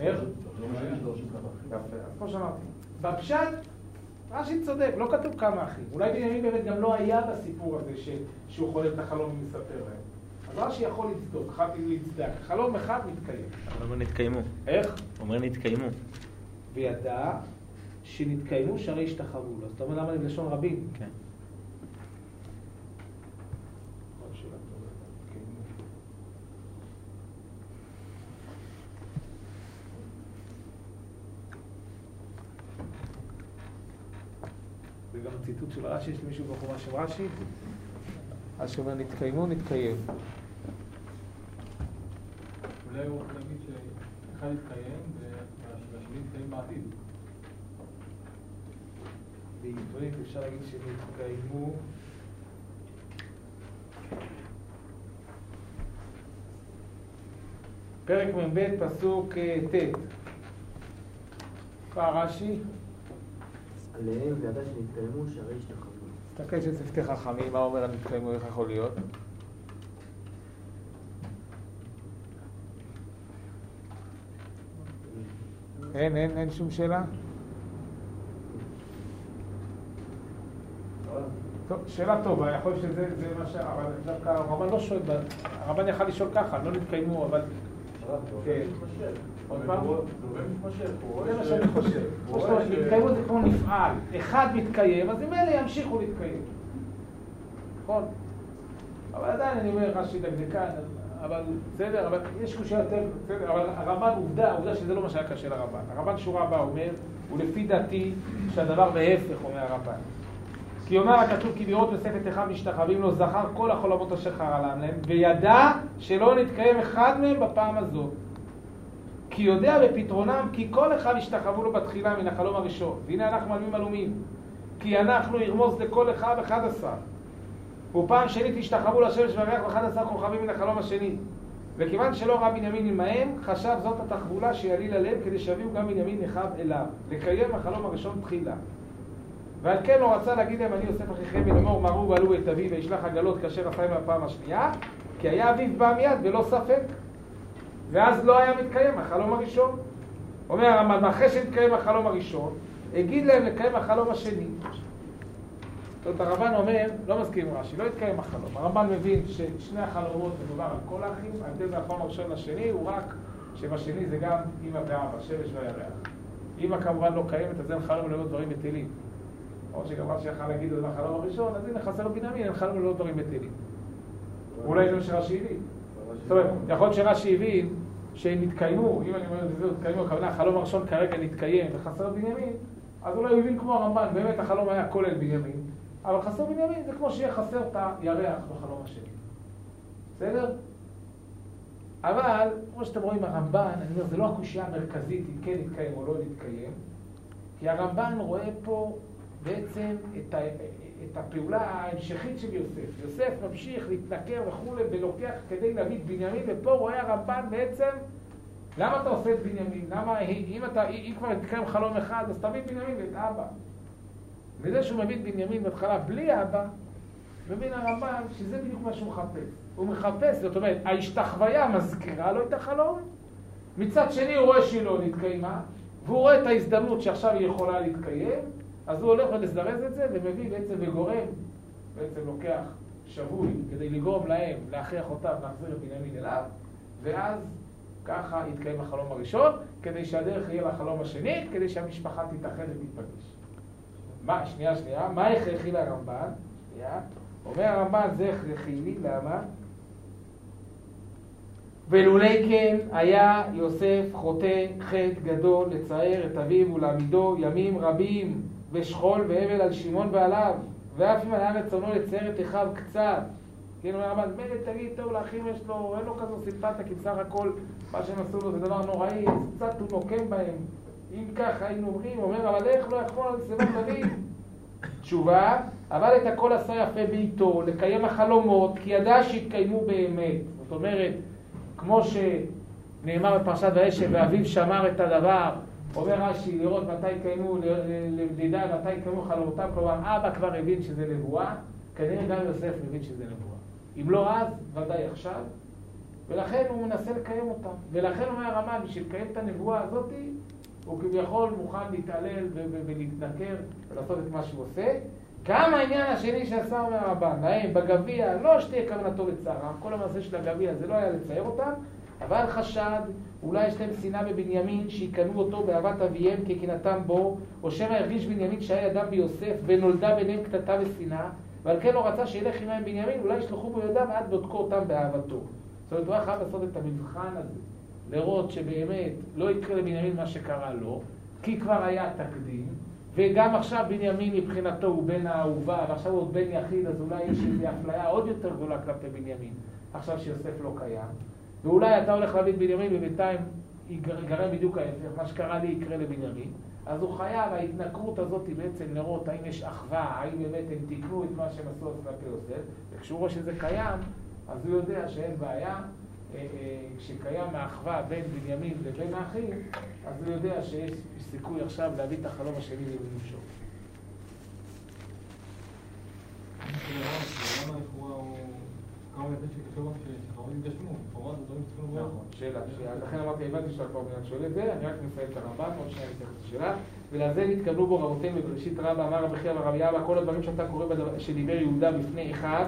איך? יפה, אז כמו שאמרתי, בפשט רש"י צודק, לא כתוב כמה אחים. אולי בנימין באמת גם לא היה בסיפור הזה ש... שהוא חולם את החלום ומספר להם. אז רש"י יכול לצדוק, חייב להצדק. חלום אחד מתקיים. אבל אומר נתקיימו. איך? אומר נתקיימו. וידע שנתקיימו שהרי השתחוו לו. אז אתה אומר למה בלשון רבים? כן. עוד שאלה טובה. נתקיימו. זה גם ציטוט של רש"י, יש למישהו בחומה של רש"י? אז שאומר נתקיימו, נתקיים. אולי הוא רוצה להגיד שאחד יתקיים והשני יתקיים בעתיד. בעברית אפשר להגיד שנתקיימו פרק מ"ב פסוק אה, ט' קרא רש"י, עליהם וידע שנתקיימו שהרי השתחוו. תסתכל של צוותי חכמים, מה אומר הנתקיימו, איך יכול להיות? אין, אין, אין שום שאלה? טוב, שאלה טובה, יכול להיות שזה זה מה ש... אבל דווקא הרמב"ן לא שואל, הרמב"ן יכל לשאול ככה, לא נתקיימו, אבל... כן. זה מה שאני חושב. התקיימות זה כמו נפעל. אחד מתקיים, אז ממילא ימשיכו להתקיים. נכון? אבל עדיין אני אומר, רש"י דקדקן, אבל בסדר, אבל יש קושייה יותר, בסדר, אבל הרמב"ן עובדה, עובדה שזה לא מה שהיה קשה לרמב"ן. הרמב"ן שורה הבאה אומר, ולפי דעתי שהדבר בהפך, אומר הרמב"ן. כי אומר הכתוב כי לראות יוספת אחד משתחווים לו זכר כל החולמות אשר חרלם להם וידע שלא נתקיים אחד מהם בפעם הזאת. כי יודע בפתרונם כי כל אחד השתחוו לו בתחילה מן החלום הראשון. והנה אנחנו מלמים עלומים. כי אנחנו ירמוז לכל אחד אחד עשר. ופעם שנית השתחוו לשמש והריח ואחד עשר כוכבים מן החלום השני. וכיוון שלא ראה בנימין עמהם חשב זאת התחבולה שיעליל עליהם כדי שיביאו גם בנימין אחיו אליו. לקיים החלום הראשון תחילה. ועל כן הוא רצה להגיד להם, אני יוסף אחיכם ולאמור מרו ועלו את אבי וישלח עגלות כאשר עשה עם הפעם השנייה, כי היה אביו בא מיד ולא ספק. ואז לא היה מתקיים החלום הראשון. אומר הרמב"ם, אחרי שהתקיים החלום הראשון, הגיד להם לקיים החלום השני. זאת אומרת, הרמב"ן אומר, לא מסכים עם רש"י, לא התקיים החלום. הרמב"ן מבין ששני החלומות מדובר על כל האחים, ההבדל בין החלום הראשון לשני הוא רק שבשני זה גם אמא ואבא, שמש וירח. אמא כמובן לא קיימת, אז אין חלום ללא דברים בטלים. או שגם רש"י יכל להגיד את החלום הראשון, אז הנה חסר בנימין, אין חלום ללא דברים בטלים. אולי זה מה שרש"י הבין. זאת אומרת, יכול להיות שרש"י הבין שהם התקיימו, אם אני אומר את זה, התקיימו, הכוונה, החלום הראשון כרגע נתקיים וחסר בנימין, אז אולי הוא הבין כמו הרמב"ן, באמת החלום היה כולל בנימין, אבל חסר בנימין זה כמו שיהיה חסר את הירח בחלום השני. בסדר? אבל, כמו שאתם רואים, הרמב"ן, אני אומר, זה לא הקושייה המרכזית אם כן יתקיים או לא יתקיים, כי הרמב"ן רואה פה בעצם את, ה, את הפעולה ההמשכית של יוסף. יוסף ממשיך להתנכר וכולי ולוקח כדי להביא את בנימין, ופה רואה הרמב"ן בעצם, למה אתה עושה את בנימין? למה, אם, אתה, אם כבר יתקיים חלום אחד, אז תביא בנימין ואת אבא. וזה שהוא מביא את בנימין בהתחלה בלי אבא, מבין הרמב"ן שזה בדיוק מה שהוא מחפש. הוא מחפש, זאת אומרת, ההשתחוויה מזכירה לו את החלום, מצד שני הוא רואה שהיא לא נתקיימה, והוא רואה את ההזדמנות שעכשיו היא יכולה להתקיים, אז הוא הולך ולזרז את זה ומביא בעצם וגורם, בעצם לוקח שבוי כדי לגרום להם, להכריח אותם להחזיר את בנימין אליו, ואז ככה יתקיים החלום הראשון, כדי שהדרך יהיה לחלום השני, כדי שהמשפחה תתאחד ותתפגש. מה, שנייה, שנייה, מה הכרחי לרמב"ן? שנייה, אומר הרמב"ן זה הכרחי לי, למה? ולולי כן היה יוסף חוטא חטא גדול לצער את אביו ולהעמידו ימים רבים ושכול והבל על שמעון ועליו ואף אם היה רצונו לצייר את אחיו קצת כן, אומר הרמב"ן, מילא תגיד, טוב, לאחים יש לו, אין לו כזו סימפתיה, כי בסך הכל מה שהם עשו לו זה דבר נוראי, קצת הוא נוקם בהם. אם ככה היינו אומרים, אומר, אבל איך לא יכול על שיבה תמיד? תשובה, אבל את הכל עשה יפה בעיתו, לקיים החלומות, כי ידע שהתקיימו באמת. זאת אומרת, כמו שנאמר בפרשת וישב, ואביו שמר את הדבר, אומר רש"י, לראות מתי יקיימו, לידע מתי יקיימו חלומותיו, כלומר, אבא כבר הבין שזה נבואה, כנראה גם יוסף מבין שזה נבואה. אם לא אז, ודאי עכשיו, ולכן הוא מנסה לקיים אותה. ולכן אומר הרמב"ן, בשביל לקיים את הנבואה הזאת, הוא כביכול מוכן להתעלל ולהתנכר ולעשות את מה שהוא עושה. גם העניין השני שעשה אומר הרמב"ן, להם בגביע, לא שתהיה כוונתו לצערם, כל המעשה של הגביע זה לא היה לצייר אותם, אבל חשד, אולי יש להם שנאה בבנימין, שיקנו אותו באהבת אביהם כקנאתם בו, או שמא הרגיש בנימין שהיה ידם ביוסף, ונולדה ביניהם קטטה ושנאה, ועל כן לא רצה שילך עמהם בנימין, אולי ישלחו בו ידיו עד בודקו אותם באהבתו. זאת אומרת, הוא היה חייב לעשות את המבחן הזה, לראות שבאמת לא יקרה לבנימין מה שקרה לו, כי כבר היה תקדים, וגם עכשיו בנימין מבחינתו הוא בן האהובה, ועכשיו הוא עוד בן יחיד, אז אולי יש איזו אפליה עוד יותר גדולה כלפי בנימין, עכשיו שיוסף לא קיים. ואולי אתה הולך להביא את בנימין ובינתיים ייגרם בדיוק ההפך, מה שקרה לי יקרה לבנימין. אז הוא חייב, ההתנכרות הזאת היא בעצם לראות האם יש אחווה, האם באמת הם תיקנו את מה שהם עשו כלפי יוסף, וכשהוא רואה שזה קיים, אז הוא יודע שאין בעיה. אה, אה, כשקיים האחווה בין בנימין לבין האחים, אז הוא יודע שיש סיכוי עכשיו להביא את החלום השני למימושו. למה לכאורה הוא... כמה שכתוב שחרבים התגשמו, לכאורה זה דברים שצריכים לבוא. נכון, שאלה. לכן אמרתי, הבנתי שאתה כבר מיד שואל את זה, אני רק מסיים את הרמב"ם, עוד שניה אני את השאלה. ולזה נתקבלו בו רבותינו בבראשית רבה, אמר רבי חייא ורבי אבא, כל הדברים שאתה קורא שדיבר יהודה בפני אחד,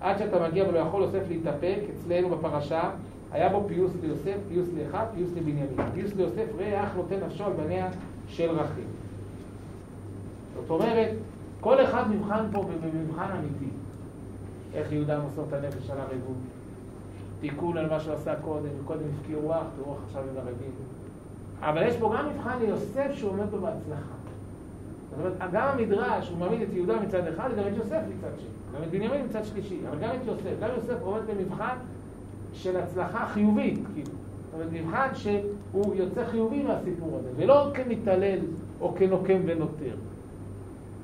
עד שאתה מגיע ולא יכול יוסף להתאפק, אצלנו בפרשה, היה בו פיוס ליוסף, פיוס לאחד, פיוס לבנימין. פיוס ליוסף, ראה אח נותן נפשו על בניה של רחל. זאת אומרת, כל אחד נבחן פה במבחן אמיתי. איך יהודה מוסר את הנפש על הריבון. תיקון על מה שהוא עשה קודם, קודם הפקיר רוח, ורוח עכשיו עם הרבים. אבל יש פה גם מבחן ליוסף שהוא עומד בו בהצלחה. זאת אומרת, גם המדרש, הוא מעמיד את יהודה מצד אחד, וגם את יוסף מצד שני. גם את בנימין מצד שלישי, אבל גם את יוסף. גם יוסף עומד במבחן של הצלחה חיובית, כאילו. זאת אומרת, מבחן שהוא יוצא חיובי מהסיפור הזה, ולא כמתעלל או כנוקם ונותר.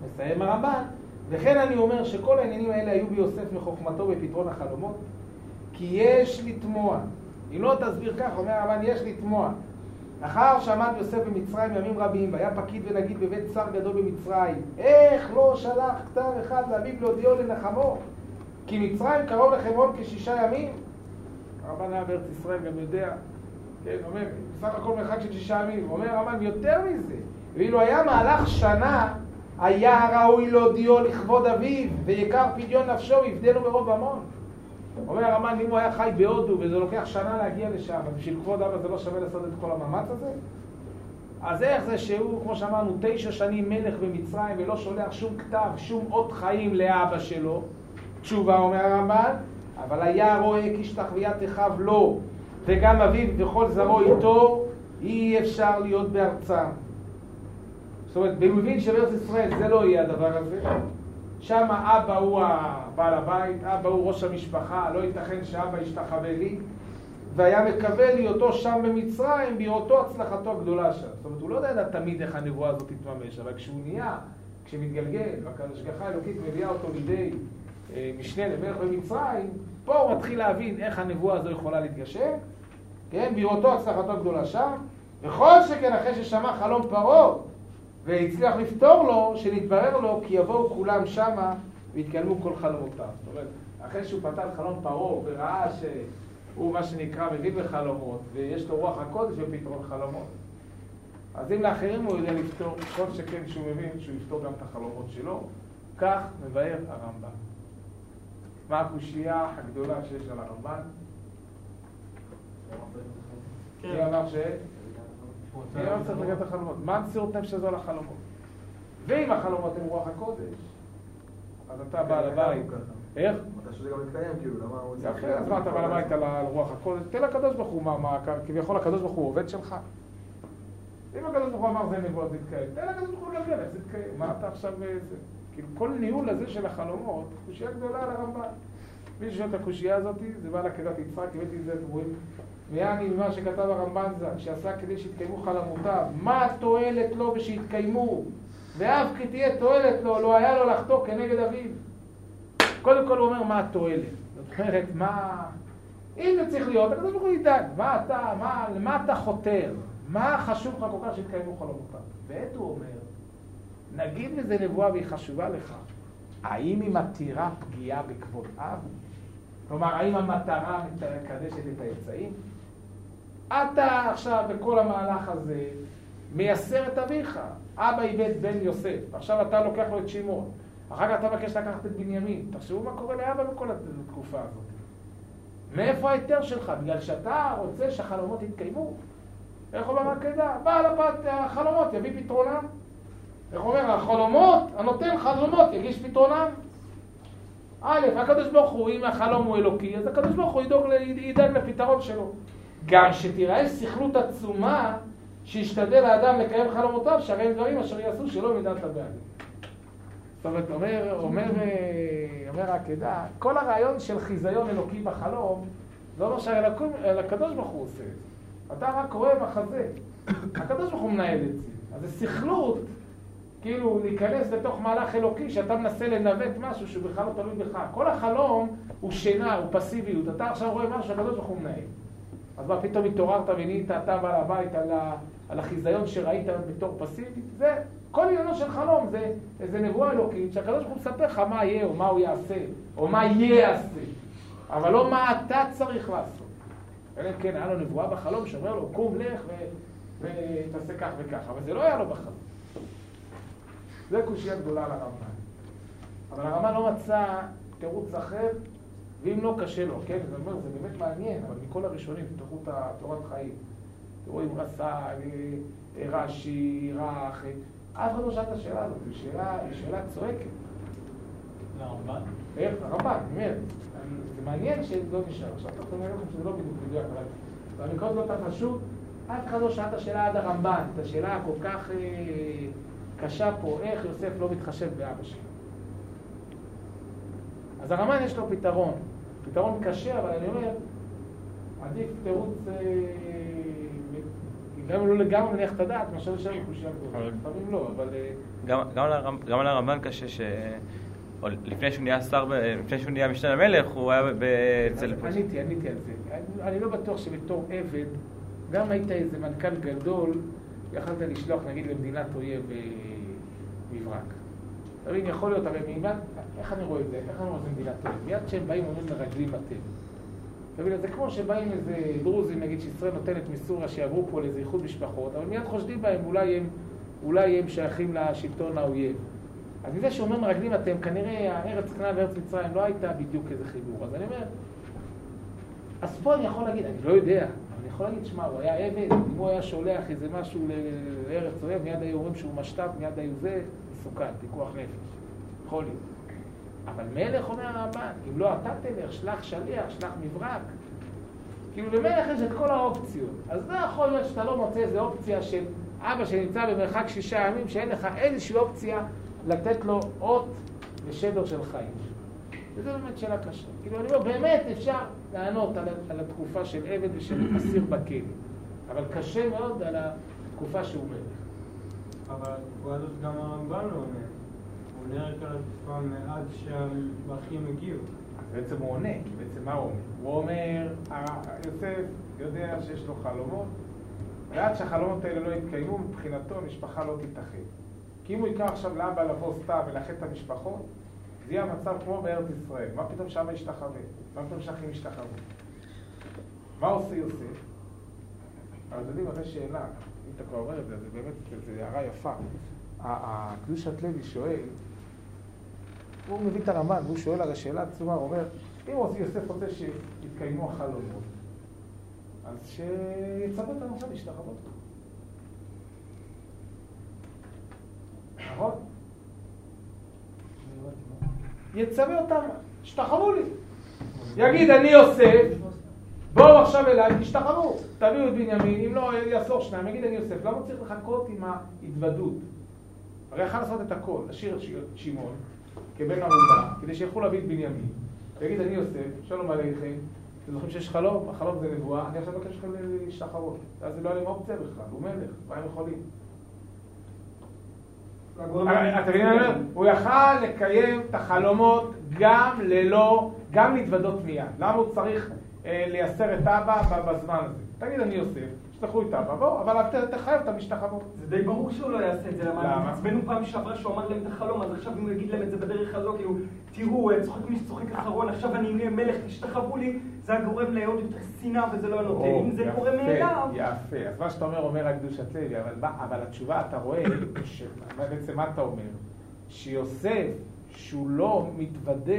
מסיים הרמב"ן, וכן אני אומר שכל העניינים האלה היו ביוסף מחוכמתו בפתרון החלומות, כי יש לתמוע. אם לא תסביר כך, אומר הרמב"ן, יש לתמוע. לאחר שעמד יוסף במצרים ימים רבים, והיה פקיד ונגיד בבית שר גדול במצרים, איך לא שלח כתב אחד לאביו להודיעו לנחמו? כי מצרים קרוב לחברון כשישה ימים. הרמב"ן היה בארץ ישראל גם יודע, כן, אומר, בסך הכל מרחק של שישה ימים. אומר הרמב"ן, יותר מזה, ואילו היה מהלך שנה, היה ראוי להודיעו לכבוד אביו, ויקר פדיון נפשו, יפדנו ברוב המון. אומר הרמב"ן, אם הוא היה חי בהודו וזה לוקח שנה להגיע לשם, ובשביל כבוד אבא זה לא שווה לעשות את כל המאמץ הזה? אז איך זה שהוא, כמו שאמרנו, תשע שנים מלך במצרים ולא שולח שום כתב, שום אות חיים לאבא שלו? תשובה, אומר הרמב"ן, אבל היה רואה כי השתחוויית אחיו לו, וגם אביו וכל זרעו איתו, אי אפשר להיות בארצם. זאת אומרת, מבין שבארץ ישראל זה לא יהיה הדבר הזה. שם אבא הוא הבעל הבית, אבא הוא ראש המשפחה, לא ייתכן שאבא ישתחווה לי. והיה מקווה להיותו שם במצרים, בראותו הצלחתו הגדולה שם. זאת אומרת, הוא לא יודע תמיד איך הנבואה הזאת תתממש, אבל כשהוא נהיה, כשמתגלגל, והשגחה האלוקית מביאה אותו לידי אה, משנה למלך במצרים, פה הוא מתחיל להבין איך הנבואה הזו יכולה להתגשם, כן, בראותו הצלחתו הגדולה שם, וכל שכן אחרי ששמע חלום פרעה והצליח לפתור לו, שנתברר לו כי יבואו כולם שמה ויתקיימו כל חלומותיו. זאת אומרת, אחרי שהוא פתר חלום פרעה וראה שהוא מה שנקרא מבין בחלומות, ויש לו רוח הקודש בפתרון חלומות, אז אם לאחרים הוא יודע לפתור, כל שכן שהוא מבין שהוא יפתור גם את החלומות שלו, כך מבאר הרמב"ם. מה הקושייה הגדולה שיש על הרמב"ן? כן. מי אמר ש... מי לא צריך לגעת החלומות? מה המסירות נפש הזו על החלומות? ואם החלומות הם רוח הקודש, אז אתה בעל הבית. איך? מתי שזה גם מתקיים, כאילו, למה הוא. יפה, אז מה אתה בעל הבית על רוח הקודש? תן לקדוש ברוך הוא מה, כביכול הקדוש ברוך הוא עובד שלך. אם הקדוש ברוך הוא אמר זה נבואה זה יתקיים, תן לקדוש ברוך הוא איך זה יתקיים. מה אתה עכשיו... אה? כאילו כל ניהול הזה של החלומות, קושייה גדולה על הרמב"ן. מי ששואל את הקושייה הזאת, זה בא לעקדת יצחק, הבאתי את זה, אתם רואים? ויעני ממה שכתב הרמב"ן ז"ל, שעשה כדי שיתקיימו חלמותיו, מה התועלת לו ושיתקיימו? ואף כי תהיה תועלת לו, לא היה לו לחטוא כנגד אביו. קודם כל הוא אומר מה התועלת. זאת אומרת, מה... אם זה צריך להיות, הקדוש ברוך הוא ידאג. מה אתה, מה, למה אתה חותר? מה חשוב לך כל כך שיתקיימו חלומותיו? ועת הוא אומר, נגיד וזה נבואה והיא חשובה לך, האם היא מתירה פגיעה בכבוד אב? כלומר, האם המטרה מקדשת את האמצעים? אתה עכשיו בכל המהלך הזה מייסר את אביך. אבא איבד בן יוסף, עכשיו אתה לוקח לו את שמעון. אחר כך אתה מבקש לקחת את בנימין. תחשבו מה קורה לאבא בכל התקופה הזאת. מאיפה ההיתר שלך? בגלל שאתה רוצה שהחלומות יתקיימו. איך אומר הקדה? בעל הפת החלומות יביא פתרונם. איך אומר? החלומות, הנותן חלומות יגיש פתרונם. א', הקדוש ברוך הוא, אם החלום הוא אלוקי, אז הקדוש ברוך הוא ידאג, לפתרון שלו. גם שתיראה סכלות עצומה שישתדל האדם לקיים חלומותיו, שהרי הם דברים אשר יעשו שלא מידת הבעלים. זאת אומרת, אומר, אומר, אומר העקדה, כל הרעיון של חיזיון אלוקי בחלום, זה אומר שהקדוש ברוך הוא עושה את זה. אתה רק רואה מחזה, הקדוש ברוך הוא מנהל את זה. אז זה סכלות, כאילו להיכנס לתוך מהלך אלוקי, שאתה מנסה לנווט משהו שהוא בכלל לא תלוי בך. כל החלום הוא שינה, הוא פסיביות. אתה עכשיו רואה משהו שהקדוש ברוך הוא מנהל. אז מה פתאום התעוררת ונהיית אתה בעל הבית על, ה, על החיזיון שראית בתור פסיבי? זה כל עניינו של חלום, זה איזה נבואה אלוקית שהקדוש ברוך הוא מספר לך מה יהיה או מה הוא יעשה או מה ייעשה, אבל לא מה אתה צריך לעשות. אלא אם כן היה לו נבואה בחלום שאומר לו קום לך ותעשה כך וכך, אבל זה לא היה לו בחלום. זה קושייה גדולה על הרמב"ן. אבל הרמב"ן לא מצא תירוץ אחר ואם לא, קשה לו, כן? זה אומר, זה באמת מעניין, אבל מכל הראשונים, תראו את תורת חיים. תראו אם רס"ל, אה, רש"י, רך, אף אחד לא שאל את השאלה הזאת, זו שאלה, שאלה צועקת. לרמב"ן? איך? הרמב"ן, אני אומר. זה מעניין שזה לא נשאר. עכשיו אתה אומר לכם שזה לא בדיוק מדויק, אבל במקרה לא יותר פשוט, אף אחד לא שאל את השאלה עד הרמב"ן, את השאלה הכל כך אה, קשה פה, איך יוסף לא מתחשב באבא שלו. אז הרמב"ן יש לו פתרון. פתרון קשה, אבל אני אומר, עדיף תירוץ, אה, גם אם לא לגמרי מניח את הדעת, מאשר לשאול קושייה גדולה. לפעמים לא, אבל... אה, גם על הרמב"ן קשה ש... לפני שהוא נהיה שר, לפני שהוא נהיה משנה למלך, הוא היה אצל... עניתי, עניתי על זה. אני לא בטוח שבתור עבד, גם היית איזה מנכ"ל גדול, יכלת לשלוח נגיד למדינת אויב אה, מברק. אתה מבין, יכול להיות, הרי מימד, איך אני רואה את זה? איך אני רואה את זה מדינת תל מיד כשהם באים אומרים מרגלים אתם. אתה מבין, זה כמו שבאים איזה דרוזים, נגיד שישראל נותנת מסוריה שיעברו פה לאיזה איחוד משפחות, אבל מיד חושדים בהם, אולי הם, אולי הם שייכים לשלטון האויב. אז מזה שאומר מרגלים אתם, כנראה הארץ כנען וארץ מצרים לא הייתה בדיוק איזה חיבור. אז אני אומר, אז פה אני יכול להגיד, אני לא יודע, אבל אני יכול להגיד, שמע, הוא היה עבד, אם הוא היה שולח איזה משהו לארץ אויב, מיד היו אומרים שהוא משת"פ, מיד היו זה, מסוכן, פיקוח נפש. יכול להיות. אבל מלך אומר הרמב"ן, אם לא אתה תלך, שלח שליח, שלח מברק. כאילו למלך יש את כל האופציות. אז לא יכול להיות שאתה לא מוצא איזו אופציה של אבא שנמצא במרחק שישה ימים, שאין לך איזושהי אופציה לתת לו אות ושדר של חיים. וזו באמת שאלה קשה. כאילו, אני אומר, באמת אפשר לענות על, על התקופה של עבד ושל אסיר בכלא, אבל קשה מאוד על התקופה שהוא מלך. אבל התקופה הזאת גם הרמב"ן לא עונה. הוא עונה רק על התקופה מאז שהמלכים הגיעו. בעצם הוא עונה, כי בעצם מה הוא אומר? הוא אומר, יוסף יודע שיש לו חלומות, ועד שהחלומות האלה לא יתקיימו, מבחינתו המשפחה לא תתאחד. כי אם הוא ייקח עכשיו לאבא לבוא סתם ולאחד את המשפחות, זה יהיה המצב כמו בארץ ישראל. מה פתאום שאבא ישתחווה? מה פתאום שאחים ישתחוו? מה עושה יוסף? אבל אתם יודעים, זו שאלה. אתה כבר אומר את זה, זה באמת, זו הערה יפה. הקדושת לוי שואל, הוא מביא את הרמב"ן, והוא שואל הרי שאלה עצומה, הוא אומר, אם יוסף רוצה שיתקיימו החלומות, אז שיצוות אותנו עכשיו להשתחוות. נכון? יצווה אותם, השתחוו לי. יגיד, אני יוסף, בואו עכשיו אליי, תשתחוו, תביאו את בנימין, אם לא, יעשור שניים, יגיד אני יוסף. למה צריך לחכות עם ההתוודות? הרי יכול לעשות את הכל, להשאיר את שמעון כבן ערובה, כדי שיכולו להביא את בנימין. ויגיד, אני יוסף, שלום עליכם, אתם זוכרים שיש חלום, החלום זה נבואה, אני עכשיו מבקש לכם להשתחוות. אז זה לא היה להם אופציה בכלל, הוא מלך, מה הם יכולים? הגורם אבל אתה מבין מה אני אומר? הוא יכל לקיים את החלומות גם ללא, גם להתוודות מיד. למה הוא צריך אה, לייסר את אבא בזמן הזה? תגיד, אני יוסף, תשלחו את אבא, בואו, אבל תחייב את המשתחוות. זה די ברור שהוא לא יעשה את זה, למה? למה? עצבנו פעם שעברה שהוא אמר להם את החלום, אז עכשיו אם הוא יגיד להם את זה בדרך הזו, כאילו, תראו, אה, צוחק מי שצוחק אחרון, עכשיו אני אהיה מלך, תשתחוו לי, זה היה גורם לעוד יותר שנאה וזה לא נותן. אם זה קורה מאליו... יפה, אז מה שאתה אומר אומר על קדושת לוי, אבל, התשובה, אתה רואה, בעצם מה אתה אומר? שיוסף, שהוא לא מתוודה,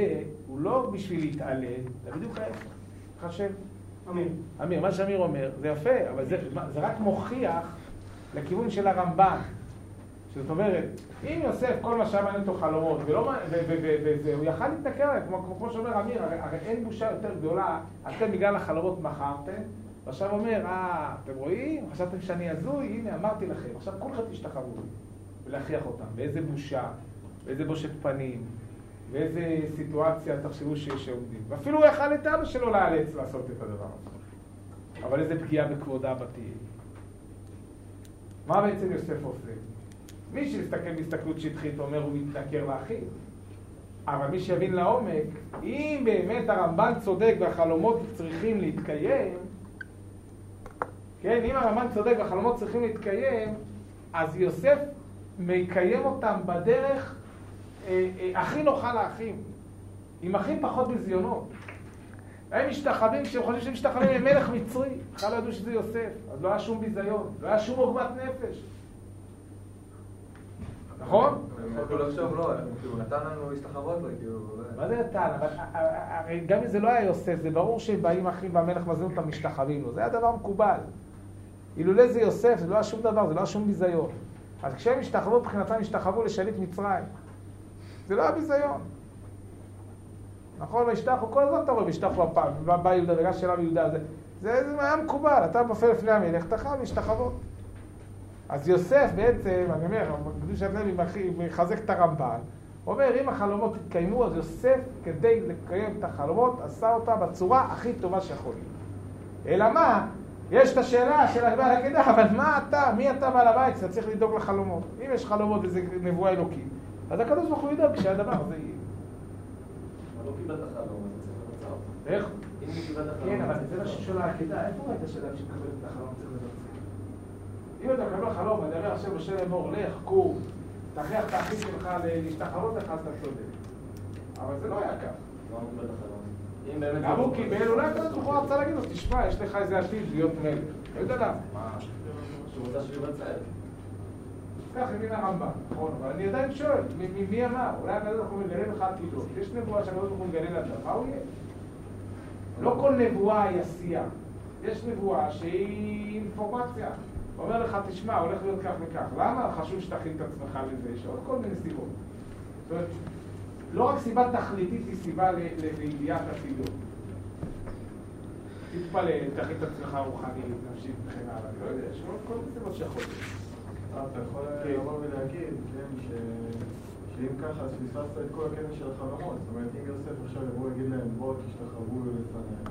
הוא לא בשביל להתעלל, זה בדיוק ההפך. חשב. אמיר. אמיר, מה שאמיר אומר, זה יפה, אבל זה, זה רק מוכיח לכיוון של הרמב"ן. זאת אומרת, אם יוסף, כל מה שהיה מעניין אותו חלומות, ולא, מה- ו- ו- ו- וזה, הוא יכל להתנכר עליהם, כמו, שאומר אמיר, הרי, הרי אין בושה יותר גדולה, אתם בגלל החלומות מכרתם, ועכשיו אומר, אה, אתם רואים? חשבתם שאני הזוי? הנה, אמרתי לכם, עכשיו כולכם תשתחוו לי, ולהכריח אותם. באיזה בושה, באיזה בושת פנים, באיזה סיטואציה תחשבו ש- שעומדים. ואפילו הוא יכל את אבא שלו לאלץ לעשות את הדבר הזה. אבל איזה פגיעה בכבודה בתהיה. מה בעצם יוסף עושה? מי שיסתכל בהסתכלות שטחית אומר הוא מתנכר לאחיו. אבל מי שיבין לעומק, אם באמת הרמב"ן צודק והחלומות צריכים להתקיים, כן, אם הרמב"ן צודק והחלומות צריכים להתקיים, אז יוסף מקיים אותם בדרך הכי נוחה לאחים, עם הכי פחות ביזיונות. הם משתחווים, כשהם חושבים שהם משתחווים עם מלך מצרי, בכלל לא ידעו שזה יוסף, אז לא היה שום ביזיון, לא היה שום עוגמת נפש. נכון? הם יכלו לחשוב, לא, כאילו, הוא נתן לנו להשתחוות לו, כאילו... מה זה נתן? אבל הרי גם אם זה לא היה יוסף, זה ברור שבאים אחים והמלך מזמין אותם משתחווים לו, זה היה דבר מקובל. אילולא זה יוסף, זה לא היה שום דבר, זה לא היה שום ביזיון. אז כשהם השתחוו, מבחינתם השתחוו לשליט מצרים. זה לא היה ביזיון. נכון, וישתחו, כל הזמן אתה רואה, וישתחו הפעם, בא יהודה, בגלל שאלה מיהודה, זה, זה, זה היה מקובל, אתה נופל לפני המלך, אתה חייב להשתחוות. אז יוסף בעצם, אני אומר, לוי מכי- מחזק את הרמב"ן, אומר, אם החלומות יתקיימו, אז יוסף, כדי לקיים את החלומות, עשה אותה בצורה הכי טובה שיכול. אלא מה? יש את השאלה של הבעל הגדה, אבל מה אתה, מי אתה בעל הבית? אתה צריך לדאוג לחלומות. אם יש חלומות וזה נבואה אלוקית, אז הקדוש ברוך הוא ידאג שהדבר הזה יהיה. לא קיבל את החלום, אז צריך. איך? אם הוא קיבל את החלום... כן, אבל זה מה ששואל העקידה, איפה ראית שאדם שמקבל את החלום צריך לבצע? אם אתה מקבל חלום, אני אומר עכשיו משה לאמור, לך, קום, תכריח את האחים שלך להשתחוות לך, אז אתה צודק. אבל זה לא היה כך. לא. גם הוא קיבל, אולי הקדוש ברוך הוא רצה להגיד לו, תשמע, יש לך איזה עתיד להיות מלך. לא יודע למה. מה? שהוא רוצה שהוא יבצע את זה. כך הבין הרמב"ם, נכון, אבל אני עדיין שואל, מי אמר? אולי הקדוש ברוך הוא מגלה לך עתידות. יש נבואה שהקדוש ברוך הוא מגלה לאדם, מה הוא יהיה? לא כל נבואה היא עשייה. יש נבואה שהיא אינפורמציה. אומר לך, תשמע, הולך להיות כך וכך. למה חשוב שתכין את עצמך לזה? יש עוד כל מיני סיבות. זאת אומרת, לא רק סיבה תכליתית היא סיבה לידיעת עתידות. תתפלל, תכין את עצמך רוחנית, נפשית וכן הלאה. לא יודע, יש עוד כל מיני סיבות שיכול להיות. אתה יכול כן. לבוא ולהגיד, כן, ש- שאם ככה, אז פספסת את כל הקטע של החלומות. זאת אומרת, אם יוסף עכשיו יבוא ויגיד להם, בואו תשתחוו לפניהם,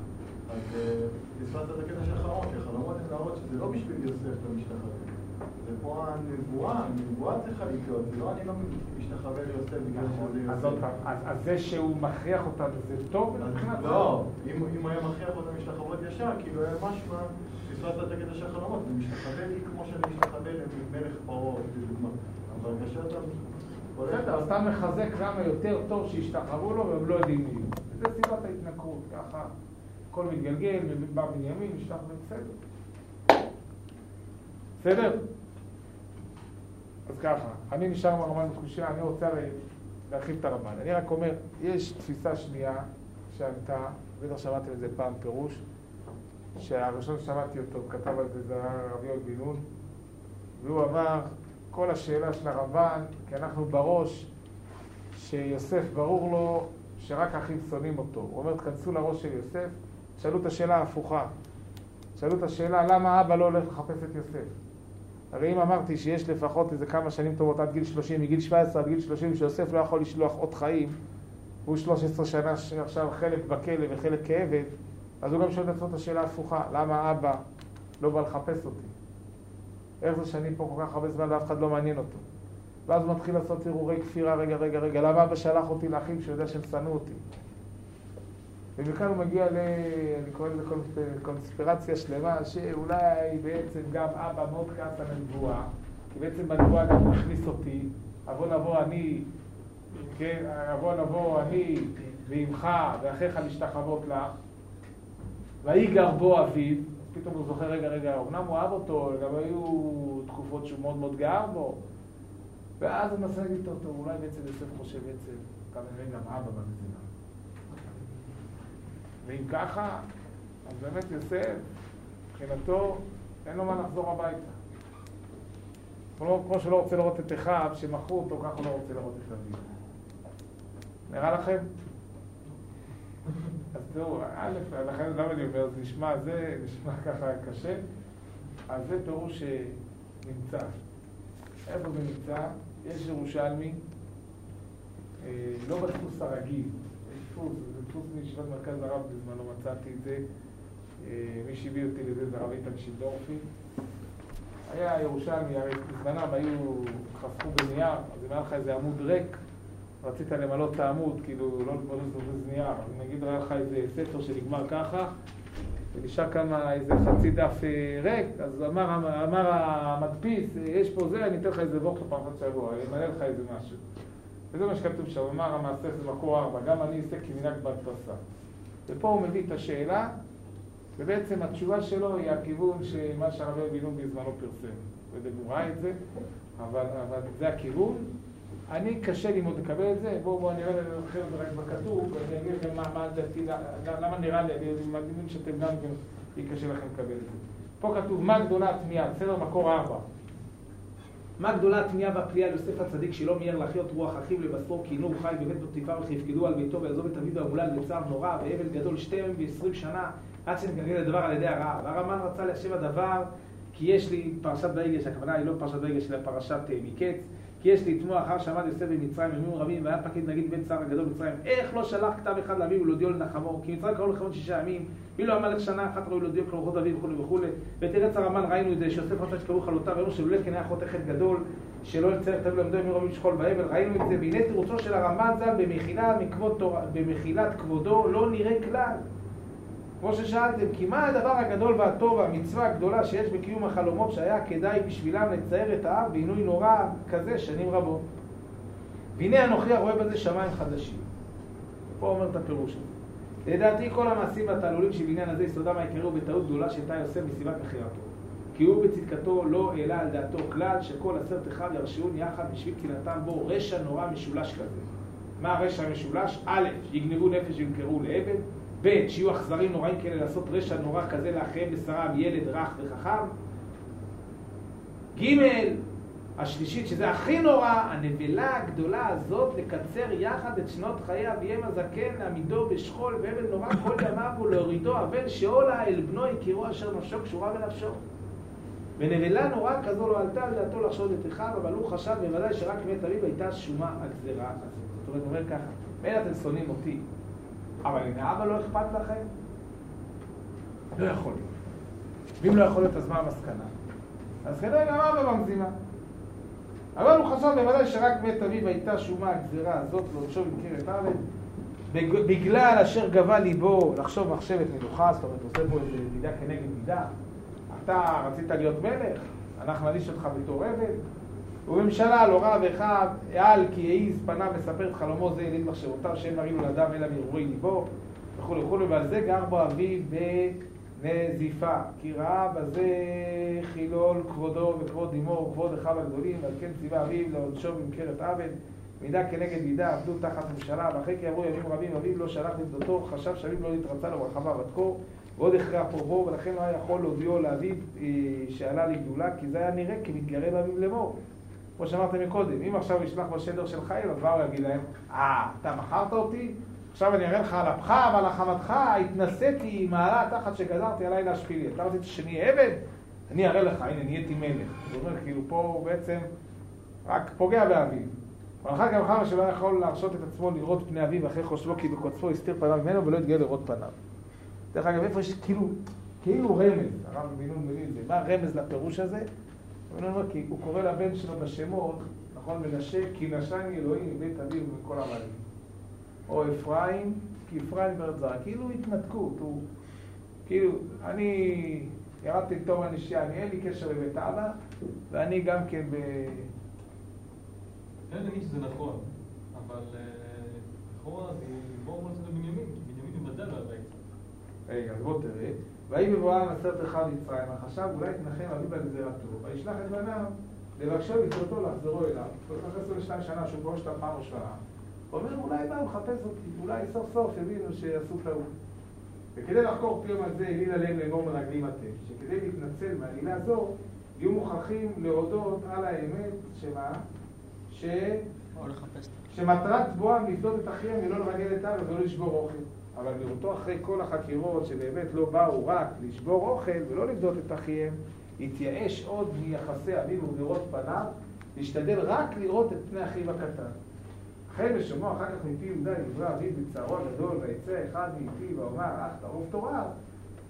אז אה, פספסת את הקטע של החלומות, כי החלומות הן להראות שזה לא בשביל יוסף משתחווה. זה פה הנבואה, הנבואה צריכה לקרות, זה לא אני לא משתחווה ליוסף בגלל שזה אז עוד יוסף. פעם, אז זה שהוא מכריח אותנו זה טוב מבחינת לא, אם הוא היה מכריח אותם להשתחוות ישר, כאילו היה משמע, פספסת את הקטע של החלומות, משתחווה לי כמו שאני משתחווה למלך פרעה, לדוגמה. אבל כאשר אתה... בסדר, אז אתה מחזק למה יותר טוב שישתחררו לו והם לא יודעים מי הוא. זה סיבת ההתנכרות, ככה הכל מתגלגל, בא בנימין, נשלח בסדר. בסדר? אז ככה, אני נשאר עם הרמב"ן בקושייה, אני רוצה לה- להרחיב את הרמב"ן. אני רק אומר, יש תפיסה שנייה שענתה, בטח שמעתם את זה פעם פירוש, שהראשון ששמעתי אותו, כתב על זה, זה היה רבי יואל בן והוא אמר, כל השאלה של הרמב"ן, כי אנחנו בראש שיוסף ברור לו שרק האחים שונאים אותו. הוא אומר, תכנסו לראש של יוסף, שאלו את השאלה ההפוכה. שאלו את השאלה, למה אבא לא הולך לחפש את יוסף? הרי אם אמרתי שיש לפחות איזה כמה שנים טובות עד גיל 30, מגיל 17 עד גיל 30, שיוסף לא יכול לשלוח אות חיים, הוא 13 שנה שעכשיו חלק בכלא וחלק כעבד, אז הוא גם שואל את עצמו את השאלה ההפוכה, למה אבא לא בא לחפש אותי? איך זה שאני פה כל כך הרבה זמן ואף אחד לא מעניין אותו? ואז הוא מתחיל לעשות הרהורי כפירה, רגע, רגע, רגע, למה אבא שלח אותי לאחים שהוא יודע שהם שנאו אותי? ומכאן הוא מגיע ל... אני קורא לזה קונס- קונספירציה שלמה, שאולי בעצם גם אבא מאוד כעס על הנבואה, כי בעצם בנבואה גם הוא הכניס אותי, אבוא נבוא אני, כן, אבוא נבוא אני ועמך ואחיך משתחוות לך, ויגר בו אביו, פתאום הוא זוכר, רגע, רגע, אמנם הוא אהב אותו, גם היו תקופות שהוא מאוד מאוד גר בו, ואז הוא מנסה להגיד, טוב, אולי בעצם יוסף חושב בעצם, כנראה גם אבא במדינה. ואם ככה, אז באמת יוסף, מבחינתו, אין לו מה לחזור הביתה. כמו, כמו שלא רוצה לראות את אחיו, שמכרו אותו, ככה הוא לא רוצה לראות את אביו. נראה לכם? אז תראו, א', לכן למה אני אומר, זה נשמע, זה נשמע ככה קשה, אז זה פירוש שנמצא. איפה זה נמצא? יש ירושלמי, אה, לא בדפוס הרגיל, דפוס, זה דפוס מישיבת מרכז הרב בזמנו מצאתי את זה, אה, מי שהביא אותי לזה זה הרב איתן שידורפי. היה ירושלמי, הרי בזמנם היו, חסכו בנייר, אז אם היה לך איזה עמוד ריק, רצית למלא את העמוד, כאילו לא לבזבז נייר, אז נגיד היה לך איזה ספר שנגמר ככה, ונשאר כמה איזה חצי דף אה, ריק, אז אמר, אמר המדפיס, אה, יש פה זה, אני אתן לך איזה וורקשופ פעם אחת שבוע, אני אמלא לך איזה משהו. וזה מה שכתוב שם, אמר המעשה זה מקור ארבע, גם אני אעשה כמנהג בהדפסה. ופה הוא מביא את השאלה, ובעצם התשובה שלו היא הכיוון שמה שהרבי אבינו בזמנו פרסם. לא ראה את זה, אבל, אבל זה הכיוון. אני קשה לי מאוד לקבל את זה, בואו בואו נראה לכם את זה רק בכתוב, ואני אגיד לכם מה, דעתי, למה נראה לי, אני מאמינים שאתם גם כן, יהיה קשה לכם לקבל את זה. פה כתוב מה גדולה התמיהה, בסדר מקור ארבע. מה גדולה התמיהה והפליאה על יוסף הצדיק שלא מיהר להחיות רוח אחיו לבשרו כי נו חי בבית פוטיפר וכיפקדו על ביתו ויעזוב את אביו המולל בצער נורא ואבל גדול שתי ימים ועשרים שנה עד שנתגלגל הדבר על ידי הרעב. והרמב"ן רצה להשיב הדבר כי יש לי פרשת ויגש, הכוונה היא לא פרשת ויגש אלא פרשת אה, מקץ כי יש לתמוע אחר שעמד יוסף במצרים ימים רבים והיה פקיד נגיד בן שר הגדול במצרים איך לא שלח כתב אחד לאביו ולהודיעו לנחמו? כי מצרים קראו לכבוד שישה ימים ואילו המלך שנה אחת ראוי להודיעו כל רוחות אביו וכולי וכולי ותרץ הרמב"ן ראינו את זה שיוסף רצה שקראו חלותיו ראינו שלולא כן היה חותכת גדול שלא יצטרך כתב למדו ימים רבים שכול באבל ראינו את זה והנה תירוצו של הרמב"ן ז"ל במחילת כבודו לא נראה כלל כמו ששאלתם, כי מה הדבר הגדול והטוב והמצווה הגדולה שיש בקיום החלומות שהיה כדאי בשבילם לצייר את האב בעינוי נורא כזה שנים רבות? והנה אנוכי הרואה בזה שמיים חדשים. פה אומר את הפירוש הזה. לדעתי כל המעשים והתעלולים של עניין הזה יסודם העיקרי הוא בטעות גדולה שהייתה יוסף מסיבת מכירתו. כי הוא בצדקתו לא העלה על דעתו כלל שכל עשרת אחיו ירשיעון יחד בשביל קנאתם בו רשע נורא משולש כזה. מה הרשע המשולש? א', שיגנבו נפש וימכרו לעבד, ב', שיהיו אכזרים נוראים כאלה לעשות רשע נורא כזה לאחיהם ושרם ילד רך וחכם. ג', השלישית, שזה הכי נורא, הנבלה הגדולה הזאת לקצר יחד את שנות חיי אביהם הזקן, להעמידו בשכול ואבל נורא כל ימיו ולהורידו אבל שאולה אל בנו יכירו אשר נפשו קשורה בנפשו. ונבלה נורא כזו לא עלתה על דעתו לחשוד את אחיו, אבל הוא חשב בוודאי שרק מת אביו הייתה שומה הגזירה הזאת. זאת אומרת, הוא אומר ככה, מילא אתם שונאים אותי, אבל אם לאבא לא אכפת לכם, לא יכול להיות. ואם לא יכול להיות, אז מה המסקנה? אז כנראה גם אבא במזימה. אבל הוא חשב בוודאי שרק בית אביו הייתה שומה הגזירה הזאת לעונשו במקרת בג- בגלל אשר גבה ליבו לחשוב מחשבת מלוכה, זאת אומרת, עושה פה איזה מידה כנגד מידה. אתה רצית להיות מלך, אנחנו נעניש אותך בתור עבד. ובממשלה לא רב אחד, העל כי העיז פניו מספר את חלומו זה יליד מחשבותיו שאין מראים לו לאדם אלא מהרהורי ליבו. וכולי וכולי ועל זה גר בו אביו בנזיפה. כי ראה בזה חילול כבודו וכבוד אמו וכבוד אחיו הגדולים ועל כן ציווה אביו לעונשו במקרת עוול. מידה כנגד מידה עבדו תחת ממשלה ואחרי כי עברו ימים רבים אביו לא שלח לבדותו חשב שאביו לא נתרצה לו ברחבה בת כה ועוד הכרח פרבו ולכן לא היה יכול להודיעו לאביו אה, שעלה לגדולה כי זה היה נראה כמתגרה באביו לאמור כמו שאמרתם מקודם, אם עכשיו ישלח בשדר של חייל, אז מה הוא יגיד להם? אה, אתה מכרת אותי? עכשיו אני אראה לך על אפך ועל החמתך, התנסיתי עם מעלה תחת שגזרתי עליי להשפיל לי. אתה רצית שאני עבד? אני אראה לך, הנה, נהייתי מלך. זאת אומרת, כאילו, פה הוא בעצם רק פוגע באביו. אבל אחר כך מחר שלא יכול להרשות את עצמו לראות פני אביו אחרי חושבו כי בקוצפו הסתיר פניו ממנו ולא התגלה לראות פניו. דרך אגב, איפה יש כאילו, כאילו רמז, הרב בן נון מביא את זה, מה הרמז לפירוש הזה? הוא אומר, כי הוא קורא לבן שלו בשמות, נכון, מנשה, כי נשני אלוהים מבית אביו ומכל עמלים. או אפרים, כי אפרים בארץ זרה. כאילו התנתקות, הוא, כאילו, אני ירדתי לתור הנשייה, אני אין לי קשר לבית אבא, ואני גם כן ב... כן, נגיד שזה נכון, אבל אה, לכאורה זה בואו נעשה לבנימין, כי בנימין מבדל על הרקע. רגע, אז בוא תראה. ויהי בבואם עשרת אחיו מצרים, חשב אולי תנחם אביו על גזירתו, וישלח את בניו לבקשו לקראתו לחזרו אליו, ולקח 22 שנה שהוא פורש אותם פעם ראשונה. הוא אומר, אולי באו לחפש אותי, אולי סוף סוף הבינו שעשו טעות. וכדי לחקור פיום על זה, העליל עליהם לאמור מרגלים אתם, שכדי להתנצל מהעלילה זו, יהיו מוכרחים להודות על האמת, שמה? ש... שמטרת בואם לפדות את אחיהם ולא לרגל את הארץ ולא לשבור אוכל. אבל לראותו אחרי כל החקירות שבאמת לא באו רק לשבור אוכל ולא לפדות את אחיהם, התייאש עוד מיחסי אביו ולראות פניו, להשתדל רק לראות את פני אחיו הקטן. אחרי בשומעו אחר כך מפי יהודה דברי אביו בצערו הגדול, ויצא אחד מפי ואומר אך תערוב תורה,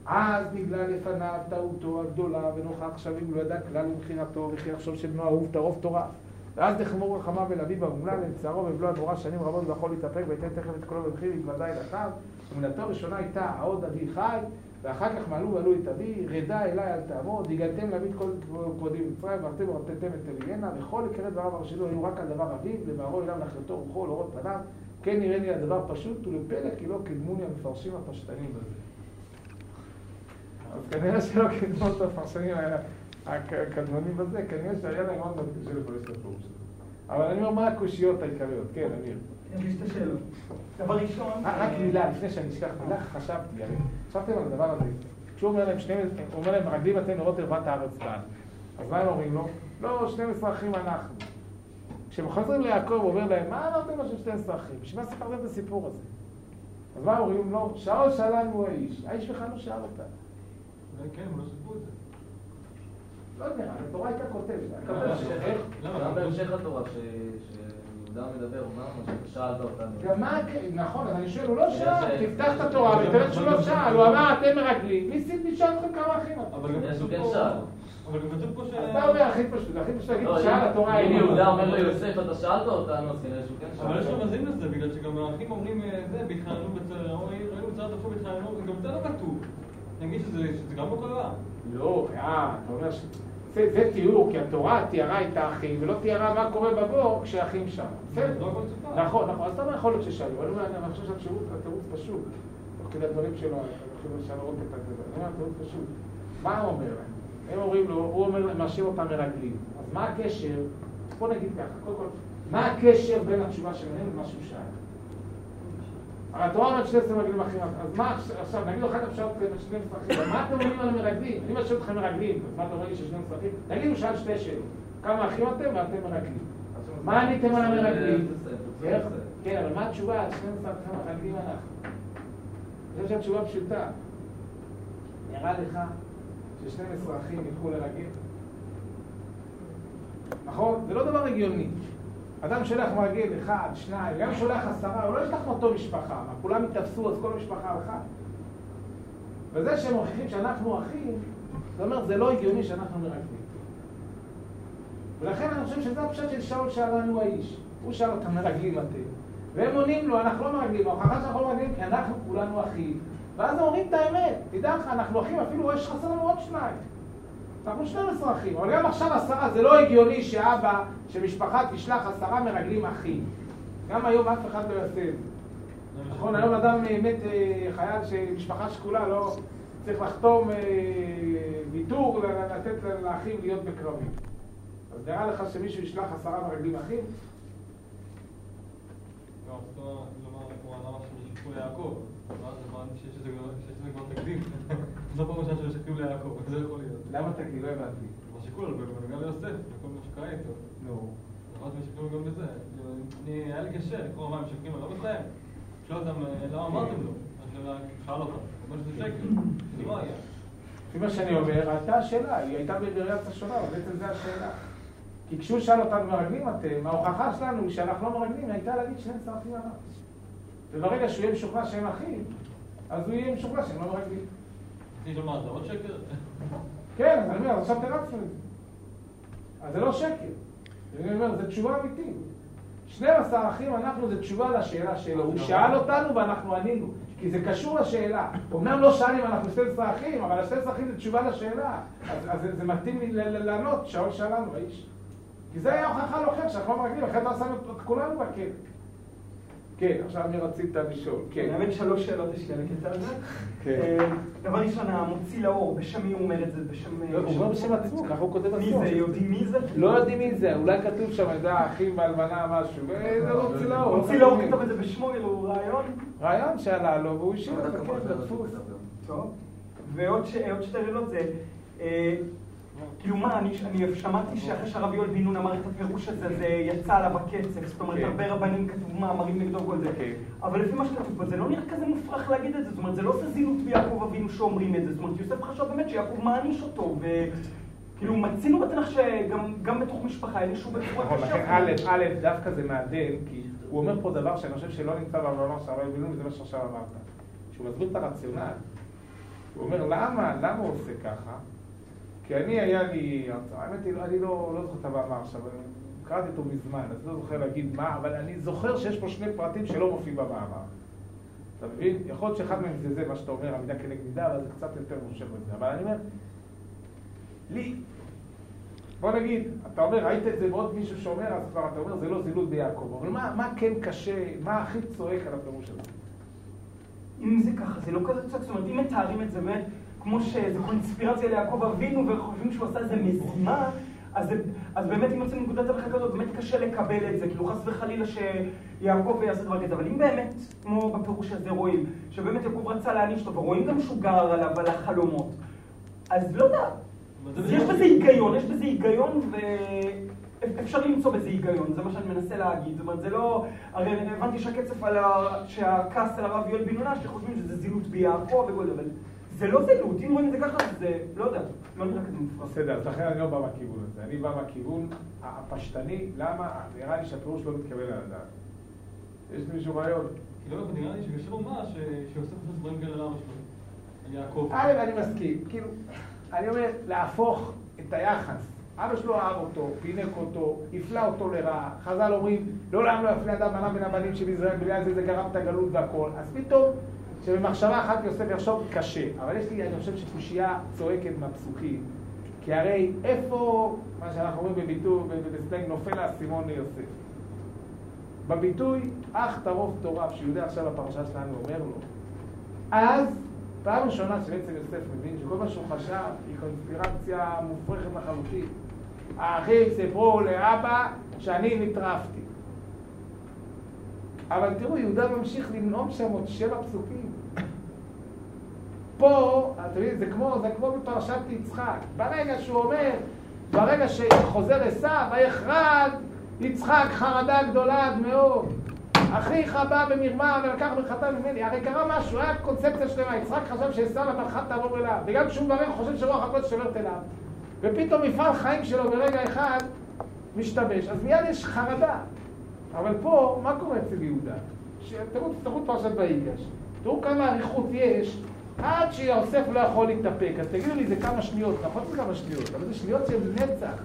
אז נגלה לפניו טעותו הגדולה ונוכח שווים לא ידע כלל ומכירתו וכי יחשוב שבנו אהוב טרוף תורה. ואז נחמור רחמיו אל אביו האומלל, ובלוע נורא שנים רבות ויכול להתאפק ויתן תכף את קולו במחיר ויתוודע אל אחיו. אמונתו הראשונה הייתה העוד אבי חי, ואחר כך מעלו ועלו את אבי, רדה אליי אל תעמוד, הגעתם להביא את כל כבודי במצרים, ואתם ורבתם את אלינה, וכל עיקרי דבריו הראשילו היו רק על דבר אביו, למערו אליו לחלטו רוחו לאורות פניו, כן נראה לי הדבר פשוט, ולפלא כי לא קידמוני המפרשים הפשטנים בזה. אז כנראה שלא קידמו את הפרשנים הקדמונים בזה, כנראה שהיה להם עוד קשה לפרש את הפירוש הזה. אבל אני אומר מה הקושיות העיקריות, כן, אמיר. יש. דבר ראשון... אה, רק מילה, לפני שאני אשכח מילה, חשבתי, הרי חשבתם על הדבר הזה. כשהוא אומר להם, הוא אומר להם, מרגלים אתם לראות ערוות הארץ בעל. אז מה הם אומרים לו? לא, 12 אחים אנחנו. כשהם חוזרים ליעקב, הוא אומר להם, מה אמרתם לו של 12 אחים? בשביל מה סיפרתם את הסיפור הזה? אז מה אומרים לו? שאול שאלנו האיש. האיש בכלל לא שאל אותה. אולי כן, הם לא סיפרו את זה. לא יודע, התורה הייתה כותבת. גם בהמשך התורה, שיהודה מדבר, הוא אומר, שאלת אותנו. גם מה, נכון, אז אני שואל, הוא לא שאל, תפתח את התורה ותראה שהוא לא שאל, הוא אמר, אתם מרגלים, ניסיתי לשאול אתכם כמה אחים. אבל גם כתוב כן פה- שאל. אבל גם כתוב פה ש... אתה אומר הכי פשוט, הכי פשוט להגיד, לא, שאל התורה אם אין יהודה אומר ליוסף, אתה שאלת אותנו, אז כנראה שהוא כן שאל. אבל יש רמזים לזה, בגלל שגם האחים אומרים אה, זה, בהתחננו בצער, ראינו בצער תפשו בהתחננו, גם זה לא כתוב. נגיד שזה שזה גם לא קרה. לא, אה, אתה אומר ש... זה, זה תיאור, כי התורה תיארה את האחים, ולא תיארה מה קורה בבור כשהאחים שם. בסדר. לא. נכון, נכון, אז אתה אומר, יכול להיות ששאלו, אני חושב שהתירוץ התירוץ פשוט. תוך כדי הדברים שלו, אני חושב שאפשר לראות את זה. אני אומר, התירוץ פשוט. מה הוא אומר? הם אומרים לו, הוא אומר, מאשים אותם מרגלים. אז מה הקשר, בוא נגיד ככה, קודם כל, מה הקשר בין התשובה שלהם למה שהוא שאל? הרי התורה אומרת שני עשרה מרגלים אחרים, אז מה עכשיו- נגיד אחר כך שאלת אתכם שני אבל מה אתם אומרים על המרגלים? אני משאיר אתכם מרגלים, אז מה אתה אומר לי ששני? נגיד הוא שאל שתי שאלות, כמה אחים אתם ואתם מרגלים. מה עניתם על המרגלים? כן, אבל מה התשובה? על 12 אחים מרגלים אנחנו. אני חושב שהתשובה פשוטה. נראה לך ש-12 אחים ילכו לרגל? נכון? זה לא דבר הגיוני. אדם שולח מרגל אחד, שניים, גם שולח עשרה, הוא לא ישלח מאותו משפחה. מה, כולם התאפסו, אז כל המשפחה הלכה. וזה שהם מוכיחים שאנחנו אחים, זה אומר, זה לא הגיוני שאנחנו מרגלים. ולכן אני חושב שזה הפשט של שאול שאלנו האיש. הוא שאל אותם מרגלים אתם. והם עונים לו, אנחנו לא מרגלים, ההוכחה שאנחנו לא מרגלים כי אנחנו כולנו אחים. ואז הם אומרים את האמת, תדע לך, אנחנו אחים, אפילו יש חסר לנו עוד שניים. אנחנו 12 אחים, אבל גם עכשיו עשרה, זה לא הגיוני שאבא, שמשפחה תשלח עשרה מרגלים אחים. גם היום אף אחד לא יעשה את זה. נכון, היום אדם אה, מת, אה, חייל שמשפחה שכולה לא צריך לחתום אה, ויתור, לתת לאחים להיות בקרבים. אז נראה לך שמישהו ישלח עשרה מרגלים אחים? לא, לא- ליעקב. ואז הבנתי שיש לזה כבר- תקדים. זו פעם ראשונה שחיכו ליעקב, זה יכול להיות. למה תגיד? לא הבנתי. כבר שיקול על בנוגע ליוסף, וכל מה שקרה איתו. נו. אמרתי שיקרו גם בזה. אני, היה לי קשה לקרוא מה הם משקרים, אני לא מסיים. לשאול אותם, למה אמרתם לו? שאל אותם. הוא אומר שזה שקר. זה לא היה. לפי מה שאני אומר, הייתה השאלה, היא הייתה בבריאת השונה, אבל בעצם זו השאלה. כי כשהוא שאל אותנו מרגלים אתם, ההוכחה שלנו שאנחנו לא מרגלים, הייתה להגיד שניהם שרפים עליו. וברגע שהוא יהיה משוכנע שהם אחים, אז הוא יהיה משוכנע שהם לא מרגלים. של מה, זה עוד שקר? כן, אז אני אומר, עכשיו תרצנו את זה. אז זה לא שקר. אני אומר, זו תשובה אמיתית. 12 אחים אנחנו, זה תשובה לשאלה שלו. הוא שאל אותנו ואנחנו ענינו. כי זה קשור לשאלה. אמנם לא שאל אם אנחנו 12 אחים, אבל ה-12 אחים זה תשובה לשאלה. אז, אז זה, זה מתאים לי לענות, שאול שאלנו, האיש. כי זה היה הוכחה להוכיח שאנחנו לא מרגילים, אחרת לא שמנו את כולנו בכלא. כן, עכשיו מי רצית לשאול? כן. האמת שלוש שאלות יש לי על הקטע הזה. כן. אה, דבר ראשון, המוציא לאור, בשם מי הוא אומר את זה? בשם... לא, הוא אומר בשם עצמו, ככה הוא כותב מי בסוף. זה? יודעים מי זה? לא יודעים מי זה, אולי כתוב שם, זה האחים באלמנה משהו, וזה לא מוציא לאור. מוציא לאור כתב את זה בשמו, כאילו רעיון. רעיון שעלה לו, והוא השאיר את זה, כן, בדפוס. טוב. ועוד שתי שאלות זה, אה, כאילו מה, אני אני שמעתי שאחרי שהרב יואל בן נון אמר את הפירוש הזה, זה יצא עליו הקצף, זאת אומרת, כן. הרבה רבנים כתבו מאמרים נגדו וכל זה. כן. אבל לפי מה שכתוב פה, זה לא נראה כזה מופרך להגיד את זה, זאת אומרת, זה לא עושה זילות ביעקב אבינו שאומרים את זה, זאת אומרת, יוסף חשב באמת שיעקב מעניש אותו, וכאילו מצינו בתנ"ך שגם גם בתוך משפחה הענישו בצורה נכון, קשה. לכן א', א', דווקא זה מעדן, כי הוא אומר פה דבר שאני חושב שלא נמצא במאמר של הרב בן וזה מה שעכשיו אמרת. שהוא מסביר את הרציונל. הוא אומר, למה, למה הוא עושה ככה? כי אני, היה לי, האמת היא, אני לא, לא זוכר את המאמר עכשיו, אני קראתי אותו מזמן, אז לא זוכר להגיד מה, אבל אני זוכר שיש פה שני פרטים שלא מופיעים במאמר. אתה מבין? יכול להיות שאחד מהם זה זה, מה שאתה אומר, עמידה כנגד מידה, אבל זה קצת יותר מושב בזה. אבל אני אומר, לי, בוא נגיד, אתה אומר, ראית את זה בעוד מישהו שאומר, אז כבר אתה אומר, זה לא זילות ביעקב. אבל מה, מה כן קשה, מה הכי צועק על הפירוש הזה? אם זה ככה, זה לא כזה צועק, זאת אומרת, אם מתארים את זה באמת כמו שזה קונספירציה ליעקב אבינו וחושבים שהוא עשה איזה מזימה, אז, אז באמת אם יוצאים מנקודת הנחה כזאת, באמת קשה לקבל את זה, כאילו חס וחלילה שיעקב יעשה דבר כזה, אבל אם באמת, כמו בפירוש הזה רואים, שבאמת יעקב רצה להעניש אותו, ורואים גם שהוא גרר עליו על החלומות, אז לא יודע, יש בזה היגיון, יש בזה היגיון ואפשר למצוא בזה היגיון, זה מה שאני מנסה להגיד. זאת אומרת, זה לא... הרי הבנתי שהקצף על ה... שהכעס על הרב יואל בן נונה, שחושבים שזה זילות ביעקב וכל זה, אבל זה לא זילות, אם רואים את זה ככה, זה לא יודע, לא נראה כזה מופרע. בסדר, אז לכן אני לא בא מהכיוון הזה. אני בא מהכיוון הפשטני, למה? נראה לי שהפירוש לא מתקבל על הדעת. יש למישהו רעיון? כאילו, נראה לי שקשה לומר ש- שיוסף עושה דברים כאלה לאבא שלו. יעקב. א', אני מסכים. כאילו, אני אומר, להפוך את היחס. אבא שלו אהב אותו, פינק אותו, הפלה אותו לרעה. חז"ל אומרים, לא לעם לא יפלה אדם בניו בין הבנים של ישראל, בגלל זה זה גרם את הגלות והכל. אז פתאום, שבמחשבה אחת יוסף יחשוב קשה. אבל יש לי, אני חושב שקושייה צועקת מהפסוקים. כי הרי איפה, מה שאנחנו אומרים בביטוי, בסלנג, נופל האסימון ליוסף. בביטוי, אך טרוף תורה, שיהודה עכשיו בפרשה שלנו אומר לו, אז, פעם ראשונה שבעצם יוסף מבין שכל מה שהוא חשב היא קונספירציה מופרכת לחלוטין. האחים סיפרו לאבא שאני נטרפתי. אבל תראו, יהודה ממשיך לנאום שם עוד שבע פסוקים. פה, אתם יודעים, זה כמו, זה כמו בפרשת יצחק. ברגע שהוא אומר, ברגע שחוזר עשיו, ויחרד יצחק חרדה גדולה עד מאוד. אחיך בא במרמה ולקח ברכתה ממני. הרי קרה משהו, היה קונספציה שלמה. יצחק חשב שעשיו הברכה תעבור אליו. וגם כשהוא מברך, הוא חושב שרוח הקודש שומרת אליו. ופתאום מפעל חיים שלו ברגע אחד משתבש. אז מיד יש חרדה. אבל פה, מה קורה אצל יהודה? תראו, את פרשת ויגש. תראו כמה אריכות יש עד שיוסף לא יכול להתאפק. אז תגידו לי, זה כמה שניות, נכון זה כמה שניות, אבל זה שניות של נצח.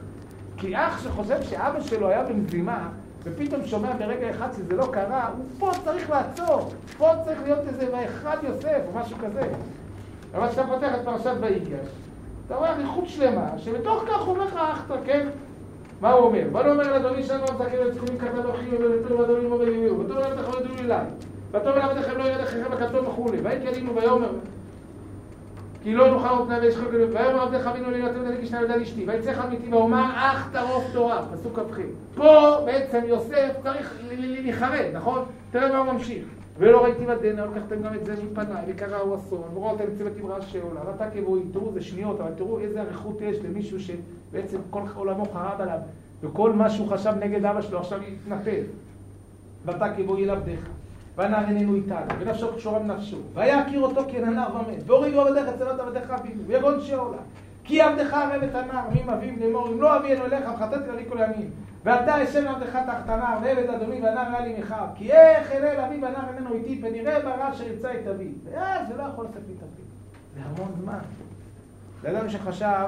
כי אח שחושב שאבא שלו היה במזימה, ופתאום שומע ברגע אחד שזה לא קרה, הוא פה צריך לעצור. פה צריך להיות איזה ואחד יוסף, או משהו כזה. אבל כשאתה פותח את פרשת ויגש, אתה רואה אריכות שלמה, שבתוך כך הוא אומר לך אחתא, כן? מה הוא אומר? בוא נאמר אל אדוני שלנו המזכיר לצחומים כתב אחי ובביתו ואדוני לא בביאו ותאמר תכבדו ידעו אליי ותאמר אל עבדיכם לא ירד אחריכם הכתוב וכולי ויהי כלינו ויאמר כי לא נוכל עוד פני וישחק ויאמר עבדיך אבינו לי לתת לי כשנה ילדה לאשתי ויצא אחד מתי ואומר אך טרוף תורה פסוק כ"ח פה בעצם יוסף צריך להיחרד נכון? תראה מה הוא ממשיך ולא ראיתי בדנה, לקחתם גם את זה מפניי, וקרא הוא אסון, וראותם צוות אמרה שאולה, ואתה כבואי, תראו, זה שניות, אבל תראו איזה אריכות יש למישהו שבעצם כל עולמו חרב עליו, וכל מה שהוא חשב נגד אבא שלו עכשיו יתנפל. ואתה כבואי אל עבדיך, והנער איננו איתנו, ונפשו קשורה בנפשו, ויכיר אותו הנער ומת, והורידו עבדיך אצל עבדיך אבינו, ויגון שאולה. כי עבדך ערב את הנער, מי מביא לאמור, אם לא אביא אנו אליך, וחטאתי להביא כל הימים. ואתה אשב עבדך תחת הנער, ועבד אדוני, והנער היה לי מחר. כי איך אלה לאבי והנער איננו איתי, פן יראה ברע אשר ימצא את אבי. ואז זה לא יכול לצאת לי את הפה. זה המון זמן. זה אדם שחשב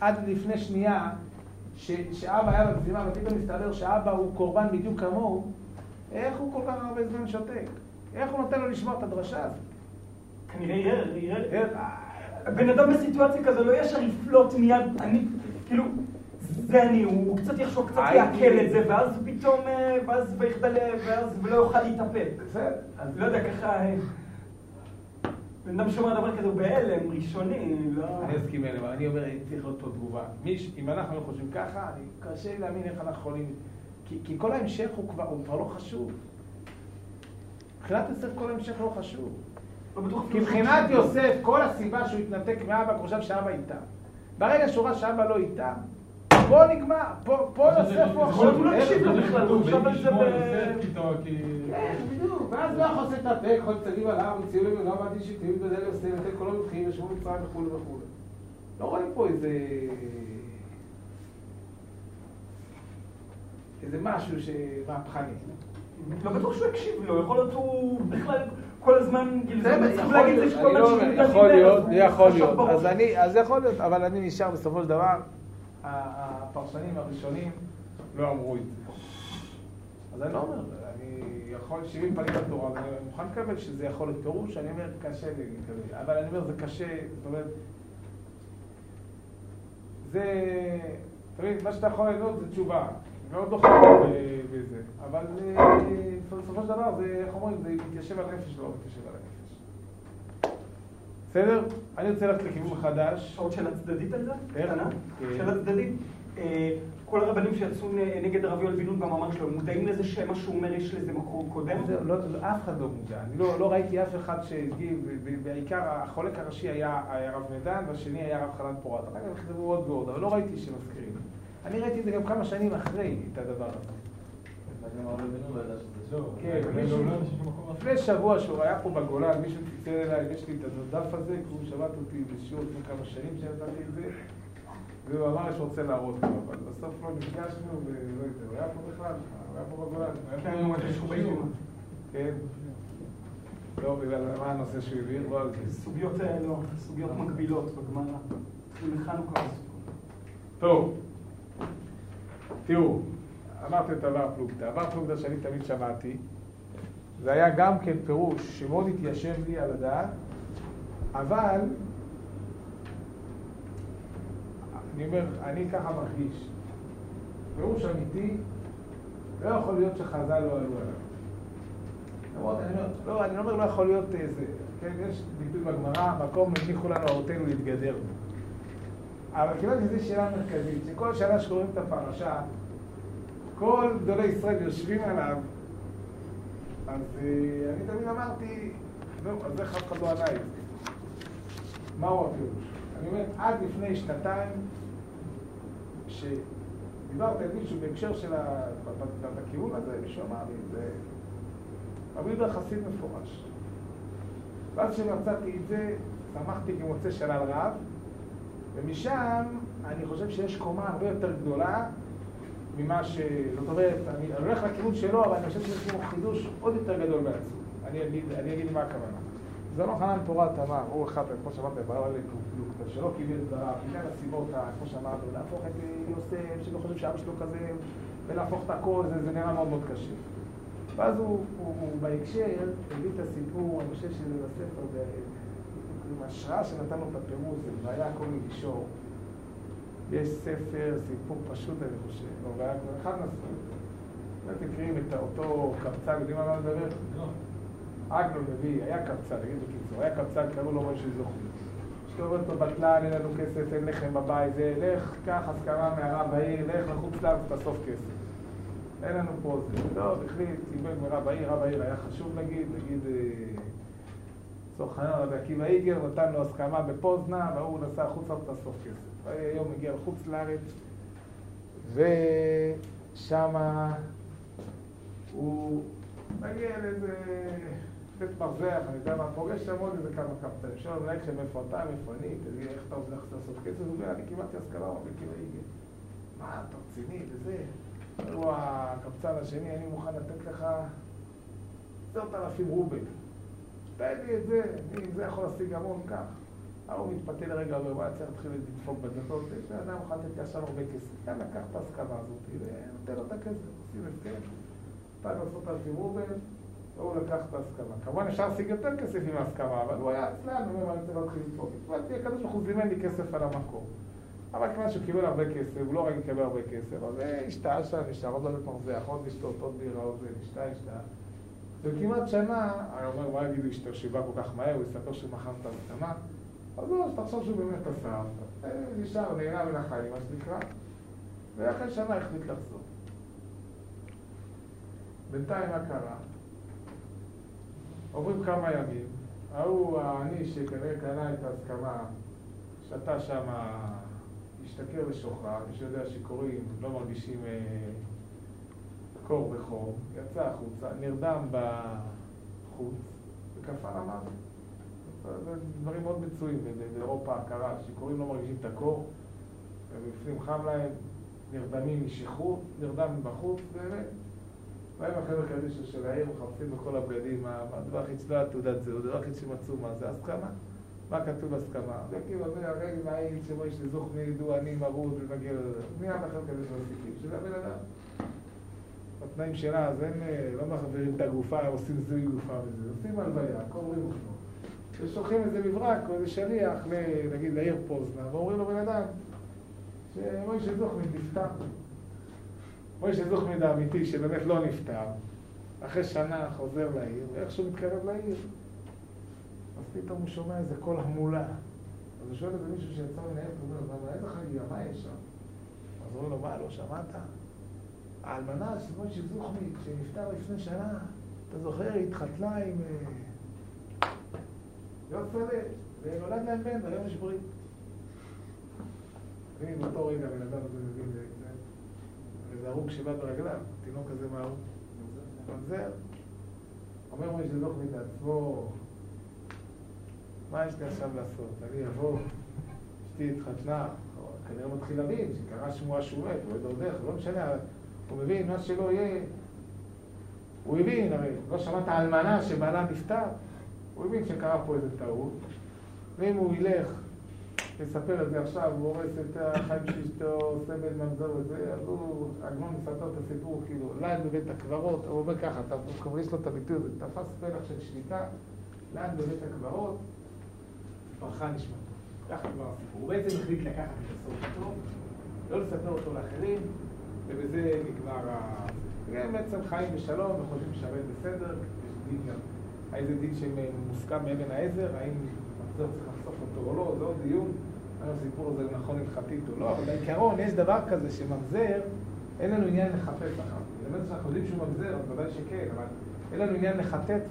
עד לפני שנייה שאבא היה בגזימה, ופתאום מסתבר שאבא הוא קורבן בדיוק כמוהו, איך הוא כל כך הרבה זמן שותק? איך הוא נותן לו לשמוע את הדרשה הזאת? כנראה יראה, יראה. בן אדם בסיטואציה כזו לא ישר יפלוט מיד, אני, כאילו, זה אני, הוא קצת יחשוב, קצת יעכל את זה, ואז פתאום, אה, ואז ויחדל, ואז ולא יוכל להתאפק. בסדר. אז לא יודע, ככה... אה, בן אדם שומע דבר כזה הוא בהלם, ראשוני, לא... אני אסכים אליהם, אבל אני אומר, צריך להיות פה תגובה. אם אנחנו לא חושבים ככה, קשה לי להאמין איך אנחנו יכולים... כי, כי כל ההמשך הוא כבר, הוא כבר לא חשוב. מבחינת יוסף כל ההמשך לא חשוב. לא כי אפילו מבחינת יוסף, כל הסיבה שהוא התנתק מאבא, הוא חשב שאבא איתם. ברגע שהוא ראה שאבא לא איתם, פה נגמר, פה, יוסף הוא להיות הוא לא הקשיב לו בכלל, הוא חשב על זה ב... כן, בדיוק, ואז לא יכול לעשות את הפה, יכול לצדים עליו, וציולים וגם עדי שתהיו בזה ליוסף, לתת כל המתחילים, ישבו במצרים וכולי וכולי. לא רואים פה איזה... איזה משהו שמהפכני. לא בטוח שהוא הקשיב לו, יכול להיות הוא בכלל כל הזמן, מצחיק יכול להגיד להיות, זה אני שכל לא הזמן יכול להיות, אז יכול להיות. אז יכול אבל אני נשאר בסופו של דבר, הפרשנים הראשונים לא אמרו את זה. אז אני לא אומר, אני יכול, 70 פנים בתורה, ואני מוכן לקבל שזה יכול להיות פירוש, אני אומר, קשה לי לקבל, אבל אני אומר, זה קשה, זאת אומרת, זה, מבין, מה שאתה יכול לענות זה תשובה, מאוד לא ב- בזה, אבל אה, בסופו של דבר, זה, איך אומרים, זה מתיישב על הנפש, לא מתיישב על הנפש. בסדר? אני רוצה ללכת לכיוון חדש. עוד שאלה צדדית על זה? קטנה? כן. שאלה צדדית. אה, כל הרבנים שיצאו נגד הרב יואל בן נון במאמר שלו, מודעים לזה שמה שהוא אומר יש לזה מקור קודם? לא, אף אחד לא מודע. אני לא, לא ראיתי אף אחד שהגיב, ובעיקר החולק הראשי היה הרב מידן, והשני היה הרב חנן פורת. אחר כך נכתבו עוד ועוד, אבל לא ראיתי שמזכירים. אני ראיתי את זה גם כמה שנים אחרי את הדבר הזה. נון לא כן, לא- לא. לפני שבוע שהוא היה פה בגולן, מישהו צלצל אליי, יש לי את הדף הזה, כי הוא שמעת אותי בשיעור לפני כמה שנים שנתתי את זה, והוא אמר שהוא רוצה להראות לי, אבל בסוף לא נפגשנו ולא יודע, הוא היה פה בכלל, הוא היה פה בגולן. כן. לא, בגלל מה הנושא שהוא זה. סוגיות לא, סוגיות מקבילות בגמרא. טוב, תראו, אמרתי את עבר פלוגתא. עבר פלוגתא שאני תמיד שמעתי, זה היה גם כן פירוש שמאוד התיישב לי על הדעת, אבל אני אומר, אני ככה מרגיש, פירוש אמיתי, לא יכול להיות שחז"ל לא עלו עליו. למרות, אני אומר, לא, אני לא אומר לא יכול להיות איזה, כן, יש ביטוי בגמרא, מקום הניחו לנו אבותינו להתגדר בו. אבל כיוון שזו שאלה מרכזית, שכל שנה שקוראים את הפרשה, כל גדולי ישראל יושבים עליו, אז אה, אני תמיד אמרתי, זהו, אז איך אף אחד לא ענה זה. מהו הפירוש? אני אומר, עד לפני שנתיים, כשדיברת עם מישהו בהקשר של ה... ב- ב- בכיוון הזה, מישהו אמר לי, זה... רבי יהודה חסיד מפורש. ואז כשמצאתי את זה, שמחתי כמוצא שלל רב, ומשם אני חושב שיש קומה הרבה יותר גדולה ממה ש... זאת אומרת, אני הולך לכיוון שלו, אבל אני חושב שיש פה חידוש עוד יותר גדול בעצמו. אני אגיד, אני אגיד מה הכוונה. זונו חנן פורת אמר, הוא אחד, כמו שאמרת, ברר לפלוגתא, שלא קיבל את דבריו, בגלל הסיבות, כמו שאמרנו, להפוך את יוסף, שלא חושב שאבא שלו כזה, ולהפוך את הכל, זה, זה נראה מאוד מאוד קשה. ואז הוא, הוא, הוא בהקשר הביא את הסיפור, אני חושב שזה בספר, עם השראה שנתנו את הפירוש, זה והיה הכל מגישור. יש ספר, סיפור פשוט, אני חושב, לא, והיה כבר אחד מהספרים. אתם מכירים את אותו קבצן, יודעים על מה מדבר? לא. עגנון מביא, היה קבצן, נגיד בקיצור, היה קבצן, קראו לו משה זוכי. אשתו אומרת לו, בטלן, אין לנו כסף, אין לחם בבית, זה, לך, קח הסכמה מהרב העיר, לך לחוץ לארץ, תאסוף כסף. אין לנו פה זה. טוב, החליט, קיבל מרב העיר, רב העיר היה חשוב נגיד, נגיד, אה, לצורך העניין, רבי עקיבא איגר נתן לו הסכמה בפוזנה, והוא נסע החוצה ותאסוף כסף. היום מגיע לחוץ לארץ, ושמה הוא מגיע לאיזה לתת מרזח, אני יודע מה, פוגש שם עוד איזה כמה קפטנים, שואל שלהם איפה אתה, איפה אני, תגיד, איך אתה הולך לעשות כסף? הוא אומר, אני קיבלתי הוא אומר, כאילו, הנה, מה, אתה רציני וזה? הוא הקבצן השני, אני מוכן לתת לך עשרת אלפים רובל. תן לי את זה, אני, זה יכול להשיג המון כך. ההוא מתפתה לרגע, אומר, וואי, צריך להתחיל לדפוק בדלתות, יש בן אדם מוכן לתת עכשיו הרבה כסף. יאללה, קח את ההסכמה הזאת, ונותן לו את הכסף, עושים הסכם. נתן לו עשרות אלפים רובל, והוא לקח את ההסכמה. כמובן אפשר להשיג יותר כסף עם ההסכמה, אבל הוא היה עצלן, הוא אומר, אני צריך להתחיל לדפוק. קיבלתי, הקדוש ברוך הוא זימן לי כסף על המקום. אבל כיוון שהוא קיבל הרבה כסף, הוא לא רק יקבל הרבה כסף, אז השתאה שם, נשאר עוד לא מרזח, עוד לשתות, עוד בירה, עוד נשתה, השתאה. וכמעט שנה, אני אומר, מה יגידו אשתו שבא כל כך מהר, הוא יספר שהוא מכר את ההסכמה? אז לא, אז תחשוב שהוא באמת עשה, אה, נשאר, נהנה מן החיים, מה שנקרא, ואחרי שנה החליט לחזור. בינתיים מה קרה? עוברים כמה ימים, ההוא, העני שכנראה קנה את ההסכמה, שתה שם, השתכר ושוחרר, מי שיודע שיכורים לא מרגישים אה, קור וחום, יצא החוצה, נרדם בחוץ וקפא למוות. זה דברים מאוד מצויים באירופה הקרה, שיכורים לא מרגישים את הקור, ובפנים חם להם, נרדמים משכרות, נרדם בחוץ, באמת. באים החבר'ה קדישא של העיר, מחפשים בכל הבגדים, הדבר הכי לא היה תעודת זהות, הדבר הכי שמצאו מה זה הסכמה. מה כתוב הסכמה? זה הרגע מהעין שבו יש לזוך מידו עני מרוד ומגיע לזה. מיד אחר כזה הסיפים, שזה הבן אדם. בתנאים שלה, אז הם לא מחברים את הגופה, עושים זיהוי גופה וזה, עושים הלוויה, קוראים אותו. ושולחים איזה מברק או איזה שליח, נגיד לעיר פוזנה, ואומרים לו בן אדם, שמוישה זוכמין נפטר. מוישה זוכמין האמיתי, שבאמת לא נפטר, אחרי שנה חוזר לעיר, ואיכשהו מתקרב לעיר. אז פתאום הוא שומע איזה קול המולה. אז הוא שואל איזה מישהו שיצא מן העיר, הוא אומר, איזה חגיגה, מה יש שם? אז הוא אומר לו, מה, לא שמעת? האלמנה של מוישה זוכמין, שנפטר לפני שנה, אתה זוכר, היא התחתנה עם... יוסלה, ונולד להם בן, והיום יש ברית. ובאותו רגע הבן אדם הזה מבין איזה הרוג שבא ברגליו, תינוק כזה מה הוא? ממזר. אומר מוישה זוכמין לעצמו, מה יש לי עכשיו לעשות? אני אבוא, אשתי התחתנה, כנראה מתחיל להבין שקרה שמועה שהוא מת, הוא עוד איך, לא משנה, הוא מבין, מה שלא יהיה, הוא הבין, הרי לא שמעת האלמנה שבעלה נפטר, הוא הבין שקרה פה איזה טעות, ואם הוא ילך לספר את זה עכשיו, הוא הורס את החיים של אשתו, סבל ממזר וזה, אז הוא, עגנון מספר את הסיפור, כאילו, ליד בבית הקברות, הוא אומר ככה, כבר יש לו את הביטוי הזה, תפס פלח של שליטה, ליד בבית הקברות, ברכה נשמתו. ככה כבר הסיפור. הוא בעצם החליט לקחת את הסוף הטוב, לא לספר אותו לאחרים, ובזה נגמר ה... הם בעצם חיים בשלום וחושבים שהבן בסדר, יש דין גם, איזה דין שמוסכם מאבן העזר, האם מחזור צריך לחשוף אותו או לא, זה עוד דיון, האם הסיפור הזה נכון הלכתית או לא, אבל בעיקרון יש דבר כזה שממזר, אין לנו עניין לחפש אחריו. באמת שאנחנו יודעים שהוא ממזר, אז ודאי שכן, אבל אין לנו עניין לחטט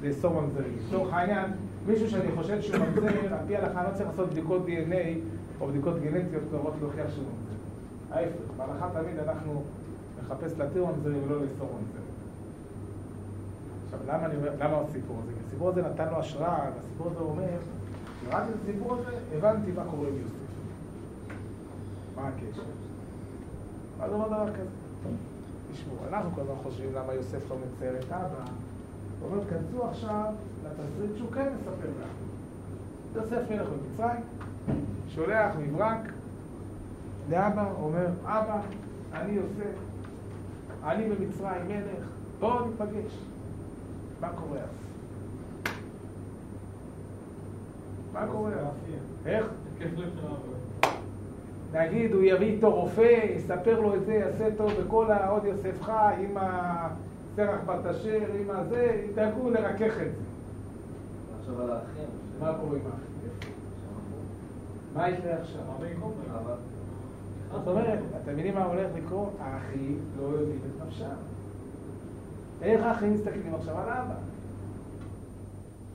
ולאסור ממזרים. לצורך העניין, מישהו שאני חושב שהוא ממזר, על פי ההלכה לא צריך לעשות בדיקות DNA או בדיקות גנטיות קרובות להוכיח שהוא ממזר. ההפך, בהלכה תמיד אנחנו נחפש להתיר ממזרים ולא לאסור ממזרים. עכשיו, למה, אני אומר, למה הסיפור הזה? כי הסיפור הזה נתן לו השראה, והסיפור הזה אומר, קראתי את הסיפור הזה, הבנתי מה קורה עם יוסף. מה הקשר? אז הוא אומר דבר כזה. תשמעו, אנחנו כל הזמן חושבים למה יוסף לא מצייר את אבא. הוא אומר, כנסו עכשיו לתסריט שהוא כן מספר לנו. יוסף מלך במצרים, שולח מברק לאבא, אומר, אבא, אני יוסף, אני במצרים מלך, בואו ניפגש. מה קורה אז? מה קורה אז? איך? נגיד, הוא יביא איתו רופא, יספר לו את זה, יעשה טוב בכל העוד יוסף חי, עם הסרח בת אשר, עם הזה, ידאגו לרכך את זה. מה קורה עם האחים? מה יקרה עכשיו? זאת אומרת, אתם מבינים מה הולך לקרות? האחים לא יודעים את נפשם. איך האחים מסתכלים עכשיו על אבא?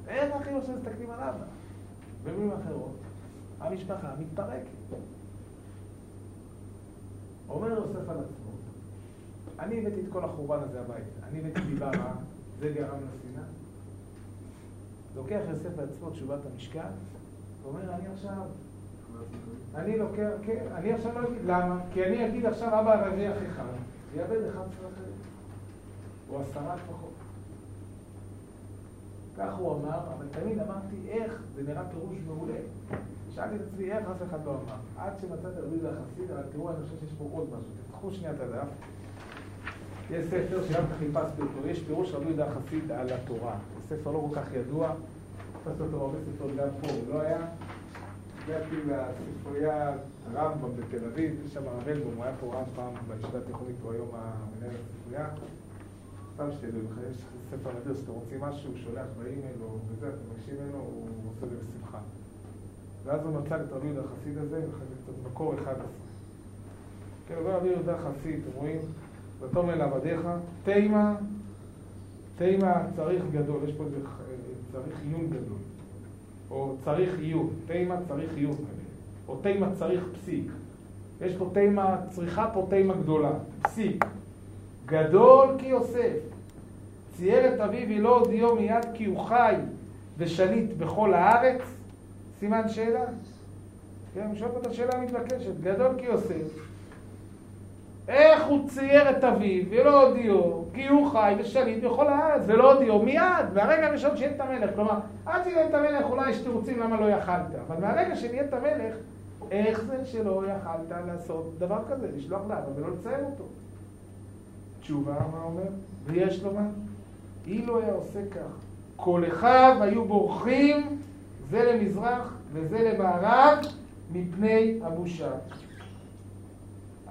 איך האחים עכשיו מסתכלים על אבא? במילים אחרות, המשפחה מתפרקת. אומר יוסף על עצמו, אני הבאתי את כל החורבן הזה הביתה, אני הבאתי דיבה רעה, זה גרם לשנאה. לוקח יוסף לעצמו תשובת המשכן, ואומר, אני עכשיו, אני לוקח, כן, אני עכשיו לא אגיד, למה? כי אני אגיד עכשיו, אבא הרוויח אחד, יאבד 11 אחרים, או עשרה לפחות. כך הוא אמר, אבל תמיד אמרתי, איך, זה נראה פירוש מעולה. שאלתי את עצמי, איך אף אחד לא אמר? עד שמצאתי רבי יהודה החסיד, אבל תראו, אני חושב שיש פה עוד משהו. תפתחו שנייה את הדף. יש ספר שגם חיפשתי אותו, יש פירוש רבי יהודה החסיד על התורה. ספר לא כל כך ידוע, חיפשתי אותו הרבה ספר גם פה, הוא לא היה. הגעתי לספרייה רמב"ם בתל אביב, יש שם הרב אלבום, הוא היה פה רב פעם בישיבה התיכונית, הוא היום המנהל הספרייה. סתם שתדעו, יש ספר נדיר שאתם רוצים משהו, הוא שולח באימייל או בזה, אתם מבקשים ממנו, הוא עושה את זה בשמחה. ואז הוא מצא את רבי יהודה החסיד הזה, ואחרי זה קצת מקור 11. כן, רבי יהודה החסיד, אתם רואים? ותאמר לעבדיך, תימה, תימה צריך גדול, יש פה איזה צריך עיון גדול, או צריך עיון, תימה צריך עיון או תימה צריך פסיק. יש פה תימה, צריכה פה תימה גדולה, פסיק. גדול כי יוסף, צייר את אביו ולא הודיעו מיד כי הוא חי ושליט בכל הארץ? סימן שאלה. כן, אני שואל פה את השאלה המתבקשת. גדול כי יוסף. איך הוא צייר את אביו ולא הודיעו כי הוא חי ושליט בכל הארץ ולא הודיעו מיד, מהרגע הראשון שנהיית המלך. כלומר, עד שנהיית המלך אולי יש תירוצים למה לא יכלת, אבל מהרגע שנהיית המלך, איך זה שלא יכלת לעשות דבר כזה, לשלוח לאבא ולא לצייר אותו? תשובה, מה אומר? ויש לומר, אילו היה עושה כך, כל אחיו היו בורחים זה למזרח וזה למערב מפני הבושה.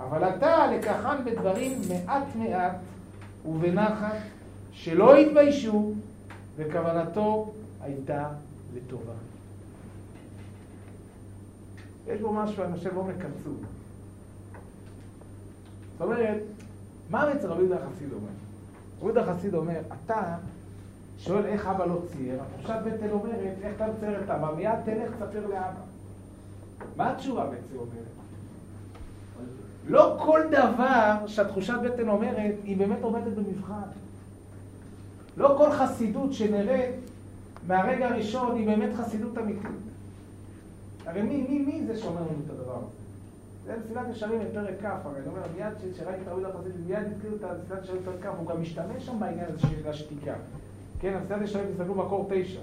אבל אתה לקחן בדברים מעט מעט ובנחת שלא התביישו וכוונתו הייתה לטובה. יש בו משהו, אני חושב, עומק עצום. זאת אומרת, מה בעצם רבי יהודה החסיד אומר? רבי יהודה החסיד אומר, אתה שואל איך אבא לא צייר, התחושת בטן אומרת, איך אתה מצייר את אבא? מיד תלך תספר לאבא. מה התשובה בעצם אומרת? לא כל דבר שהתחושת בטן אומרת, היא באמת עומדת במבחן. לא כל חסידות שנראית מהרגע הראשון היא באמת חסידות אמיתית. הרי מי, מי, מי זה שאומר לנו את הדבר הזה? זה מסילת ישרים בפרק כ', הרי אני אומר, מיד כשראיתי את הרבי החסיד, מיד הזכיר את מסילת ישרים בפרק כ', הוא גם משתמש שם בעניין הזה של השתיקה. כן, מסילת ישרים תסתכלו מקור תשע.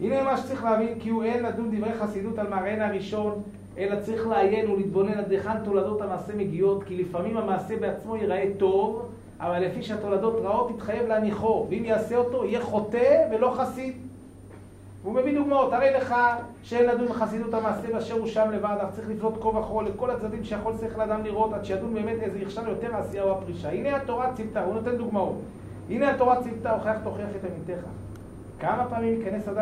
הנה מה שצריך להבין, כי הוא אין לדון דברי חסידות על מראיין הראשון, אלא צריך לעיין ולהתבונן עד היכן תולדות המעשה מגיעות, כי לפעמים המעשה בעצמו ייראה טוב, אבל לפי שהתולדות רעות יתחייב להניחו, ואם יעשה אותו יהיה חוטא ולא חסיד. והוא מביא דוגמאות, הרי לך שאין לדון בחסידות המעשה באשר הוא שם לבד, אך צריך לפנות כה וכה לכל הצדדים שיכול שכל אדם לראות, עד שידון באמת איזה יכשל יותר העשייה או הפרישה. הנה התורה ציוותה, הוא נותן דוגמאות. הנה התורה ציוותה, הוכח תוכיח את עמיתך. כמה פעמים ייכנס אדם